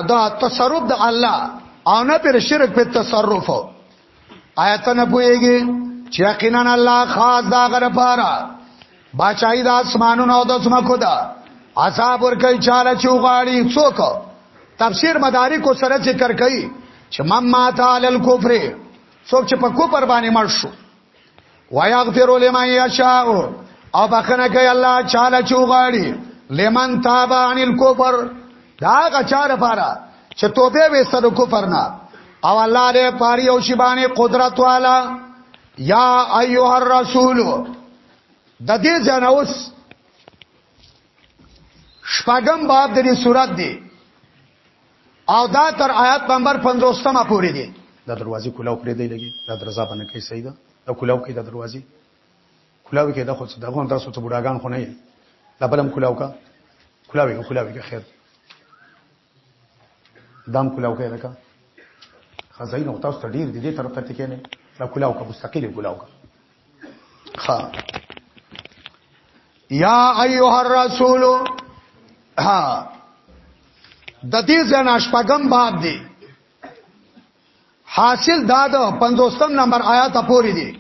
دا تصرف د الله او نه پر شرک په تصرف آیت نه پويږي چې یقینا الله خاص دا غره پاره بچای د اسمانونو او د سمکو دا عذاب ور کوي چاله چوغاړي څوک تفسیر مدارک سره ذکر کوي چې مما تعالی الکفر څوک چې په کوپر باندې مړ شو ويغفر لمن يشاء او بخنه کوي الله چاله چوغاړي لمن تاب عن الكفر دا غچاره پاره چې توبه وسره کفر نه او الله دې پاري او شیبانه قدرت والا یا ایها الرسول د دې جنوس شپږم باب د دې صورت دی او دا تر آیات نمبر 50 ما پورې دی دا دروازې کولاو پرې دی لګي دا درزا باندې کوي صحیح ده دا کولاو کې دا دروازې کولاو کې دا خو څه دغه تاسو ته بډاګان خو نه یې دا بلم کولاو کا کولاو کې کولاو کې خیر دام کولاو کې لکه خزاین او تاسو ته ډیر دې طرف ته کې نه دا کولاو کا مستقیل کولاو کا ها یا ایها الرسول ها د دې ځنا شپږم باب دی حاصل دا د 50 نمبر آیات پورې دی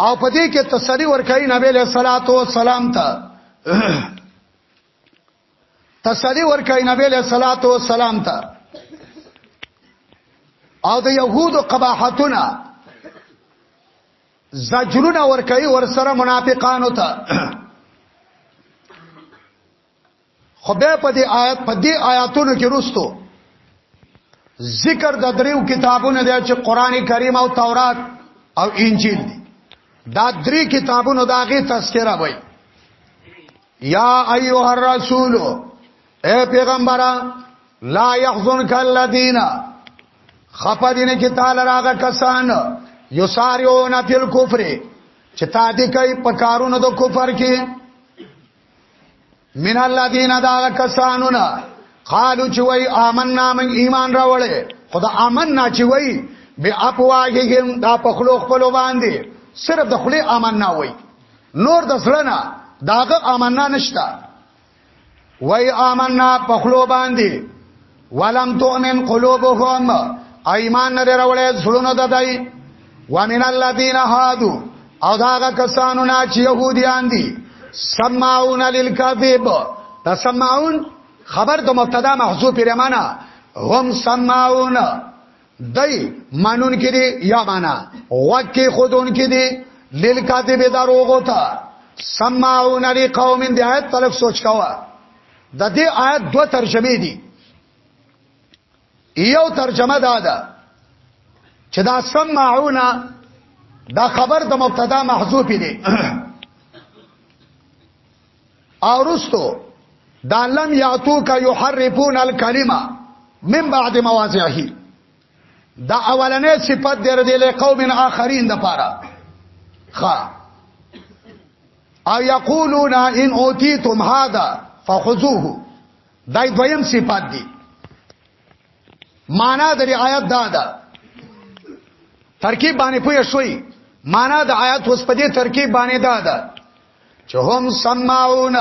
او په دې کې تسری ورکړي نبی له صلوات و سلام ته تسلی ورکړي نبی له صلوات و سلام ته او د يهودو قباحتونه زجرونه ورکړي ور سره منافقانو ته خو به په دې آیت په دې آیاتونو کې روستو ذکر د دریو کتابونو دی چې قران کریم او تورات او انجیل دی دا درې کتابونو داغه تذکرہ وایي یا ایها الرسول اے پیغمبره لا يحزنك الذين خفدين چې تعالی راغه کسان یساریون فی الكفر چې تا دې کوي په کارونو د کفر کې من الذين دا کسانو نه قالو چې وای آمنا من ایمان راوړې خدا آمنا چې وای به اپواګهم دا په خلو خپل باندې صرف د خلی آمنا وای نور د زړه نه داغه امنا نشتا وای امنا په خلو باندې ولم تؤمن قلوبهم ایمان نه راولې زړونه ددای ومن الذين هادو او داغه کسانو نه چې يهوديان دي سمعون للكذب تسمعون خبر د مبتدا محذوف رمانه هم سمعون دای مانون کې دي یا معنا وکه خودون کې دي لیل کاتب دروغو ته سمعون علی قوم دی آیت طرف سوچ کاوه د دې آیت دوه ترجمه دي یو ترجمه دا ده چې دا سمعون دا خبر د مبتدا محذوف دی او رستو دا لم یاتو کا یحرفون الکلمه من بعد مواضعه دا اولنې صفت در دې له قوم اخرین د پاره خا او یقولون ان اوتیتم هذا فخذوه دای دویم صفات دی معنا د آیات دا ده ترکیب باندې پوه شوي معنا د آیات اوس په دې ترکیب باندې دا ده چې هم سماعون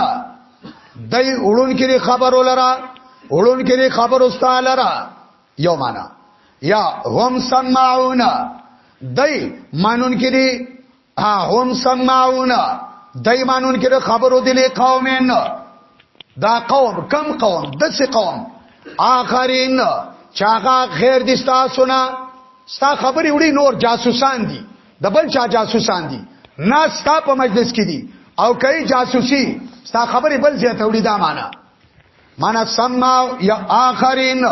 دای وړون کې خبر ولرا وړون کې خبر استاد لرا یو معنا یا هم سماعون دای مانون کې دي ها هم سماعون دای مانون کې خبرو دي له قومین دا قوم کم قوم دسه قوم آخرین چاغه خیر دي تاسو نه ستا خبرې وړي نور جاسوسان دي د بل چا جاسوسان دي نه ستا په مجلس کې دي او کوي جاسوسي ستا خبرې بل ځای ته وړي دا معنا معنا سما یا اخرین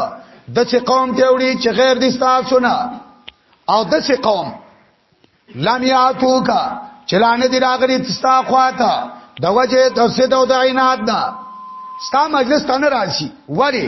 د چې قوم ته وړي چې غیر دي تاسو نه او د چې قوم لم یاتو کا چلانه دی راغلی تستا خواته د وجه د سید او د عینات نه ستا مجلس ته نه راشي ولی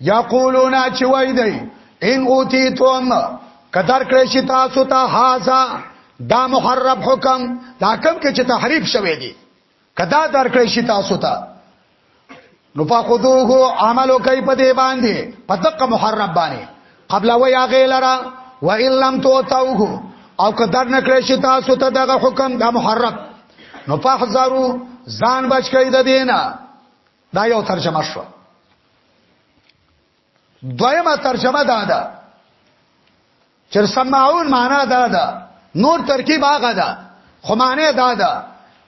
یقولون چې وای دی ان اوتیتم کدر کړی شي تاسو ته هاذا دا محرب حکم دا حکم کې چې تحریف شوی دی کدا در کړی شي تاسو ته نو فخذوه عملو کوي په دې باندې په دقه محرب باندې قبل و یا غیلرا و ان لم توتوه او کدر نکړی شي تاسو ته دغه حکم دا محرب نو فحذروا ځان بچ کړئ د دینه دا یو ترجمه شو دویمه ترجمه دا ده چې سمعون معنا دا ده نور ترکیب هغه ده خو معنی دا ده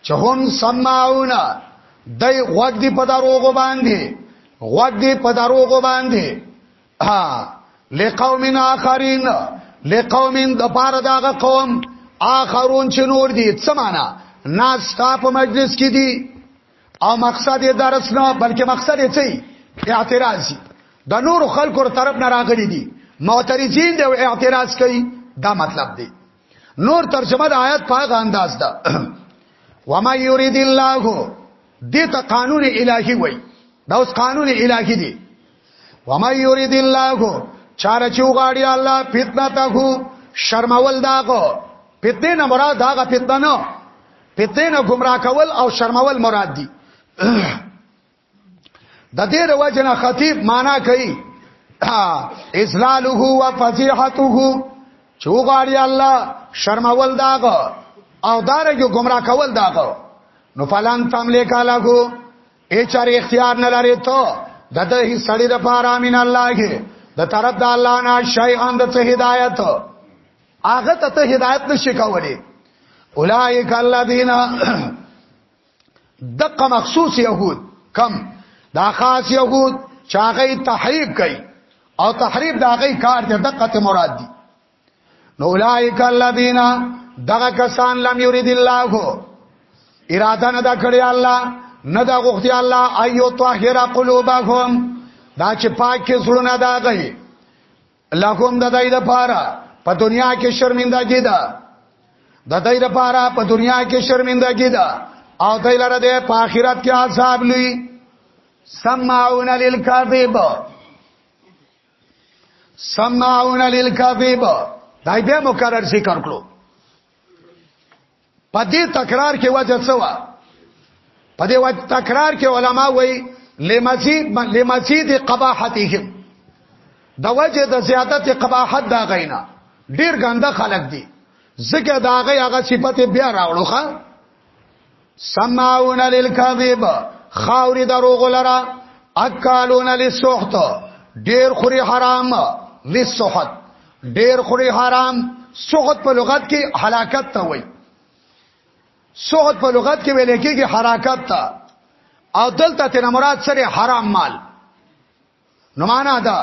چې هم سمعون دای غوږ دی په دروغ باندې غوږ دی په دروغ باندې ها لقوم اخرین لقوم د پاره داغه قوم اخرون چې نور دي څه معنا ناس تا په مجلس کې دي او مقصد یې درس نه بلکې مقصد یې څه اعتراض د نور خلکو تر طرف نه راغلي دي معترضین دی اعتراض کوي دا مطلب دی نور ترجمه د آیت په هغه انداز ده وما یرید الله دې ته قانون الهي وای دا اوس قانون الهي دی وما یرید الله چاره چې وغاړي الله فتنه ته شرمول داغو فتنه نه مراد داغه فتنه نه فتنه نه گمراه کول او شرمول مراد دي د دې رواجنه خطیب معنا کوي ازلاله و فضیحته چوغاری الله شرمول داغه او دارګو گمراه کول داغه نو فلان تملیک علاکو ای چر اختیار نه لري ته د دې سړی د پاره امین الله کې د طرف د الله نه شای ان د ته هدایت هغه ته ته هدایت نشي کولای اولائک الذین دقه مخصوص يهود کم دا خاص يهود چاغې تحریف کوي او تحریف دا غي کار دی دقه ته مراد دي نو اولائک الذین دغه کسان لم یرید الله اراده نه دا کړی الله نه دا غوښتي الله ایو طاهر قلوبهم دا چې پاک کې زړونه دا غي لهم د دای د پاره په دنیا کې شرمندګی ده د دای د پاره په دنیا کې شرمندګی ده او دای لره د په آخرت کې عذاب لوي سمعون للکذب سمعون للکذب دای به مکرر ذکر کړو په دې تکرار کې وجه څه و په دې وجه تکرار کې علما وایي لمزید لمزید قباحتهم د وجه د زیادت قباحت دا غینا ډیر ګنده خلک دي زګه دا غي هغه صفته بیا راوړوخه سماعون للکذب خاوري دروغ لرا اکالون للسحت ډیر خوري حرام للسحت ډیر خوري حرام سحت په لغت کې حلاکت ته وای سحت په لغت کې ویل کېږي حرکت ته او دلته تر مراد سره حرام مال نو معنا دا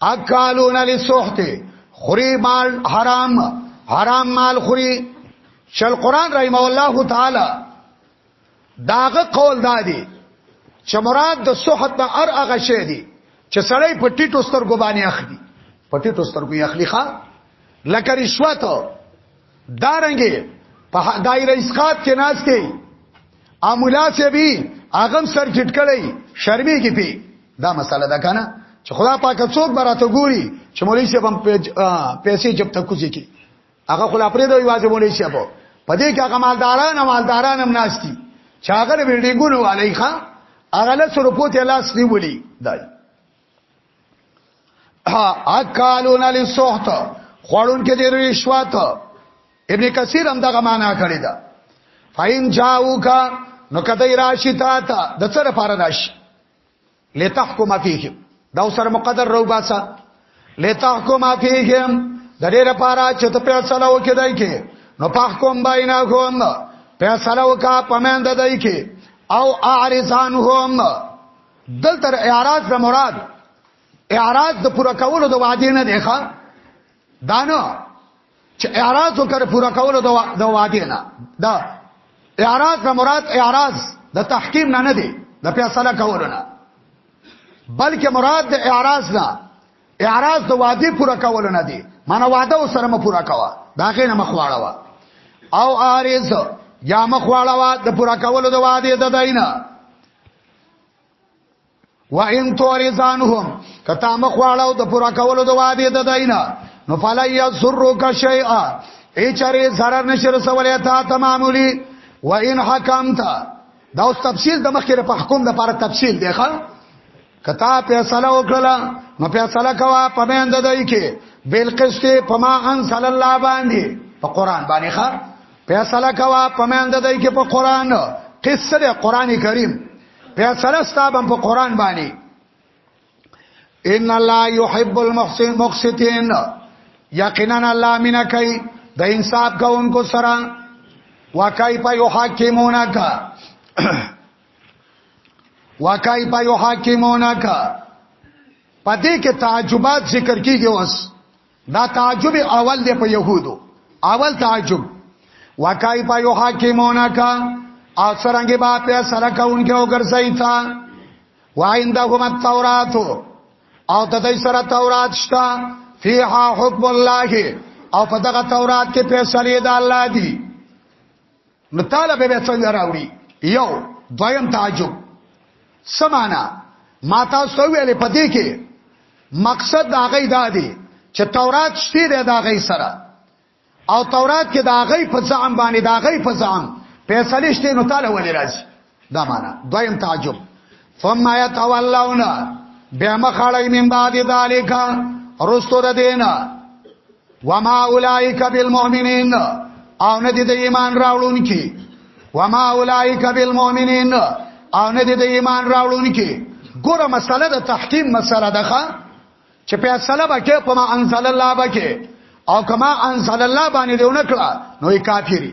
اکالون لسحت خوري مال حرام حرام مال خوري شل قران رحم الله تعالی داغه قول دادی چې مراد د سحت نه ار هغه شی دی چې سړی په ټیټو سترګو باندې اخلي په ټیټو سترګو یې اخلي ښا لکه رشوت دارنګي په دایره اسقاط کې ناس دی امولا چې بي اغم سر جټ کړي شرمې کې پی دا مسله ده کنه چې خدا پاک څوک براته ګوري چې مولوی صاحب هم پیسې جب تک کوزي کی هغه خلا پرې دوی واځي مولوی صاحب په دې کې هغه مالداران مالداران هم ناس دي چې هغه ویډیګونو علی خان هغه له سرپوت لاس نیولي دای اکالون علی سوخت خوړون کې د رشوت ابن کثیر هم دغه معنا کړی دا فاین جاوکا نو کته راشی تا ته د څه لپاره راشي لتحکم فیهم دا سره مقدر رو باسا لتحکم فیهم د دې لپاره چې ته په فیصله وکړې دای کې نو پحکم بینهم فیصله وکا پمند دای کې او اعرضانهم دلته اعراض نه مراد اعراض د پوره کولو د وعده نه دی ښا دانو چې اعراض وکړ پوره کولو د وعده نه دا اعراض نه مراد اعراض د تحکیم نه نه دی د فیصله کولو نه بلکې مراد د اعراض نه اعراض د وعده پوره کولو نه دی معنی وعده وسره م پوره کوا دا غینه مخواړه وا او اعراض یا مخواړه وا د پوره کولو د وعده د دینه وان تورزانهم کتا مخواړو د پورا کولو د وعده د دینه نو فلا یسرک شیئا ای چرې zarar نشر سوالیا تا تمامولی وان حکمت دا اوس تفصیل د مخکره په حکم د لپاره تفصیل دی ښا کتا فیصله وکړه نو فیصله کوا په مند دای کې بل قسط پما ان صلی الله باندې په قران باندې ښا فیصله کوا پمند دای کې په قران قصه ده قران کریم فیصله ستابم په قران باندې ان الله يحب المحسن مقسطين یقینا الله مینا کوي د انصاف کوونکو سره وکای په یو حاکمونه کا وکای په یو حاکمونه کا پدې کې تعجبات ذکر کیږي اوس دا تعجب اول دی په يهودو اول تعجب وکای په یو حاکمونه کا او سرنګي با په سره کاونکي او ګرځي تا وایند هم التورات او د دې سره تورات شتا فیها حکم الله او په دغه تورات کې فیصله د الله دی نو طالب به څنګه راوړي یو دویم تعجب سمانا ما تاسو ویلې پدې کې مقصد دا غي دا دی چې تورات شته دا غي سره او تورات کې دا غي په ځام باندې دا غي په ځام فیصله شته نو تعالی ولې راځي دا معنا دویم تعجب ثم يتولون بیا مخړی من بعد ذالک رستو د دینا وما اولائک بالمؤمنین او نه دي د ایمان راوړونکي وما اولائک بالمؤمنین او نه دي د ایمان راوړونکي ګوره مسله د تحکیم مسله ده چې په اصله بکه په ما انزل الله بکه او کما انزل الله باندې دیونه کړه نو یې کافری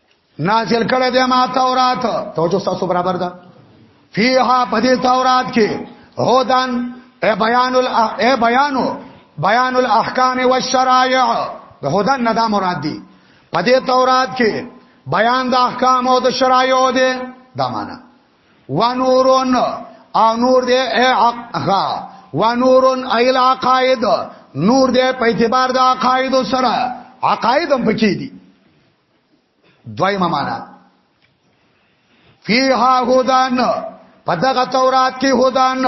نازل کړه دې ما تورات توجه تاسو برابر ده فیها پدې تورات کې هودان اے بیان ال اے بیانو بیان الاحکام والشرایع د هودان نه دا مراد دي پدې تورات کې بیان د احکام او د شرایع دي دا معنا ونورون او نور دې اے اقغا ونورون ایل عقائد نور دې په اعتبار د عقاید سره عقاید هم پکې دي دویمه معنا فیها هدان پدغه تورات کې هدان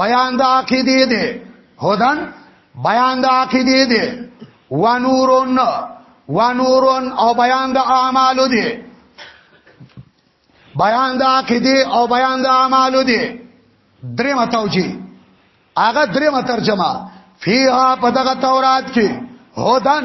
بیان د عقیدې دی هدان بیان د عقیدې دی و نورون و نورون او بیان د اعمالو دی بیان د عقیدې او بیان د اعمالو دی درې متوجي هغه درې مترجمه فیها پدغه تورات کې هدن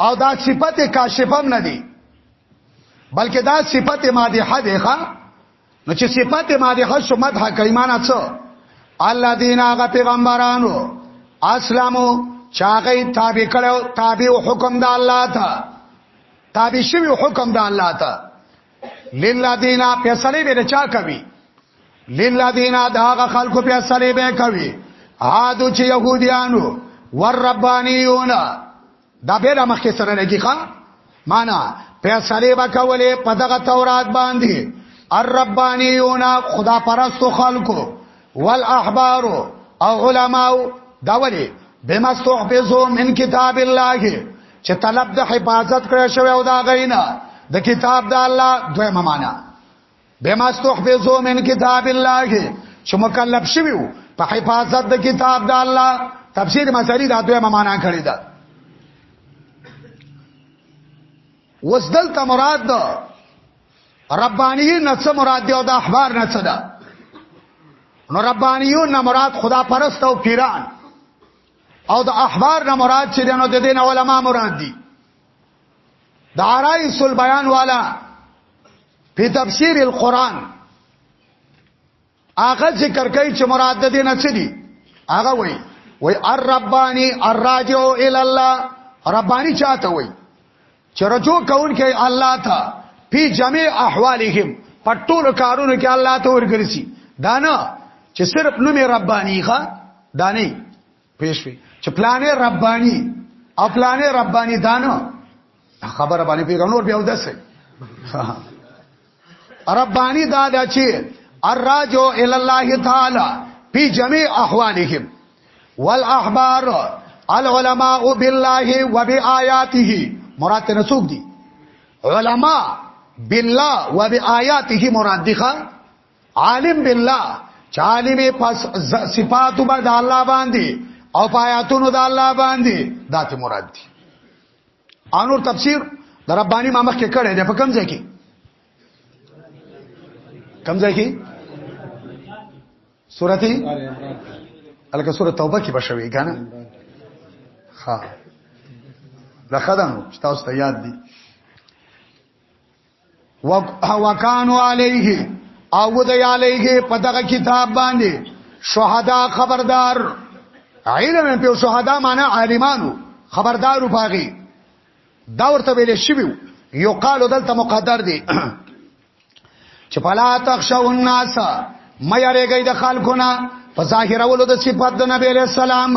او دا صفت کاشفم نه دی بلکې دا صفت مادحه دی ښا نو چې صفت مادحه شو مدح کوي معنا څه الله دین هغه پیغمبرانو اسلامو چاغی تابع کړو تابع حکم د الله ته تابع شوی حکم د الله ته للذین فیصله به چا کوي للذین داغه خلکو فیصله به کوي عادو چې يهوديانو ور ربانيون دا به د مخکې سره نه کیخه معنا فیصله به کولې په دغه تورات باندې الربانيون خدا پرستو خلکو والاحبار او علماء دا ولی بما استحفظوا من کتاب الله چې طلب د حفاظت کړی شوی او دا غینا د کتاب د الله دویمه معنا بما استحفظوا من کتاب الله چې مکلف شوی په حفاظت د کتاب د الله تفسیر مسری دا دویمه معنا کړی ده وسدل تمراد ربانیون نه څه مراد دی او د احبار نه څه ده نو ربانیون نه مراد خدا پرست او پیران او د احبار نه مراد چې دنو د دین علماء مراد دي د عرایس البیان والا په تفسیر القرآن هغه ذکر کوي چې مراد د دې نه څه دي هغه وایي وای الربانی الراجع الی الله ربانی چاته وای چې رجوع کون کې الله ته په جميع احوالهم په ټول کارونو کې الله ته ورګرځي دانا چې صرف نوم ربانی ښا دانی پېښوي چې پلانې رباني او پلانې رباني دانو خبره باندې پیغام نور بیا ودسه ربانی دا دا چې الراجو ال الله تعالی فی جميع احوالهم والاحبار العلماء بالله وبآياته مراد ته نسوک دي علما بالله وبآياته مراد دي عالم بالله چالم پس صفات به د الله باندې او پایاتونو د الله باندې داته مراد دي انور تفسیر در ربانی ما مخ کې کړه ده په کوم ځای کې کوم ځای کې سورتي الکه سورۃ توبه کې بشوي کنه ها لخدانو چې تاسو ته یاد دي وکانو علیه او د علیه په دغه کتاب باندې شهدا خبردار علم په شهدا معنی عالمانو خبردارو پاغي دا ورته ویل شوی یو قالو دلته مقدر دی چې فلا تخشوا الناس مې یریږي د خلکو نه په ظاهرولو د صفات د نبی له سلام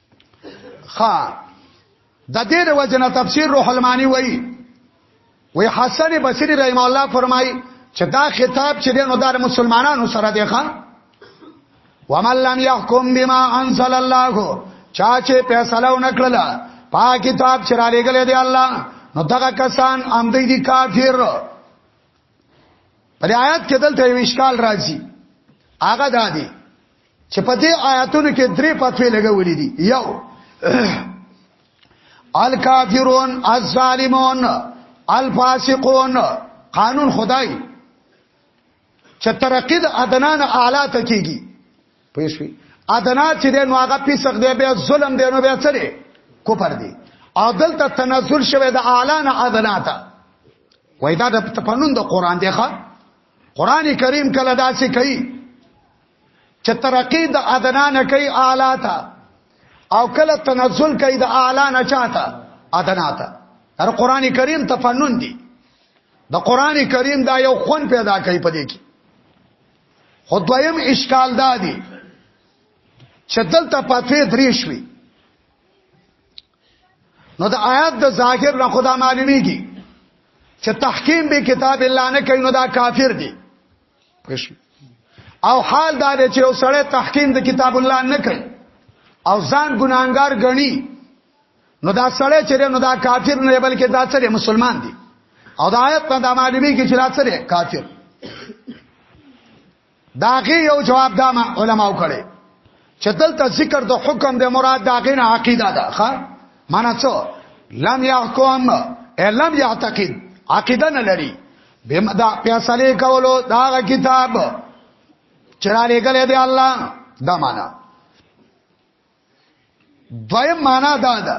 خا د دې د وجنه تفسیر روح المانی وای وای حسن بصری رحم الله فرمای چې دا خطاب چې دینو دار مسلمانانو سره دی ښا ومن لم يحكم بما انزل الله چا چې فیصله ونکړل پا کتاب چې را لګل دی الله نو دغه کسان هم دی دي کافر په آیات کې دلته یو اشکال راځي هغه دا دی چې په دې آیاتونو کې درې پاتوي لګولې دي یو الکافرون الظالمون الفاسقون قانون خدای چې ترقی د ادنا نه اعلی ته کیږي پېښوي ادنا چې د نو هغه پیسق دی به ظلم دی نو به چره کوپر دی او دلته تنزل شوه د اعلی نه ادنا ته وای دا د پنون د قران دی ښا قران کریم کله داسې کوي چې ترقی د ادنا نه کوي اعلی ته او کله تنزل کوي د اعلی نه چاته ادنا ته هر قران کریم تفنن دی د قران کریم دا یو خون پیدا کوي په دې کې خو دویم اشکال دا دی چې دلته پاتې درې شوي نو د آیات د ظاهر نه خدا معلومیږي چې تحکیم به کتاب الله نه کوي نو دا کافر دی پښ او حال دا دی چې یو سړی تحکیم د کتاب الله نه کوي او ځان ګناګار غني نو دا سړی چې نو دا کافر نه بلکې دا سړی مسلمان دی او دا آیت په معلومیږي چې دا سړی کافر داغه یو جواب دا ما علماء کړي چې دلته ذکر د حکم د مراد داغه نه عقیده ده ښا معنا څه لم يحكم لم يعتقد عقیده نه لري بم دا فیصله کولو دا کتاب چرالې غلې دی الله دا معنا دویم معنا دا ده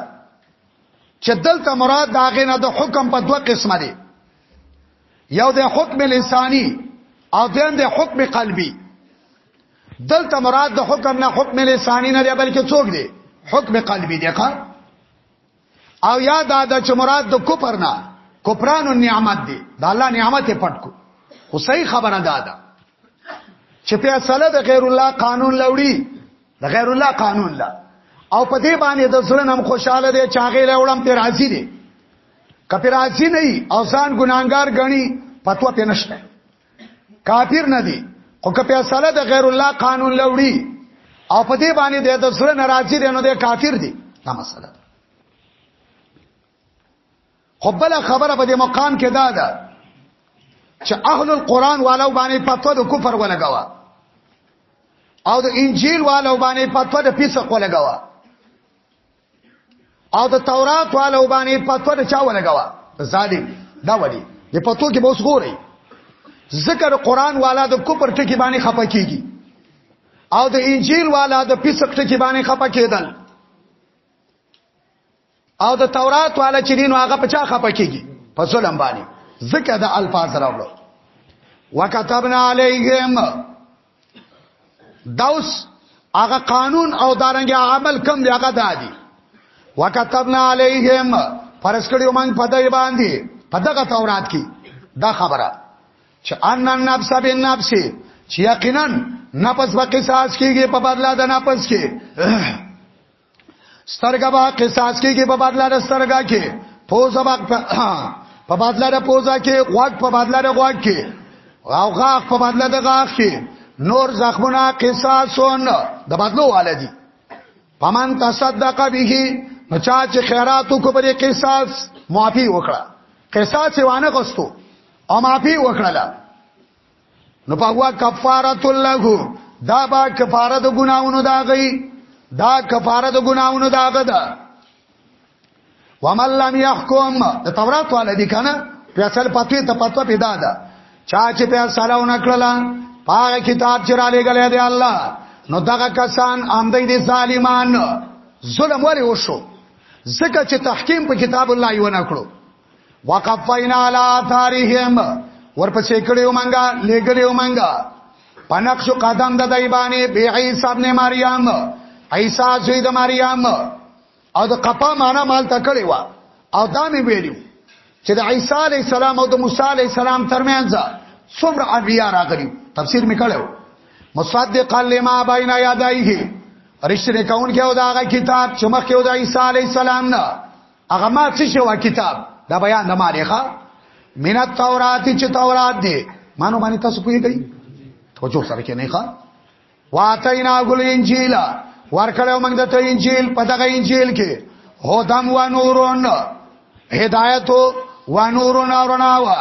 چې دلته مراد دا غنه د حکم په دوه قسمه دي یو د حکم لسانی او دیم د حکم قلبی دلته مراد د حکم نه حکم لسانی نه دی بلکې څوک دی حکم قلبی دی ښا او یا دا د چمرات د کوپر نه کوپران نعمت دی دا الله نعمت پټ کو خو صحیح خبره ده دا چې په اصله د غیر الله قانون لوړی د غیر الله قانون لا او په دې باندې د زړه نم خوشاله دی چاغې لوړم پر راضی دی کپی راضی نه او ځان ګناګار غني پتو په نشته کافر نه دی خو که فیصله د غیر الله قانون لوړي او په دې باندې د دسر ناراضي دی نو د کافر دی دا مسله ده خو بل خبره په دې مقام کې دا ده چې اهل القرآن والو باندې پتو د کفر ولګوا او د انجیل والو باندې پتو د فسق ولګوا او د تورات والو باندې پتو نه چا ولګوا ظالم دا وړي د پتو کې بوس ګوري ذکر قران والا د کوپر ټکی باندې خپه کیږي او د انجیل والا د پیسک ټکی باندې خپه کیدل او د تورات والا چې دین هغه په چا خپه کیږي په ظلم باندې ذکر د الفاظ راوړو وکتبنا علیهم داوس هغه قانون او دارنګ عمل کم دی هغه دادی وکتبنا علیهم فرض کړیو موږ په دای باندې په دغه تورات کې دا خبره چې ان النفس بالنفس چې یقینا نفس په قصاص کېږي په بدلا د نفس کې سترګه با قصاص کیږي په بدلا د سترګه کې پوزه با په بدلا د پوزه کې غوږ په بدلا د غوږ کې او غاښ په بدلا د غاښ کې نور زخمونه قصاصون د بدلو والدي پمن تصدق به نو چا چې خیرات کو پرې قصاص معافي وکړه قصاص وانه غستو او معافي وکړه نو پاغوا کفارت له دا با کفاره د ګناونو دا غي دا کفاره د ګناونو دا غدا ومن لم يحكم د تورات والا دي کنه فیصل پاتوی ته پاتو پیدا ده چا چې په سلام نکړلا پاک کتاب چې را لګلې دی الله نو دغه کسان آمدې دي ظالمان ظلم وری وشو ځکه چې تحکیم په کتاب الله یو نه کړو وقفینا علی آثارهم ورپسې کړیو منګه لګړیو منګه پنقش قدم د دایبانې به عیسی ابن مریم عیسی زوی د مریم او د قپا معنا مال تکړی و او دا می ویلو چې د عیسی علی السلام او د موسی علی السلام ترمنځ څومره انبیا راغلي تفسیر میکړو مصدق لما بین یدایه رښتینه کون کې او دا کتاب چې مخکې د عیسی علی السلام نه هغه ما څه شو کتاب دا بیان د مالې ښا من التورات چې تورات دی مانو باندې تاسو پوهیږئ توجه سره کې نه ښا واتینا ګل انجیل ورکړو موږ د انجیل په دغه انجیل کې هدم و نورون هدایت و نورون اورناوا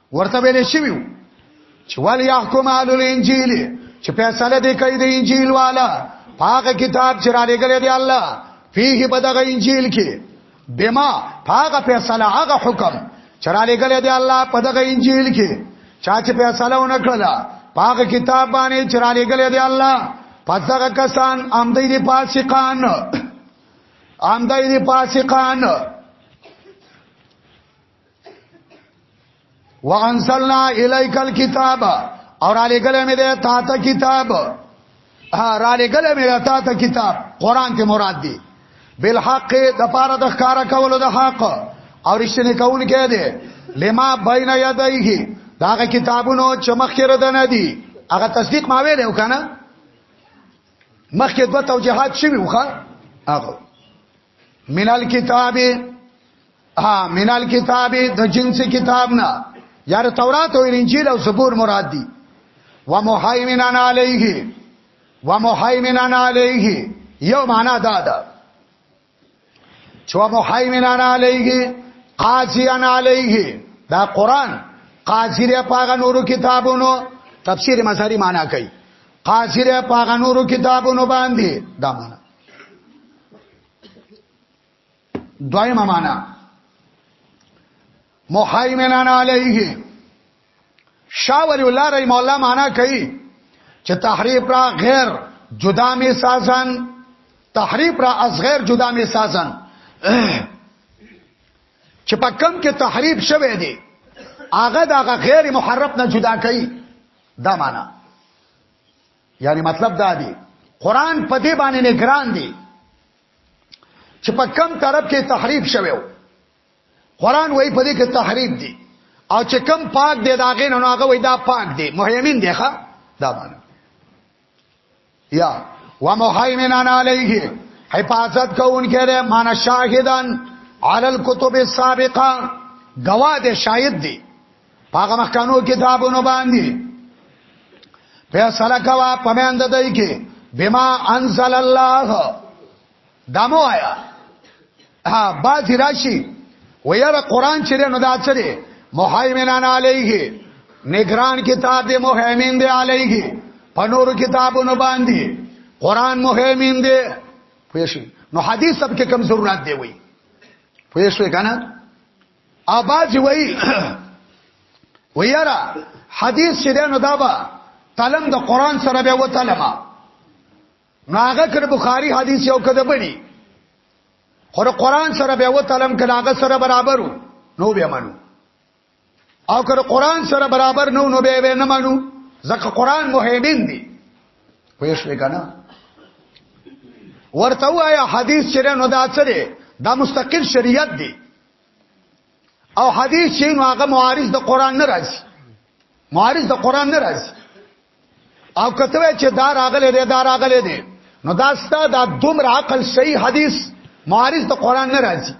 ورته ویل شوی چې ول يحكم اهل الانجيل چې فیصله دی کوي د انجیل والا پاک کتاب چې را لګل دی الله فيه بدغه انجیل کې بما پاک فیصله هغه حکم چې را لګل دی الله په دغه انجیل کې چا چې فیصله ونکړه پاک کتاب باندې چې را لګل دی الله پس دغه کسان امدې دي فاسقان امدې دي فاسقان وانزلنا الیک الكتاب اور علی گله می ده تا ته کتاب ها را لګل می ده تا ته کتاب قران ته مراد دی بالحق د پاره د ښکارا کولو د حق او رښتینی کول کې دی لما بین یدیه داغه کتابونو چې مخکې رده نه دي هغه تصدیق ما ویل وکنه مخکې دوه توجيهات شوي وخه هغه من الكتاب ها من الكتاب د جنس کتاب نه یار تورات او انجیل او زبور مراد دي ومحیمنان علیه ومحیمنان علیه یو معنا دا ده چې ومحیمنان علیه قاضیان علیه دا قران قاضی له پاغه نورو کتابونو تفسیر مظهری معنا کوي قاضی له پاغه نورو کتابونو باندې دا معنا دویمه معنا محیمنان علیه شاور الله رحم الله معنا کوي چې تحریف را غیر جدا می سازن تحریف را از غیر جدا می سازن چې په کم کې تحریف شوه دی هغه د غیر محرف نه جدا کوي دا معنا یعنی مطلب دا دی قران په دې باندې نه ګران دی چې په کم طرف کې تحریف شوی و قران وای په دې کې تحریف دی او چې کم پاک دی دا غین نو هغه وای دا پاک دی مهیمن دی ښا دا باندې یا ومهیمنان علیه حفاظت کوونکې ده مان شاهدان علی الكتب السابقه گواه ده شاهد دی پاګه مخکانو کتابونو باندې فیصله کوا پمند دای کې بما انزل الله دمو آیا ها باز راشي ویره قران چې نو دا چره مهیمنان علیه نگران کتاب دی مهیمن دی علیه په نور کتابونو باندې قران مهیمن دی پوه شئ نو حدیث سب کې کم ضرورت دی وای پوه شئ کنه اباز وی ویرا حدیث چې دنو دابا تلم د قران سره به وتلما ناغه کړ بخاری حدیث یو کده بني خو قران سره به وتلم کلاغه سره برابرو نو به منو او که قران سره برابر نو نو به نه منو ځکه قران مهیمن دی پوه شئ کنه ورته وایا حدیث چیرې نو دا څه دی دا مستقل شریعت دی او حدیث چې نو هغه معارض د قران نه راځي معارض د قران نه راځي او کته چې دا راغله دې دا راغله دې نو دا ستا دا دومره عقل صحیح حدیث معارض د قران نه راځي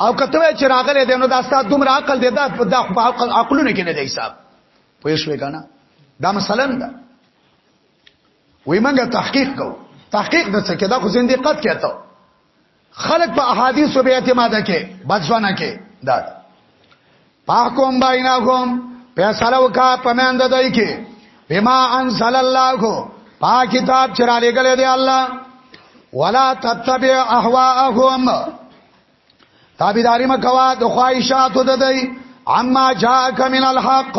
او کته چې راغله دې نو دا ستا دومره عقل دې دا د عقل عقلونه کې نه دی حساب پوه شوې کنه دا مثلا دا وې منګه تحقیق کو تحقیق د څه کې دا خو زندې قد کېته خلق په احادیث به اعتماد کې بچونه کې دا پاکوم بیناکم فیصله وکا پمند دای کې بما انزل الله کو پا کتاب چرا لګلې دی الله ولا تتبع اهواهم تابعداري مکوا د خواهشاتو د دی عما جاءک من الحق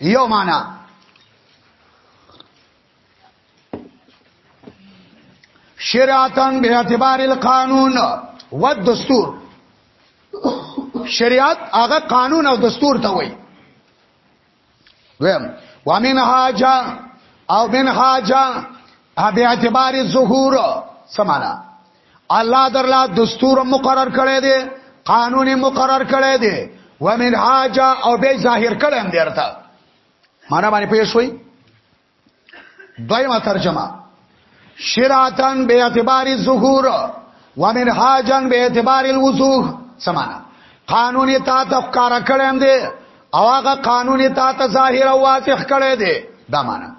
یو معنا شریعتن به اعتبار القانون و دستور شریعت هغه قانون او دستور ته وایي ویم ومن حاجه او من حاجه ابي اعتبار الظهور سمانا الله درلا دستور مقرر کړی دی قانون مقرر کړی دی ومن حاجه او به ظاهر کړم درته معنا باندې پوه شوي دویمه ترجمه شراتن به اعتبار الظهور ومن حاجن به اعتبار الوضوح سمانا قانون تا تفکار کړم دی او هغه قانون تا ته ظاهر او واضح کړی دی دا معنا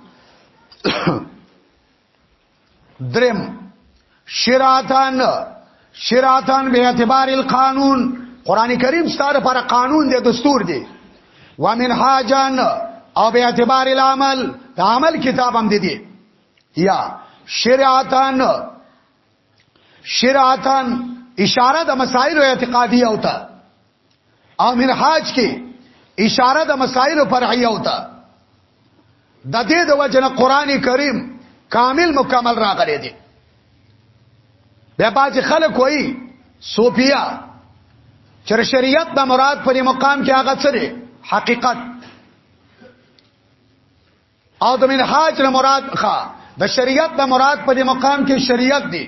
درم شراتان شراتان به اعتبار القانون قران کریم ستاره پر قانون دی دستور دی ومن حاجان او به اعتبار العمل د عمل کتاب هم دی دی یا شراتان شرعتان اشاره د مسائل اعتقادیه او ته او منهاج کې اشاره د مسائل فرعیه او ته د دې د وجنه قران کریم کامل مکمل راغلی دی بیا باج خلک وایي صوفیا چر شریعت د مراد پر مقام کې هغه څه حقیقت او د منهاج نه مراد ښا د شریعت نه مراد په دې مقام کې شریعت دی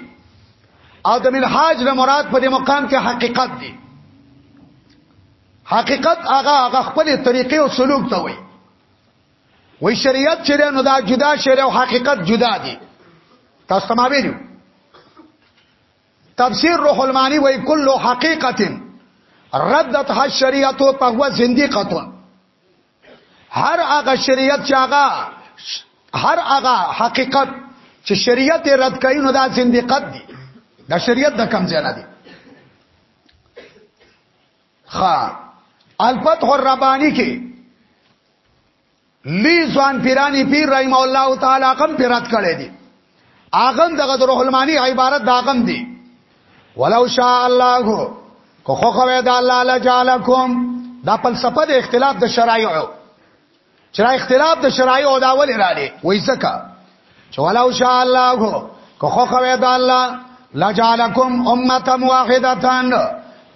او د منهاج نه مراد په دې مقام کې حقیقت دی حقیقت هغه هغه خپل طریقې او سلوک ته وایي وای شریعت چې نو دا جدا شریعت او حقیقت جدا دي تاسو ته ما ویلو تفسیر روح المانی وای کل حقیقت ردت الشریعه فهو زندیقه هر هغه شریعت چې هغه هر هغه حقیقت چې شریعت رد کوي نو دا زندقت دي دا شریعت د کم ځای نه دي خا الفتح الربانی کې لی ځوان پیرانی پیر رحم الله تعالی کوم پیرات کړی دي اغم دغه د روح المانی عبارت دا غم دی ولو شاء الله کو خو خو دا الله لجالکم دا فلسفه د اختلاف د شرایعو چې اختلاف د شرایعو دا ولې را دي وای زکه چې ولو شاء الله کو خو خو دا الله لجالکم امه واحده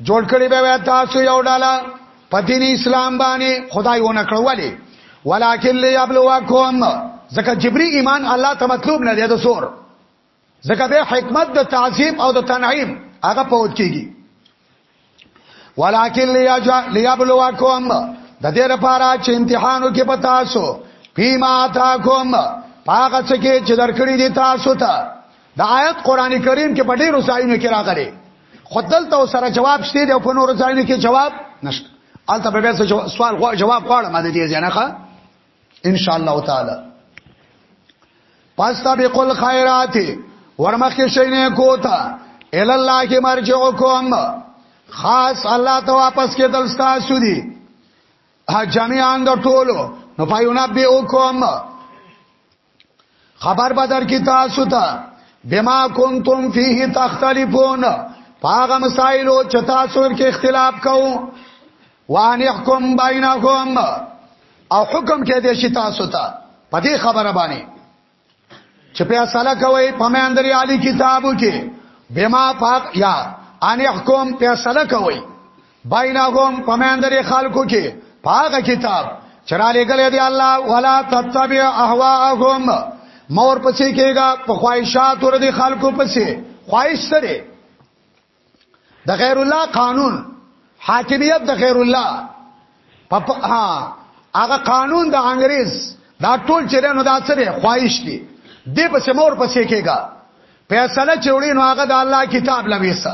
جوړ کړی به تاسو یو ډاله په دین اسلام باندې خدای ونه کړو ولی ولکن لیبلوکم زکه جبری ایمان الله ته مطلوب نه دی د سور زکه به حکمت د تعذیب او د تنعیم هغه پوت کیږي ولکن لیبلوکم د دې لپاره چې امتحانو کې پتا سو پیما تاکم پاګه څه کې چې درکړي دي تاسو ته دا آیت قران کریم کې په ډیرو ځایونو کې راغلی خو دلته سره جواب شته دی په نورو ځایونو کې جواب نشته البته به څه سوال غو جواب غواړم د دې ځنه ښه ان شاء الله تعالی پاستا به قل خیرات ورمخه شینه کوتا ال الله کې مرجعکم خاص الله ته واپس کې دل تاسو دي جميعا د ټولو نو پایونه به وکم خبر بدر کی تاسو ته بما کنتم فیه تختلفون پاغه مسائلو چې تاسو کې اختلاف کوو وان يحكم بينهم او حکم کې دې شي تاسو ته په دې خبره باندې چې په اصله کوي په مندري علي کتابو کې بما پاک یا ان يحكم په اصله کوي بینهم پمندري خلکو کې پاګه کتاب چراله ګلې دی الله ولا تتبع اهواهم مور پسې کېګا په خواهشات ور دي خلکو پسې خواهش سره د غیر الله قانون حاکمیت د غیر الله په ها هغه قانون د انګريز دا ټول چیرې نو دا سره خواهش دي دې پسې مور پسې کېګا فیصله چوړي نو هغه د الله کتاب لويسه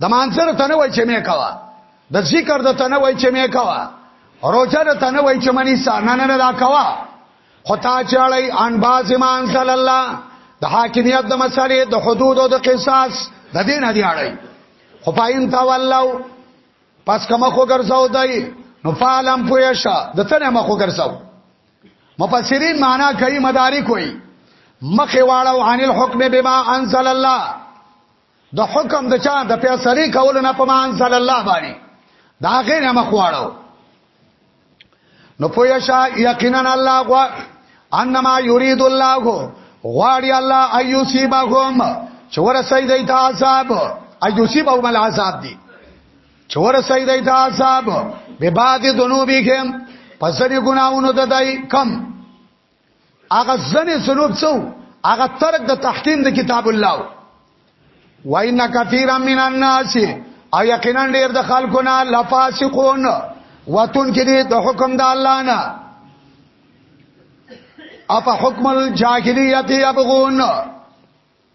د مانځره ته نه وای چې مې کوا د ذکر د ته نه وای چې مې کوا روزه د ته نه وای چې منی سانه نه دا کوا خطا چړی ان باز ایمان صلی الله د حاکمیت د مسالې د حدود او د قصاص د دین هدي اړای خو پاین تا والله پس کما خو ګرځاو دای نو فالم پویشا د تنه ما خو ګرځاو مفسرین معنا کوي مدارک وي مخه واړو عن الحكم بما انزل الله د حکم د چا د فیصله کولو نه په مان صلی الله باندې دا غیر نه مخواړو نو پویا شا یقینا الله غوا انما یرید الله غواړي الله ایوسیبهم چې ورسې دی ته عذاب ایوسیبهم العذاب دی چې ورسې دی ته عذاب به بعد ذنوبهم پسری ګناونو ددای کم هغه ځنې ذنوب څو هغه ترک د تحکیم د کتاب الله وان کثیر من الناس او یقینا ډیر د خلکو نه لفاسقون وتون کې دي د حکم د الله نه اف حکم الجاهلیت یبغون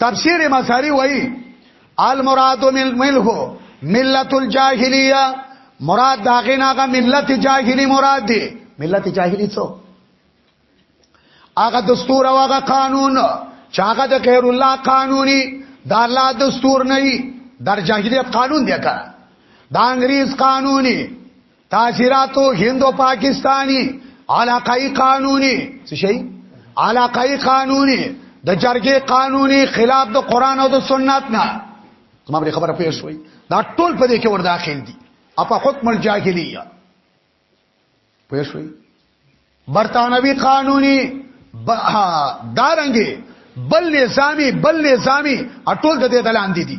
تفسیر مساری وایي المراد من ملحو ملت الجاهلیه مراد داغه ناغه ملت جاهلی مراد دی ملت جاهلی څو هغه دستور او هغه قانون چې هغه د غیر الله قانوني د الله دستور نه دی در جاهلیت قانون دی کړه دا انګریز قانوني تاثیراتو هندو پاکستانی علاقائی قانونی څه شي علاقائی قانونی د جرګې قانونی خلاف د قران او د سنت نه زما بری خبره پیښ شوې دا ټول په دې کې ور داخل دي اپا حکم الجاهلیه پیښ شوې برتانوي قانونی دارنګي بل نظامی بل نظامی اټول د دې دلاندې دي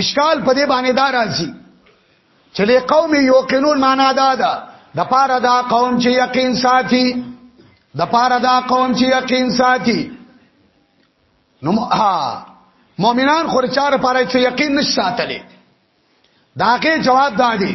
اشکال په دې باندې دا راځي چې له قوم یوقنون معنا دا ده د پاره دا قوم چې یقین ساتي د پاره دا قوم چې یقین ساتي نو ها مؤمنان خورچار پاره چې یقین نش ساتلې داګه جواب دادی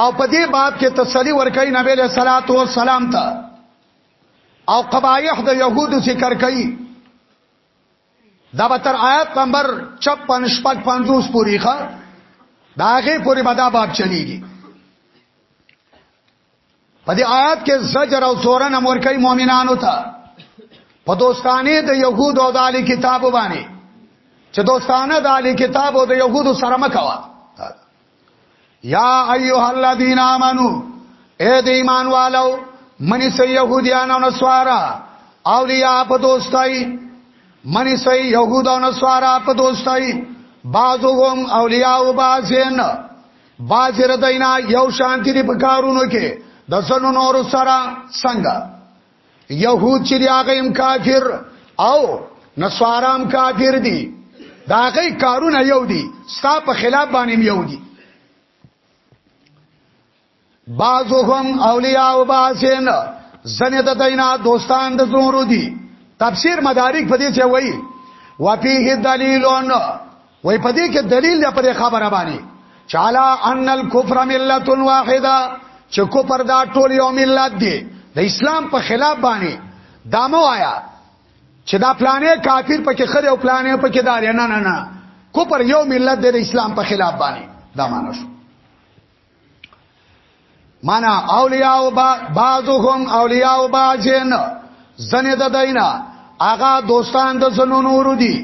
او په دې باب کې تسلی ورکړي نبی له صلوات و سلام ته او قبایح د يهودو ذکر کړي دا به تر آیات نمبر 56 شپږ 50 پورې ښه داغه پورې به دا باب چلیږي په دې آیات کې زجر او تورن امر کوي مؤمنانو ته په دوستانه د يهود او د علي کتاب باندې چې دوستانه د علي کتاب او د يهود سره مکوا یا ایها الذین آمنو اے د ایمان والو منی سې يهوديان او نصارا اولیاء په دوستای منی سې يهود او نصارا په دوستای بعضهم اولیاء او بعضین باجر دینا یو شانتی دی په کارونو کې د زنو نور سره څنګه يهود چې هغه هم کافر او نصارام کافر دي دا غي کارونه یو دي ستا په خلاف باندې یو دي بعضهم اولیاء بعضین زنه د دینا دوستان د زورو دي تفسیر مدارک په دې چې وایي وفيه دلیلون وای په دې کې دلیل دی پر خبره باندې چالا ان الكفر ملت واحده چې کفر دا ټول یو ملت دی د اسلام په خلاف باندې دامو آیا چې دا پلانې کافر پکې خره او پلانې پکې دار نه نه نه کفر یو ملت دی د اسلام په خلاف باندې دا معنی شو معنا اولیاء او بعضهم اولیاء او بعضین زنه د دینا آغا دوستان د زنو نور دي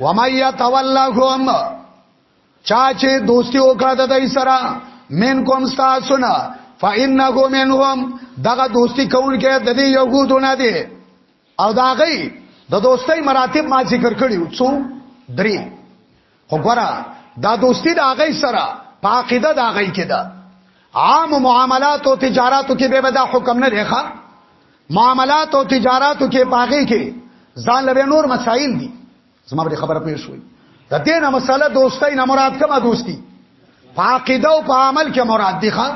و مې تولهم چا چې دوستی وکړه د دې سره من کوم تاسو نه فإنه منهم دغه دوستی کول کې د دې يهودونه دي او دا غي د دوستۍ مراتب ما ذکر کړیو څو درې خو ګره دا دوستی د هغه سره په عقیده د هغه کې ده عام معاملات او تجارتو کې به دا حکم نه دی ښا معاملات او تجارتو کې پاګه کې ځان لبه نور مسائل دي زما به خبره پېښ وي د دې نه مسله دوستۍ نه مراد کومه دوستي فاقد او په عمل کې مراد دي ښا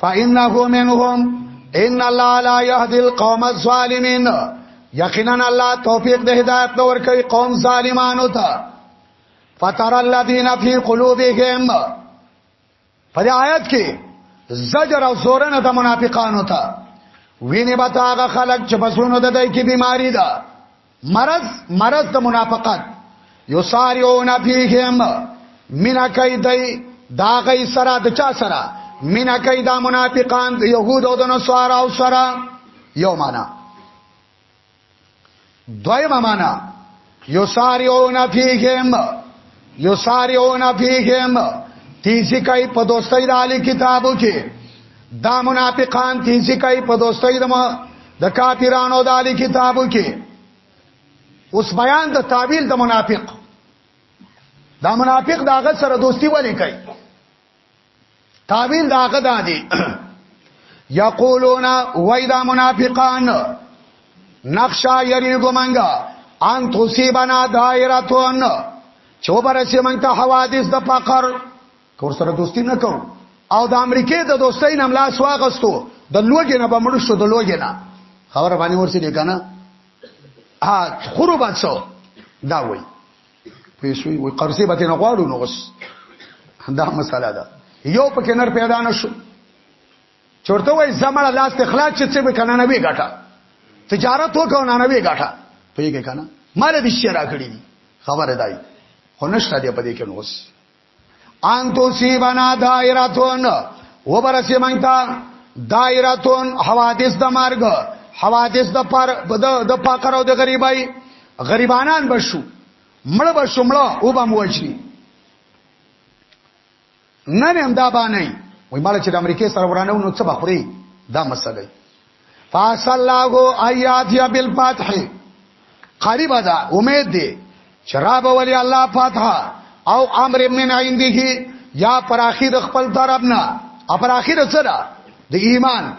فإنه منهم ان الله لا يهدي القوم الظالمين یقینا الله توفیق د هدایت نور کوي قوم ظالمانو ته فتر الذين في قلوبهم په دې آیت کې زجر او زورنه د منافقانو ته ویني به هغه خلک چې بسونو د دای کې بیماری ده مرض مرض د منافقت یساریون فیهم مینا کوي دای دا غي سره د چا سره مینا کوي دا منافقان د يهود او د نصارا او سره یو معنا دویمه معنا یساریون فیهم یساریون فیهم تیزی کوي په دوستۍ د علی کتابو کې دا منافقان تیزی کوي په دوستۍ د د کافرانو د علی کتابو کې اوس بیان د تعبیر د منافق دا منافق داغه سره دوستی ولې کوي تعبیر دا غدا دی یقولون وایدا منافقان نقشا یریګو منګه ان تصيبنا دایرتون چوبر سي منګه حوادث د فقر کور سره دوستی نه کو او د امریکې د دوستۍ نام لاس واغستو د لوګي نه بمړ شو د لوګي نه خبر باندې ورسې نه کنه ها خرو بچو دا وای پیسې وي قرضې به نه غواړو نو بس دا مسله ده یو پکې نر پیدا نشو چورته وای زمړه لاس ته خلاص چې څه به کنه نه وی غټه تجارت وکاو نه نه وی غټه پیګه کنه مال دې شي راکړي خبره دای خو نشته دې په دې کې نوس ان تو سی بنا دایراتون و برسی منگ تا دایراتون حوادث د مرگ حوادث د پر د فقر او د غریبای غریبانان بشو مړ بشو مړ او بم وجنی نه نه دا باندې وای مال چې د امریکای سره ورانه نو څه بخوري دا مسله فاصل الله آیات یا بالفتح قریب ده امید دی چرابه ولی الله فاتحه او امر من عنده یا پر اخر خپل طرفنا پر اخر سره د ایمان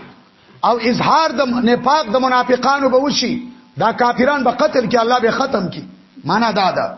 او اظهار د نفاق د منافقانو به وشي دا کافران به قتل کې الله به ختم کی معنا دا ده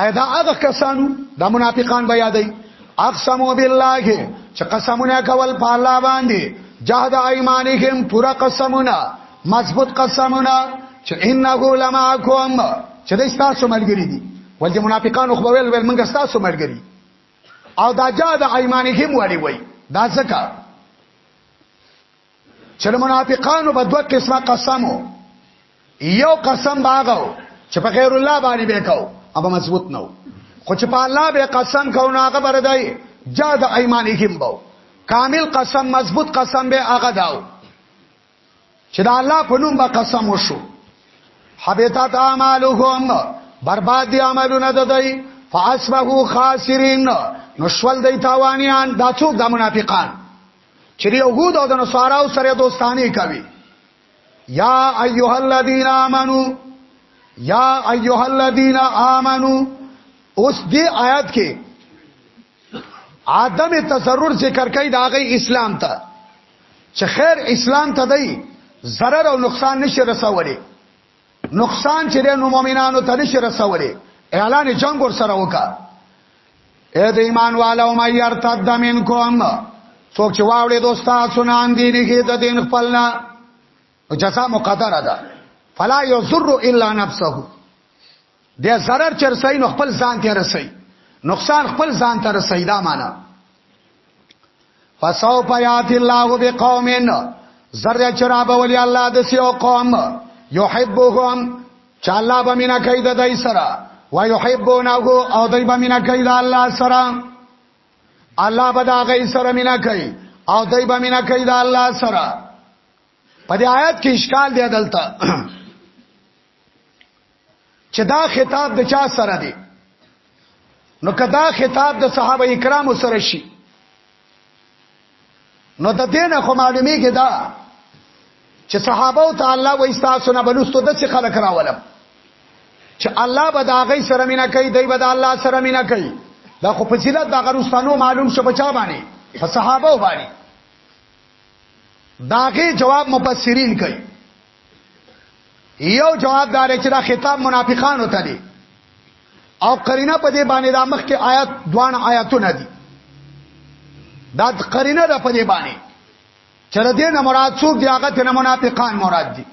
ایا دا هغه کسانو د منافقان بیا دی اقسم بالله چې قسمونه کول په الله باندې جهاد ایمانهم پورا قسمونه مضبوط قسمونه چې انه لمعکم چې د تاسو ملګری دي ولې منافقان خو ویل ویل موږ تاسو ملګری او دا جهاد ایمانهم وړي وای دا څه چې منافقانو په دوه قسمه قسمو یو قسم باغو چې په غیر الله باندې به کو ابا مضبوط نو خو چې په الله به قسم کو نه هغه بر دی جا د ایمان یې بو کامل قسم مضبوط قسم به هغه داو چې د الله په نوم به قسم وشو حبیتات اعمالهم برباد دي عملونه د دی فاسبحوا خاسرین نو شول دی تاوانیان دا څوک د منافقان چې يهود او د نصاراو سره دوستانه کوي یا ایها الذین آمنو یا ایها الذین آمنو اوس دې آیات کې عدم تضرر ذکر کوي دا غي اسلام ته چې خیر اسلام ته دی zarar او نقصان نشي رسولي نقصان چې نو مؤمنانو ته نشي رسولې اعلان جنگ ور سره وکا اې د ایمان والو ما يرتد منکم څوک چې واوړې دوستا سنان دي نه د دین خپلنا جزاء مقدره ده فلا یضر الا نفسه د zarar چرسای نو خپل ځان ته رسي نقصان خپل ځان ته رسي دا معنا فسوف یاتی الله بقوم زرد چراب ولی الله د سیو قوم یحبهم چا الله به مینا کوي د دای سره و یحبونه او دای به مینا کوي د الله سره الله به دا غي سره مینا کوي او دای به مینا کوي د الله سره په دې آیات کې اشکال دی دلته چې دا خطاب د چا سره دی نو کدا خطاب د صحابه کرامو سره شي نو د دینه خو معلومی کې دا چې صحابه او تعالی و استاسو نه بلوستو د څه خلک راولم چې الله به دا غي سره مینا کوي دی به دا الله سره مینا کوي دا خو فضیلت دا غروستانو معلوم شو بچا باندې په صحابه باندې داغه جواب مفسرین کوي یو جواب دار چې دا خطاب منافقانو ته دی او قرینه په دې باندې د مخ کې آیات دوان آیاتونه دي دا قرینه ده په دې باندې چې د دې نه مراد څوک دی هغه ته منافقان مراد دي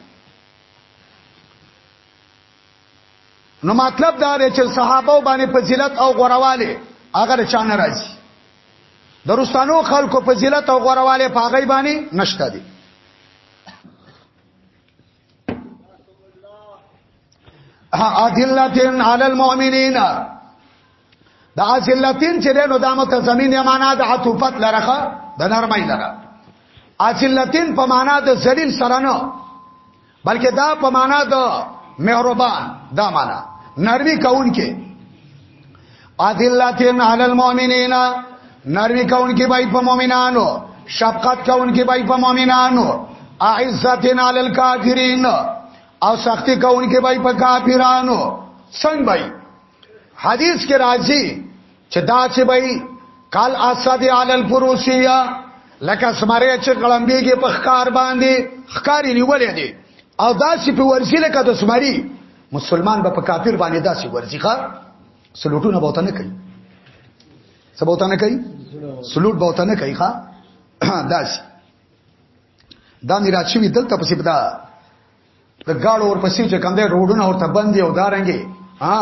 نو مطلب دا دی چې صحابه باندې فضیلت او غورواله هغه چا نه راځي درستانو خلکو فضیلت او غورواله په هغه باندې نشته دي اذلتن علی المؤمنین دا اذلتن چې نو د متضمن معنا د عطوفت لرخه د نرمۍ لره اذلتن په معنا د ذلیل سره نه بلکې دا په معنا د مهربان دا معنا نرمي کون کې عدلتن علی المؤمنین نرمی کون کی بای په مؤمنانو شفقت کون کی بای په مؤمنانو اعزتن علی الکافرین او سختی کون کی بای په کافرانو څنګه بای حدیث کې راځي چې دا چې بای کال اسد علی الفروسیه لکه سماره چې قلمبیږي په ښکار باندې ښکاری نیولې دي او دا چې په ورزي لکه د سمری مسلمان به په کافر باندې دا چې ورزي ښه سلوټونه بوته نه کوي سبوته نه کوي سلوټ بوته نه کوي ښا داس دا میراث شوی دلته پسې پدا د گاړو ور پسې چې کم دی روډونه ورته بندي او دارنګي ها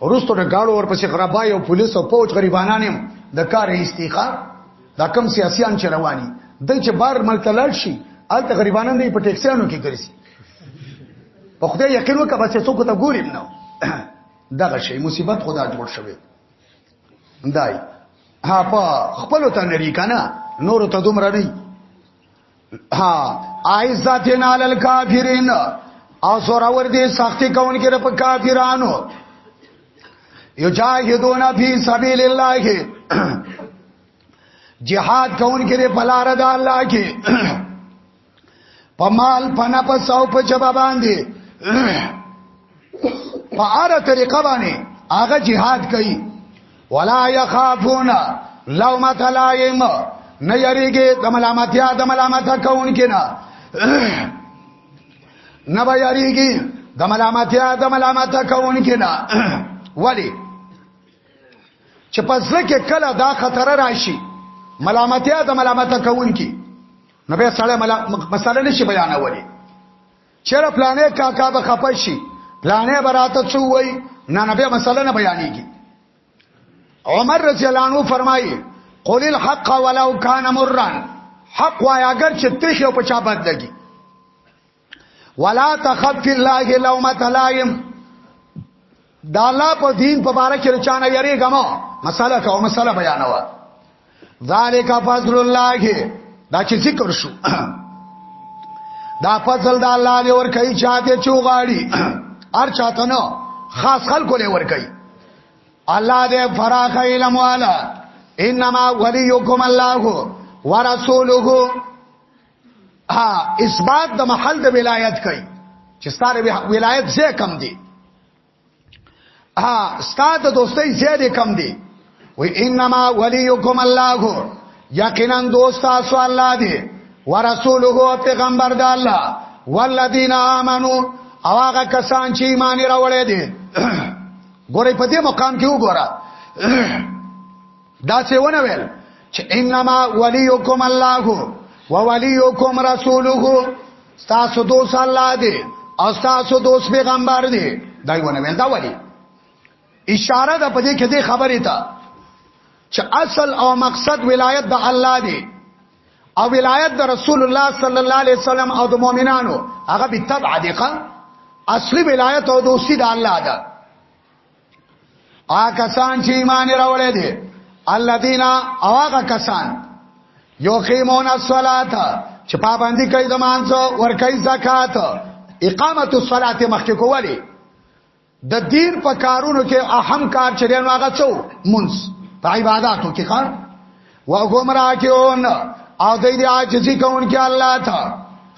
ورستو د گاړو ور پسې خرابای او پولیس او پوج غریبانانم د کار استیقا دا کم سیاسيان چې رواني د چې بار ملک لاړ شي الته غریبانان دی په ټیکسیانو کې ګرځي په خدای یقین وکړه چې څوک ته ګوریم نو دغه شی مصیبت خدا جوړ شوی دای ها په خپل ته نری کنه نور ته دومره نه ها عزتنا علی الکافرین او سور اور دې سختی کون کې په کافرانو یجاهدون فی سبیل الله جهاد کون کې په لار د الله کې په مال په نفس او په جبا باندې په اړه طریقه باندې هغه jihad کوي ولا يخافون لومت لایم نه یریږي د ملامتیا د ملامت کون کنا نه به یریږي د ملامتیا د ملامت کون کنا ولی چې پس کې کله دا خطر راشي ملامتیا د ملامت کون کی نو به سړی مسله نشي بیانولې چیرې پلانې کاکا به خپه شي پلانې براته څو وای نه نه به مسله نه بیانېږي عمر رضی الله عنه فرمایي قول الحق ولو کان مرا حق وایا اگر چې تخ یو پچا بد لګي ولا تخف في الله لومة لائم دا الله په دین په باره کې چانه یریګم مساله کوم مساله بیانوا ذالک فضل الله دا چې ذکر شو دا فضل د الله دی ور کوي چاته چوغاړي ار چاته نو خاص خلکو له ور کوي الله دې فراخ علم والا انما وليكم الله ورسوله ها اثبات د محل د ولایت کوي چې ستاره ولایت زه کم دی ها ستاره دوستۍ زه دې کم دی و انما وليكم الله یقینا دوست تاسو الله دی ورسوله پیغمبر د الله والذین آمنو او هغه کسان چې ایمان راوړې دي ګورې په دې مقام کې وګوره دا څه ونه ویل چې انما وليکم الله و وليکم رسوله تاسو دوست الله دی او تاسو دوست پیغمبر دی دا ونه ویل دا ولی اشاره ده په دې کې دې خبرې ته چې اصل او مقصد ولایت د الله دی او ولایت د رسول الله صلی الله علیه وسلم او د مؤمنانو هغه به تبع دقه اصلي ولایت او دوستی د الله ده آ کسان چې ایمان راوړې دي الذين اواغه کسان یقیمون الصلاه چې پابندي کوي د مانځو ور کوي زکات اقامت الصلاه مخکې کولی د دین په کارونو کې اهم کار چې نو هغه څو منځ په عبادتو کې کار وهم راکعون او دې دې عاجزي کوونکي الله ته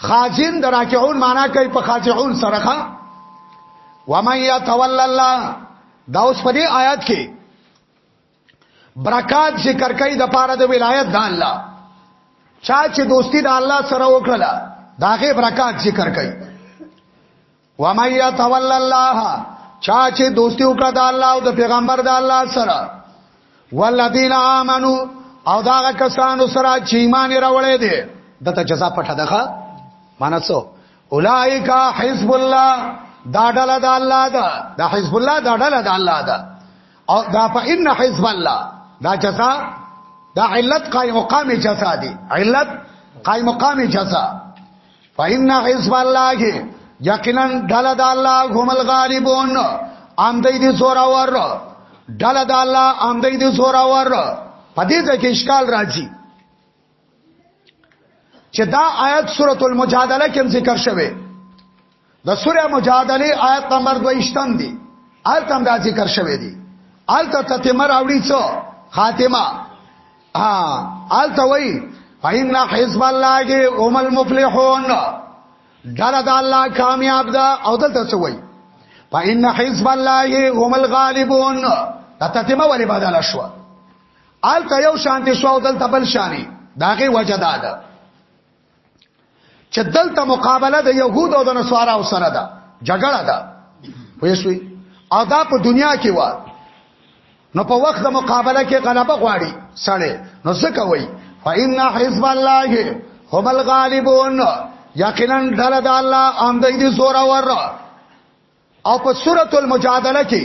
خاصین دراکعون معنا کوي په خاصعون سره ومن يتول الله دا اوس په دې آیات کې برکات ذکر کوي د پاره د ولایت د الله چا چې دوستی د الله سره وکړه داغه برکات ذکر کوي ومن يتول الله چا چې دوستي وکړه د الله او د پیغمبر د الله سره والذین آمنو او دا کسانو سره چې ایمان راوړې دي دته جزاء پټه ده معنی څه اولائک حزب الله دا ډله د الله ده دا حزب الله دا ډله د الله ده او دا په ان حزب الله دا جزاء دا علت قائم مقام جزاء دي علت قائم مقام جزاء فإن حزب الله یقینا دل د الله هم الغالبون ام دې دې زور اور دل د الله ام دې دې زور اور پدې ځکه اشکال راځي چې دا آیت سورۃ المجادله کې ذکر شوه د سورې مجادله آیت نمبر 22 دی آیت هم دا ذکر شوه دی آلته تتمر اوړي څو خاتمه ها آل توي ان حزب الله هم المفلحون ډله د الله کامیاب ده او دلته څه وای فإن حزب الله هم الغالبون دا تتمه ولې بدل شو آلته یو شانتی شو او دلته بل شانی داغه وجه ده چې دلته مقابله د يهود او د نصارا سره ده جګړه ده وېسوي او دا په دنیا کې و نو په وخت د مقابله کې غلبه غواړي سړی نو څه کوي فإِنَّ حِزْبَ اللَّهِ هُمُ الْغَالِبُونَ یقینا ډله د الله ان د دې زور اور او په سورۃ المجادله کې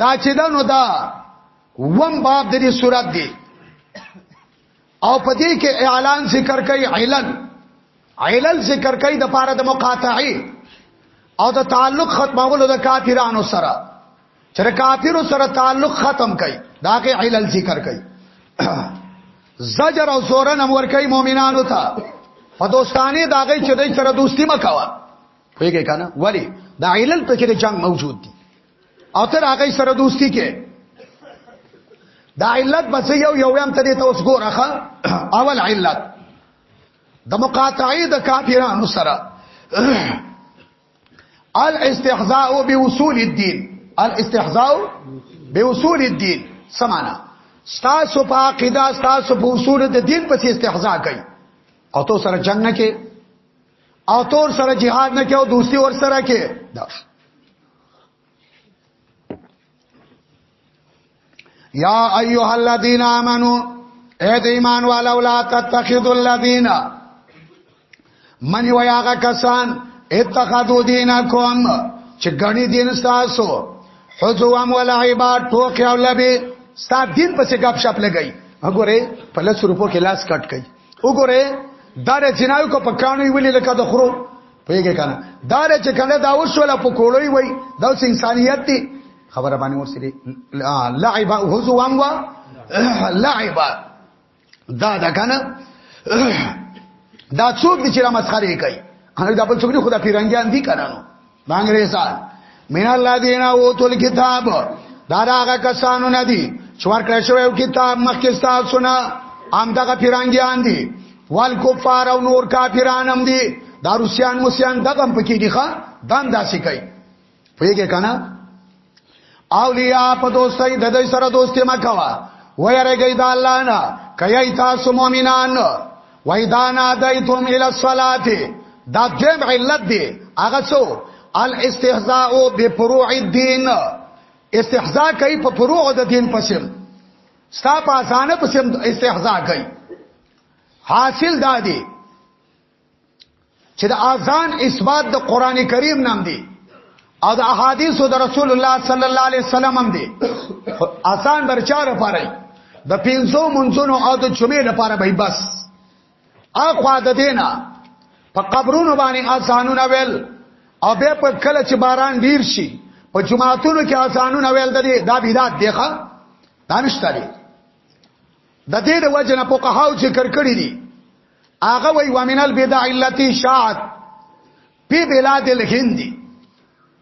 دا چې دا نو دا وم باب د دې صورت دی او په دې کې اعلان ذکر کوي علل علل ذکر کوي د پاره د مقاطعي او د تعلق ختمولو د کافرانو سره چې کافرو سره تعلق ختم کوي دا کې علل ذکر کوي زجر او زورن امر کوي مؤمنانو ته په دوستانه داږي چې دوی سره دوستی مکوه پوهیږئ کنه ولی دا علل په کې د جنگ موجود دي او تر هغه سره دوستی کې دا علت بس یو یو هم ته ته اوس ګورخه اول علت د مقاطعه د کافرانو سره الاستحزاء بوصول الدين الاستحزاء بوصول الدين سمانا ستاسو په عقیده ستاسو په اصول د دین په استحزاء کوي او تو سره جنگ نه کې او تور سره jihad نه کې او دوستي ور سره کې دا یا ایها الذین آمنو اے د ایمان والو لا تتخذوا الذین من ویاغه کسان اتخذوا دینکم چې غنی دین تاسو حزوام ولا عباد ټوکه او لبی ستا دین پسې غب شپ لګی وګوره په لس روپو کې لاس کټ کړي وګوره دا د جنایو کو په کانوي ولې لکه د خرو پیګه کنه دا چې کنه دا وشول په کوړوي وای دا اوس انسانيت دی خبره باندې ورسېږي لعب هزو وام وا لعب دا دا کنه دا څوک دي چې را مسخره کوي هغه دا بل څوک نه خدا پیرانګیان دي کنه بانګریزان من الذين اوتوا الكتاب دا هغه کسانو نه دي چې ورکړل شوی کتاب مخکې تاسو نه هم دغه پیرانګیان دي وال کفار او نور کافران هم دي دا روسیان موسیان دغه هم پکې دي ښا دام داسې کوي پوهیږي کنه اولیاء په دوستۍ د دې سره دوستي مکوا ويرګی د الله نه کای تاسو مؤمنان وای دا نه دایتم ال الصلاه دا دیم علت دی هغه څو الاستهزاء بفروع الدين استهزاء کوي په فروع د دین پسیم ستا په اسانه پسیم استهزاء کوي حاصل دا دی چې د اذان اثبات د قران کریم نام دی او د احادیثو د رسول الله صلی الله علیه وسلم هم دی اذان برچاره پاره د پینځو منځونو او د جمعې لپاره به بس اخوا د دینا په قبرونو باندې اذانونه ویل او به په کله چې باران ډیر شي په جمعاتونو کې اذانونه ویل د دې دا بدعت دی ښا دانش تاري د دې د وجه نه په قهاو ذکر کړی دي هغه وی ومن البدع التي شاعت په بلاد الهند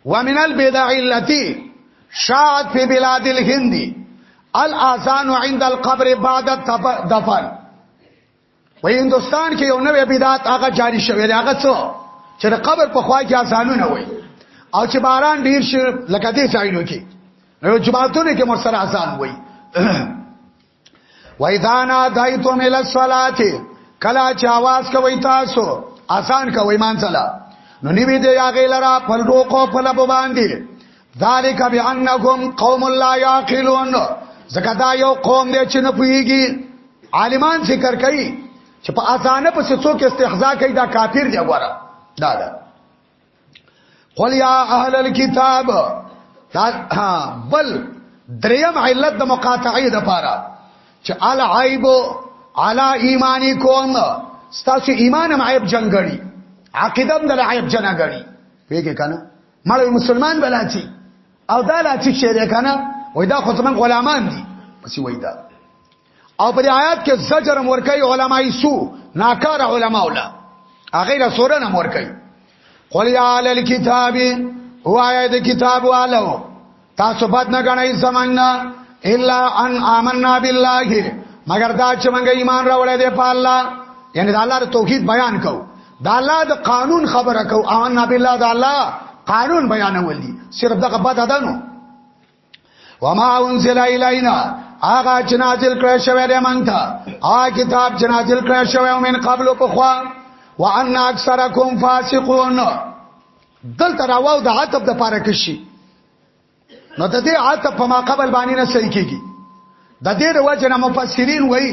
ومن البدع التي شاعت په بلاد الهند الاذان عند القبر بعد الدفن و هندستان کې یو نوې بدعت هغه جاری شوې ده هغه څو چې د قبر په خوا کې اذانونه وي او چې باران ډیر شي لکه دې ځایونو کې نو جماعتونو کې مرسره اذان وي وایذا نادایتم الی الصلاه کلا چې आवाज کوي تاسو آسان کوي مانځلا نو نیوی دی هغه لرا پر روکو په لب باندې ذالک بانکم قوم لا یاقلون زکه دا یو قوم دی چې نه پوهیږي عالمان ذکر کوي چې په اذانه په څوک استهزاء کوي دا کافر دی وره دا دا قل یا اهل الكتاب بل دریم علت د مقاطعه د پاره چې ال عیب علی ایمانکم ستاسو ایمان هم عیب جنګړي عقیده هم د عیب جنګړي پیګه کنه مړ مسلمان بلاچی او دا لاچی شری کنه وای دا خو زمون غلامان دي پس وای دا او په آیات کې زجر مور کوي علماي سو ناکار علما ولا هغه له سورن مور کوي قل یا علی الكتاب وایا د کتاب والو تاسو پات نه غنئ زمانہ الا ان آمنا بالله مگر دا چې موږ ایمان راوړې دی په الله یعنی د الله د توحید بیان کو د الله د قانون خبره کو آمنا بالله د الله قانون بیانول دي صرف دغه بد ادا نو وما انزل الینا هغه چې نازل کړی شوی دی مونږ ته هغه کتاب چې نازل کړی شوی او من قبل په خوا وان اکثرکم فاسقون دلته راواو د عتب د پاره کشي نو د دې عتب په ما قبل باندې نه صحیح کیږي د دې وجه نه مفسرین وایي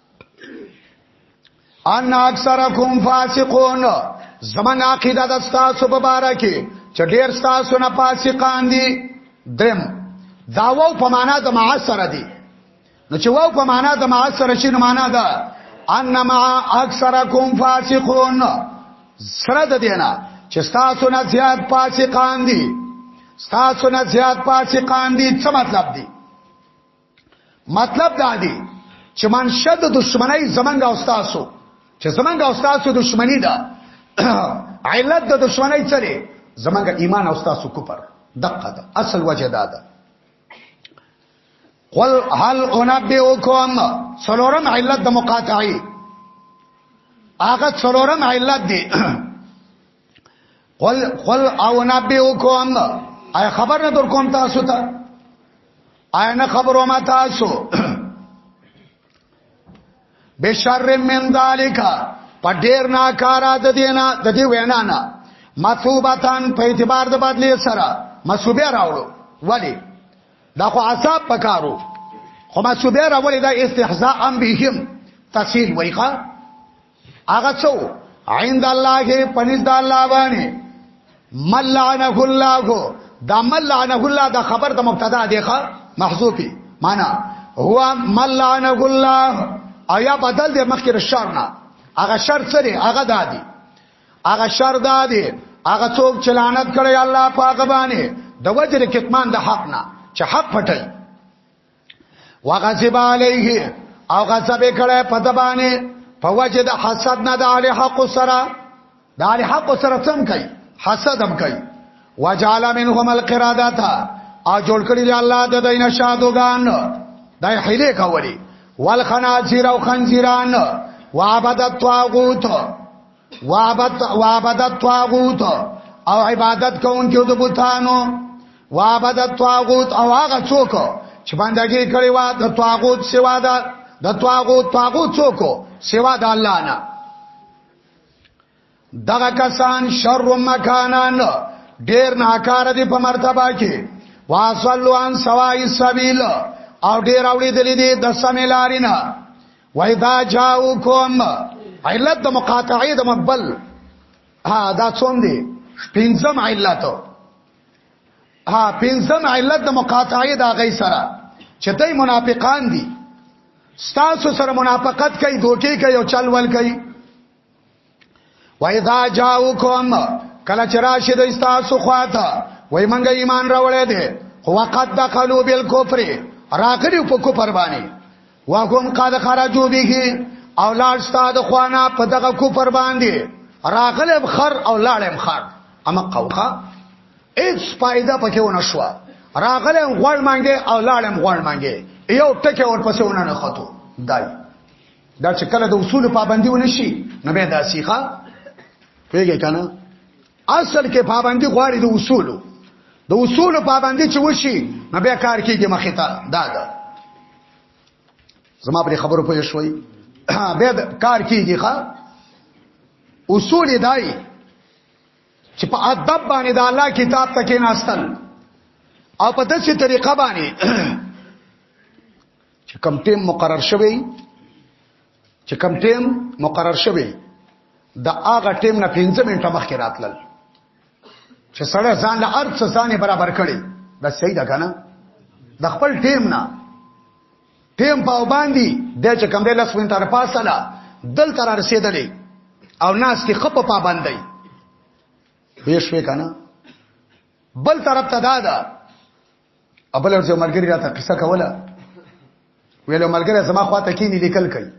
ان اکثرکم فاسقون زمنګ عقیده د تاسو په باره کې چې ډیر تاسو نه فاسقان دي درم داوو په معنا د معاصر دي نو چې واو په معنا د معاصر شي نو معنا ده انما اکثرکم فاسقون سره د دینه چې تاسو نه زیات فاسقان دي تاسو نه زیات فاسقان دي څه مطلب دي مطلب دا دی چې منشه د دشمنی زمنګ او تاسو چې زمنګ او تاسو دشمنی ده علت د دشمنی چره زمنګ ایمان او تاسو کوپر دقه ده اصل وجه دا ده قل هل انبئکم سلورم علت د مقاطعی هغه سلورم علت دی قل قل او نبئکم اي خبر نه در کوم تاسو ته اي نه خبرو ما تاسو بشر من ذالک په ډیر ناکارا د دینا د دی وینا نه مصوبتان په اعتبار د بدلی سره مصوبه راوړو ولی دا خو عذاب پکارو خو مصوبه راوړي دا استهزاء ام بهم تفصیل وایخه هغه څو عند الله پنځ د الله باندې ملعنه الله دا ملعنه الله دا خبر د مبتدا دی ښا محذوفي معنا هو ملعنه الله او یا بدل د مخکې شر نه هغه شر سره هغه دادی هغه شر دادی هغه څوک چلانت کړی الله پاک باندې د وجر کتمان د حق نه چې حق پټي وغضب علیه او غضب کړه په دبانې په وجه د حسد نه د علی حق سره د علی حق سره څنګه کوي حسد هم کوي وجعل منهم القرادات او جوړ کړی دی الله د دینه شادوغان دای حیله کوي والخنازیر او خنزیران وعبد الطاغوت وعبد وعبدت طاغوت او عبادت کوونکو د بوتانو وعبدت طاغوت او هغه څوک چې بندګي کړي وا د طاغوت سوا ده د طاغوت طاغوت څوک سوا د الله نه دغه کسان شر مکانان ډیر ناکار دي په مرتبه کې واصلوا عن سواء السبيل او ډیر اوړي دلی دي د سمې لارې نه وایدا جاءوکم علت د مقاطعه د مقبل ها دا څوم دی پنځم علت ها پنځم علت د مقاطعه دا غي سره چې دوی منافقان دي ستاسو سره منافقت کوي دوکي کوي او چلول کوي وایذا جاءوکم کله چې راشي د استاسو خواته وای منګه ایمان راوړې دي خو وقد دخلوا بالكفر راغلی په کفر باندې وهم قد خرجوا به او لاړ ستاد خوانا په دغه کفر باندې راغلب خر او لاړم خر اما قوقا هیڅ فائدہ پکې ونه شو راغلم غوړ مانګه او لاړم غوړ مانګه یو ټکه ورپسې ونه نه خطو دای دا چې کله د اصول پابندي ونه شي نو به دا سیخه پیږي کنه اصل کې پابندي غواړي د اصولو د اصولو پابندي چې وشي نو به کار کیږي مخې ته دا ده زما پر خبرو پوه شوي به کار کیږي ښا اصول دای چې په ادب باندې د الله کتاب ته کې ناستل او په داسې طریقه باندې چې کم ټیم مقرر شوی چې کم ټیم مقرر شوی د هغه ټیم نه 15 منټه مخکې راتلل چې سړی ځان له ارت ځان برابر کړي دا صحیح ده کنه د خپل ټیم نه ټیم په باندې د چې کم دی لس منټه پاسله دل تر رسیدلې او ناس کې خپ پابندای ویښ وې کنه بل طرف ته دا ده ابل ورځ یو ملګری راته قصه کوله ویل یو ملګری زما خواته کینی لیکل کوي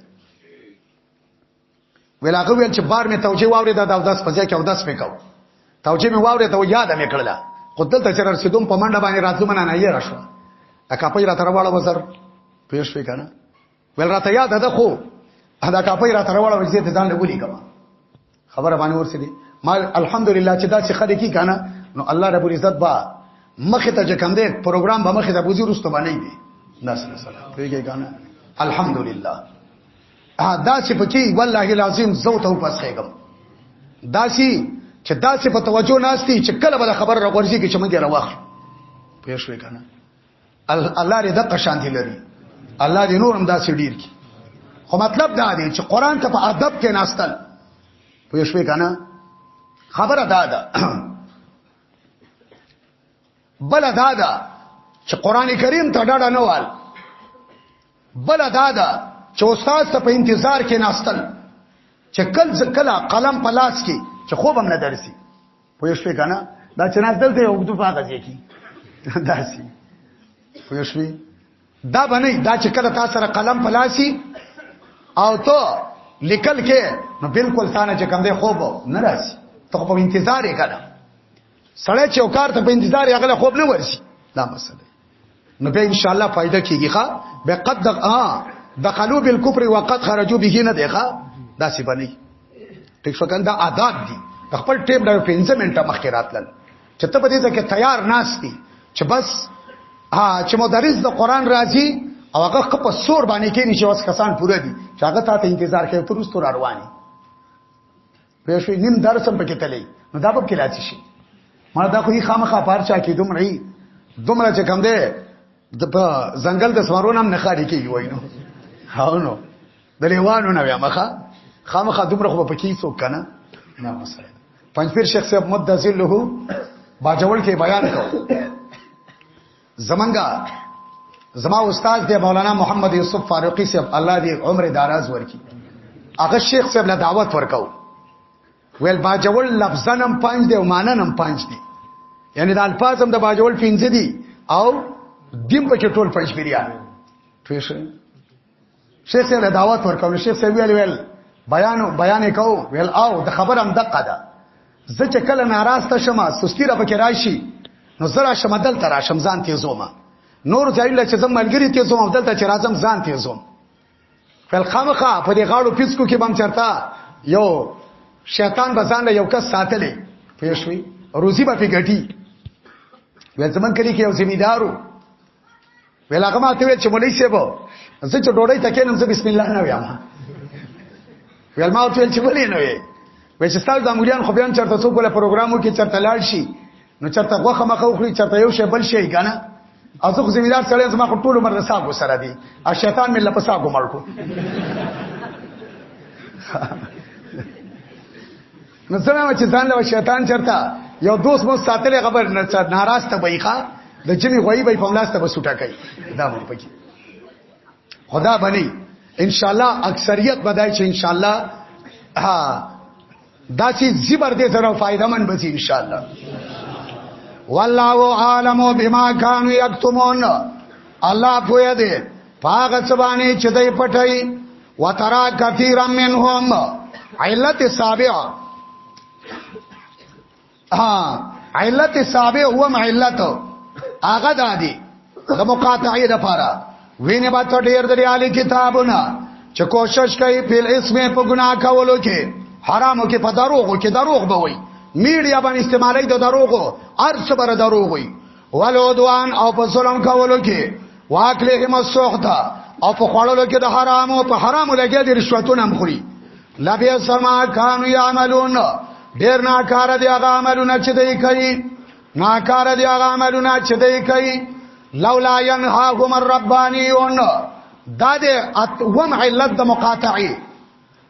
ویل هغه ویل چې بار می توجه واورې دا د داس پځه کې او داس میکاو توجه می واورې ته یاد مې کړله قدل ته چر رسیدوم په منډه باندې راتلو منه نه یې راشو اکا په را ترواړه وزر پیش وکنه ول راته یاد ده خو دا کاپي را تر وړه وځي ته ځان له ګولي کما خبره باندې ورسېدي ما الحمدلله چې دا چې خلک کی کنه نو الله رب العزت با مخه ته چې کم دی پروګرام به مخه ته بوزي رسته باندې دی ناس سلام پیږي کنه الحمدلله دا چې پکې والله العظیم زو ته پس خېګم دا چې چې دا چې په توجه ناشتي چې کله به خبر راغورځي کې چې موږ راوخ پېښ وکنه الله دې د قشان دي لري الله دې نور هم داسې ډیر کی خو مطلب دا دی چې قران ته په ادب کې ناستل پوه شوې کنه خبره دا ده بل دا ده چې قران کریم ته ډاډه نه وال بل دا ده چې استاد ته په انتظار کې ناستل چې کل کله قلم په لاس کې چې خوب هم نه درسي پوه شوې کنه دا چې ناس دلته یو دو پاګه ځکی داسي پوه شوې دا باندې دا چې کله تاسو سره قلم پلاسي او ته لیکل کې نو بالکل ثانه چې کم دی خوب نه راځي ته په انتظار یې کړه سړی چې وکړ ته په انتظار یې غل خوب نه ورسي دا مسله نو به ان شاء الله فائدہ کیږي ښا به قد اه دخلوا بالكفر وقد خرجوا به نه دی ښا دا سی بني ټیک شو کنده آداب دي خپل ټیم دا 15 منټه مخکې راتلل چې ته په دې ځکه تیار ناشتي چې بس ها چې مدرس د قران راځي او هغه په سور باندې کې نشي اوس کسان پوره دي چې هغه ته انتظار کوي تر اوسه رواني به شوی نیم درس هم پکې تللی نو دا په کې راځي شي ما دا خو یې خامخا پارچا کې دومره دومره چې کم دی د ځنګل د سمارون هم نه خاري کیږي وینو هاو نو د لیوانو نه بیا مخه خامخا دومره خو په کې څوک کنه نه مسله پنځپیر شیخ صاحب مد ذله باجوړ کې بیان کړ زمنګا زما استاد دی مولانا محمد یوسف فاروقی صاحب الله دې عمر دراز ورکړي هغه شیخ صاحب له دعوت ورکاو ویل باجول لفظنم پنځ دی او ماننم پنځ دی یعنی د الفاظم د باجول پنځه دی او دیم په ټول پنځ پیریان پوه شئ شیخ صاحب دعوت ورکول شیخ صاحب ویل ویل بیان بیان کو ویل او د خبر هم دقه ده زه چې کله ناراسته شمه سستی را پکې راشي نو زرا شمدل تر راشم ځان تیزوم نور ځایله چې زم ملګری تیزوم دلته چې راځم ځان تیزوم فل خامخه په دې غاړو پیسکو کې بم چرتا یو شیطان بزان له یو کس ساتلې پېښوي روزي به پیګټي ول زمون کلی کې یو ذمہ دارو ویل هغه ماته ویل چې مولوی صاحب زه چې ډوډۍ تکې نم زه بسم الله نه وایم ویل ما ته چې ولې نه وی وې چې ستاسو د مولیان خو بیان چرته څوک له پروګرامو کې چرته لاړ شي نو چرته غوخه مخه وخوري چرته یو شی بل شی کنه او زه خو زمیدار سره زما خو ټول عمر رسا کو سره دی او شیطان مې لپسا کو مړ کو نو څنګه چې ځان له شیطان چرتا یو دوست مو ساتلې خبر نه چا ناراسته بېخا د جمی غوي به په ملاسته به سټا کوي دا مې پکې خدا بني ان شاء الله اکثریت بدای چې ان شاء الله ها دا چې زبر دې سره فائدہ من بچي ان شاء الله والله عالم بما كانوا يكتمون الله پوهه دې پاغه چبانی چې دای پټای وترا کثیر منهم علت سابع ها علت سابع هو علت هغه دادی د مقاطعه د پاره وینه با ته ډیر د علی کتابونه چې کوشش کوي په اسم په ګناه کولو کې حرامو کې په دروغو کې دروغ به وي میډیا باندې استعمالي د دروغو ارڅ بر دروغ وي ولودوان او په ظلم کولو کې واکله هم سوخته او په خوړلو کې د حرام او په حرام لګي د رشوتونه هم خوري لبي سما کانو یعملون ډیر ناکار دی هغه عملونه چې دوی کوي ناکار دی هغه عملونه چې دوی کوي لولا ينهاهم الربانيون دا د وم علت د مقاطعي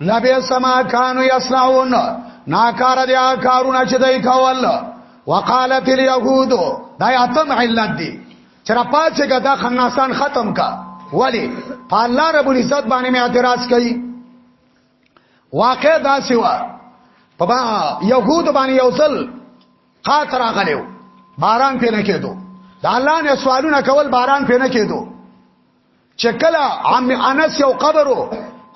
لبی سما کانو یصنعون ناکار دی کارونه چې دای کول وقالت اليهود دا اتم علت دی چې را پاتې کدا خناسان ختم کا ولی په الله رب العزت باندې می اعتراض کړي واقع دا سیوا په با يهود باندې یو ځل قات راغلو باران پې نه کېدو د الله نه سوالونه کول باران پې نه کېدو چې کله عم انس یو قبرو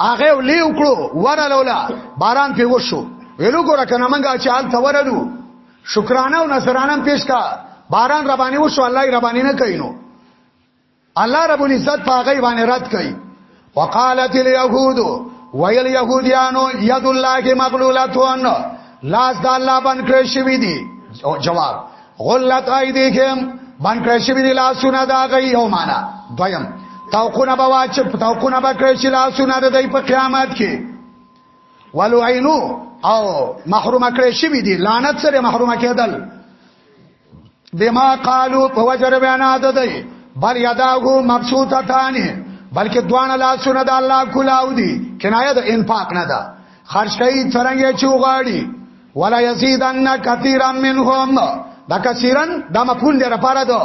هغه ولې وکړو ورلولا باران په وشو ویلو ګره کنه منګه چې حال تورلو شکرانه او نصرانه پیش کا باران ربانی وشو الله ربانی نه کینو الله رب العزت پاغي باندې رد کړي وقالت اليهود ويل يهوديانو يد الله مغلولتون لاس د الله باندې کړی شوی دی جواب غلت ایدیهم من کړی شوی دی لاسونه دا غي یو معنا دویم توقونه به واچ توقونه به کړی شي لاسونه د دی په قیامت کې ولو عینو او محروم کړی شوی دی لعنت سره محروم کېدل بما قالو په وجر بیان د دی بل یداغو مبسوطه تانی بلکې دوان لاسونه د الله کولاو دي کنایه د انفاق نه ده خرج کوي څنګه چې وغاړي ولا یزيدن کثیرا منهم دا کثیرا دا مفعول دی لپاره دو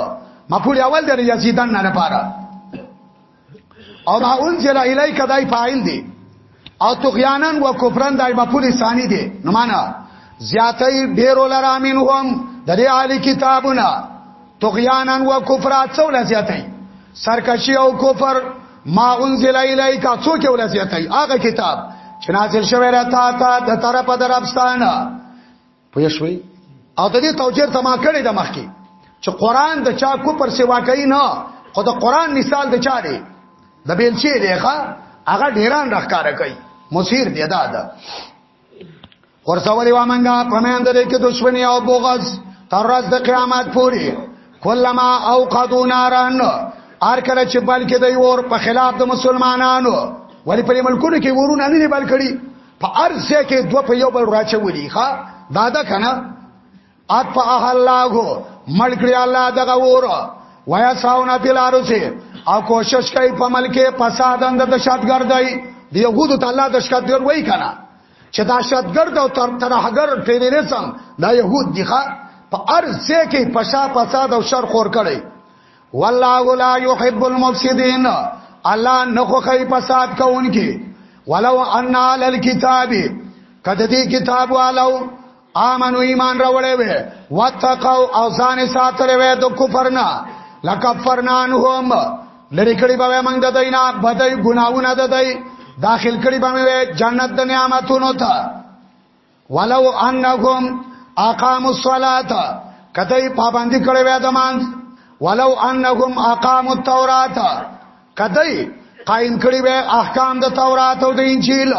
مفعول اول دی یزيدن نه لپاره او ما انزل الیک دای فاعل دی او تغیانن و کفرن دای مفعول ثانی دی نو معنا زیاتای ډیرو لرامینهم د دې عالی کتابونه طغیانا و کفر څول زیاتای سرکشی او کفر ما انزل الیک څوک ول زیاتای هغه کتاب چې نازل شوی را تا ته د طرف دربستانه پوه شوي او د دې توجیر تما کړی د مخکي چې قران د چا کو پر سیوا کوي نه خو د قران مثال د چا دی د بیلچې دی ښا هغه ډیران راخاره کوي مصیر دی ادا ده ورسولې و منګه پمند دې کې دښمنی او بغض تر ورځ د قیامت پورې کلمہ او قدو نارن ار کله چې بلکې د اور په خلاف د مسلمانانو ولی په ملکونو کې ورونه نه بل کړي په ارزه کې دوه په یو بل راچولي ښا دادا کنه ات په الله ملکړي الله دغه ور ویا ساونه پیلارو سي او کوشش کوي په ملک فساد اند د شاتګردای دی یهودو تعالی د شاتګر وای کنه چې دا شتګرد او تر ترهګر ټیرریزم دا يهود دي ښا په ارزه کې پشا فساد او شر خور کړي والله لا يحب المفسدين الله نه خوخي فساد کوونکي ولو ان على الكتاب کده دې کتاب والو امنو ایمان راوړې وې واتقو او ځان ساتلې وې د کفر نه لکفرنا انهم لری کړي به موږ د دینه بدای ګناونه د دای داخل کړي به موږ جنت د نعمتونو ته ولو انهم اقاموا الصلاه کته پابندي کړي وې د مان ولو انهم اقاموا التوراۃ کته قائم کړي وې احکام د تورات او د انجیل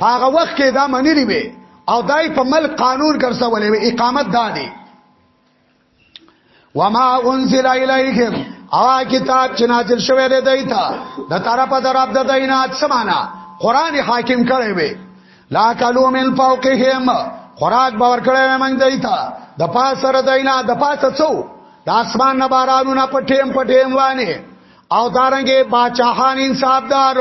په هغه وخت کې دا منلي وي او دای په مل قانون ګرځولې وي اقامت دادي وما انزل الیکم او کتاب چې نازل شوی دی دایته د طرفه دراب د دینات سمانا قران حاکم کړی وي لا کلو من فوقهم خوراک باور کړی وي موږ دایته د پاسره دینا د پاسه څو د اسمان نه بارانونه پټیم پټیم وانه او دارنګه باچاهان انصافدار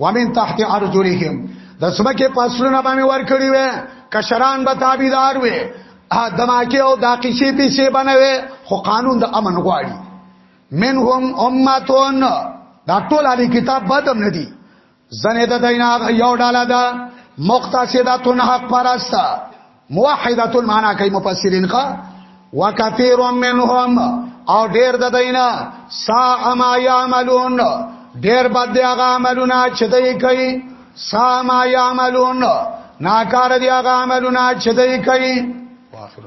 ومن تحت ارجلهم د سمکه پسلونه باندې ور کړی وې کشران به تابعدار وې دماکه او داقیشی پیسې بنوي خو قانون د امن غواړي منهم امتون دا ټول علی کتاب بدم ندی زنه د دینا یو ډاله ده مقتصدتون حق پرست موحدت المعنا کوي مفسرین کا وکثیر منهم او ډیر د دینا سا ما یعملون ډیر بد دی هغه عملونه چې دوی کوي سا ما یعملون ناکار دی هغه عملونه چې دوی کوي واخر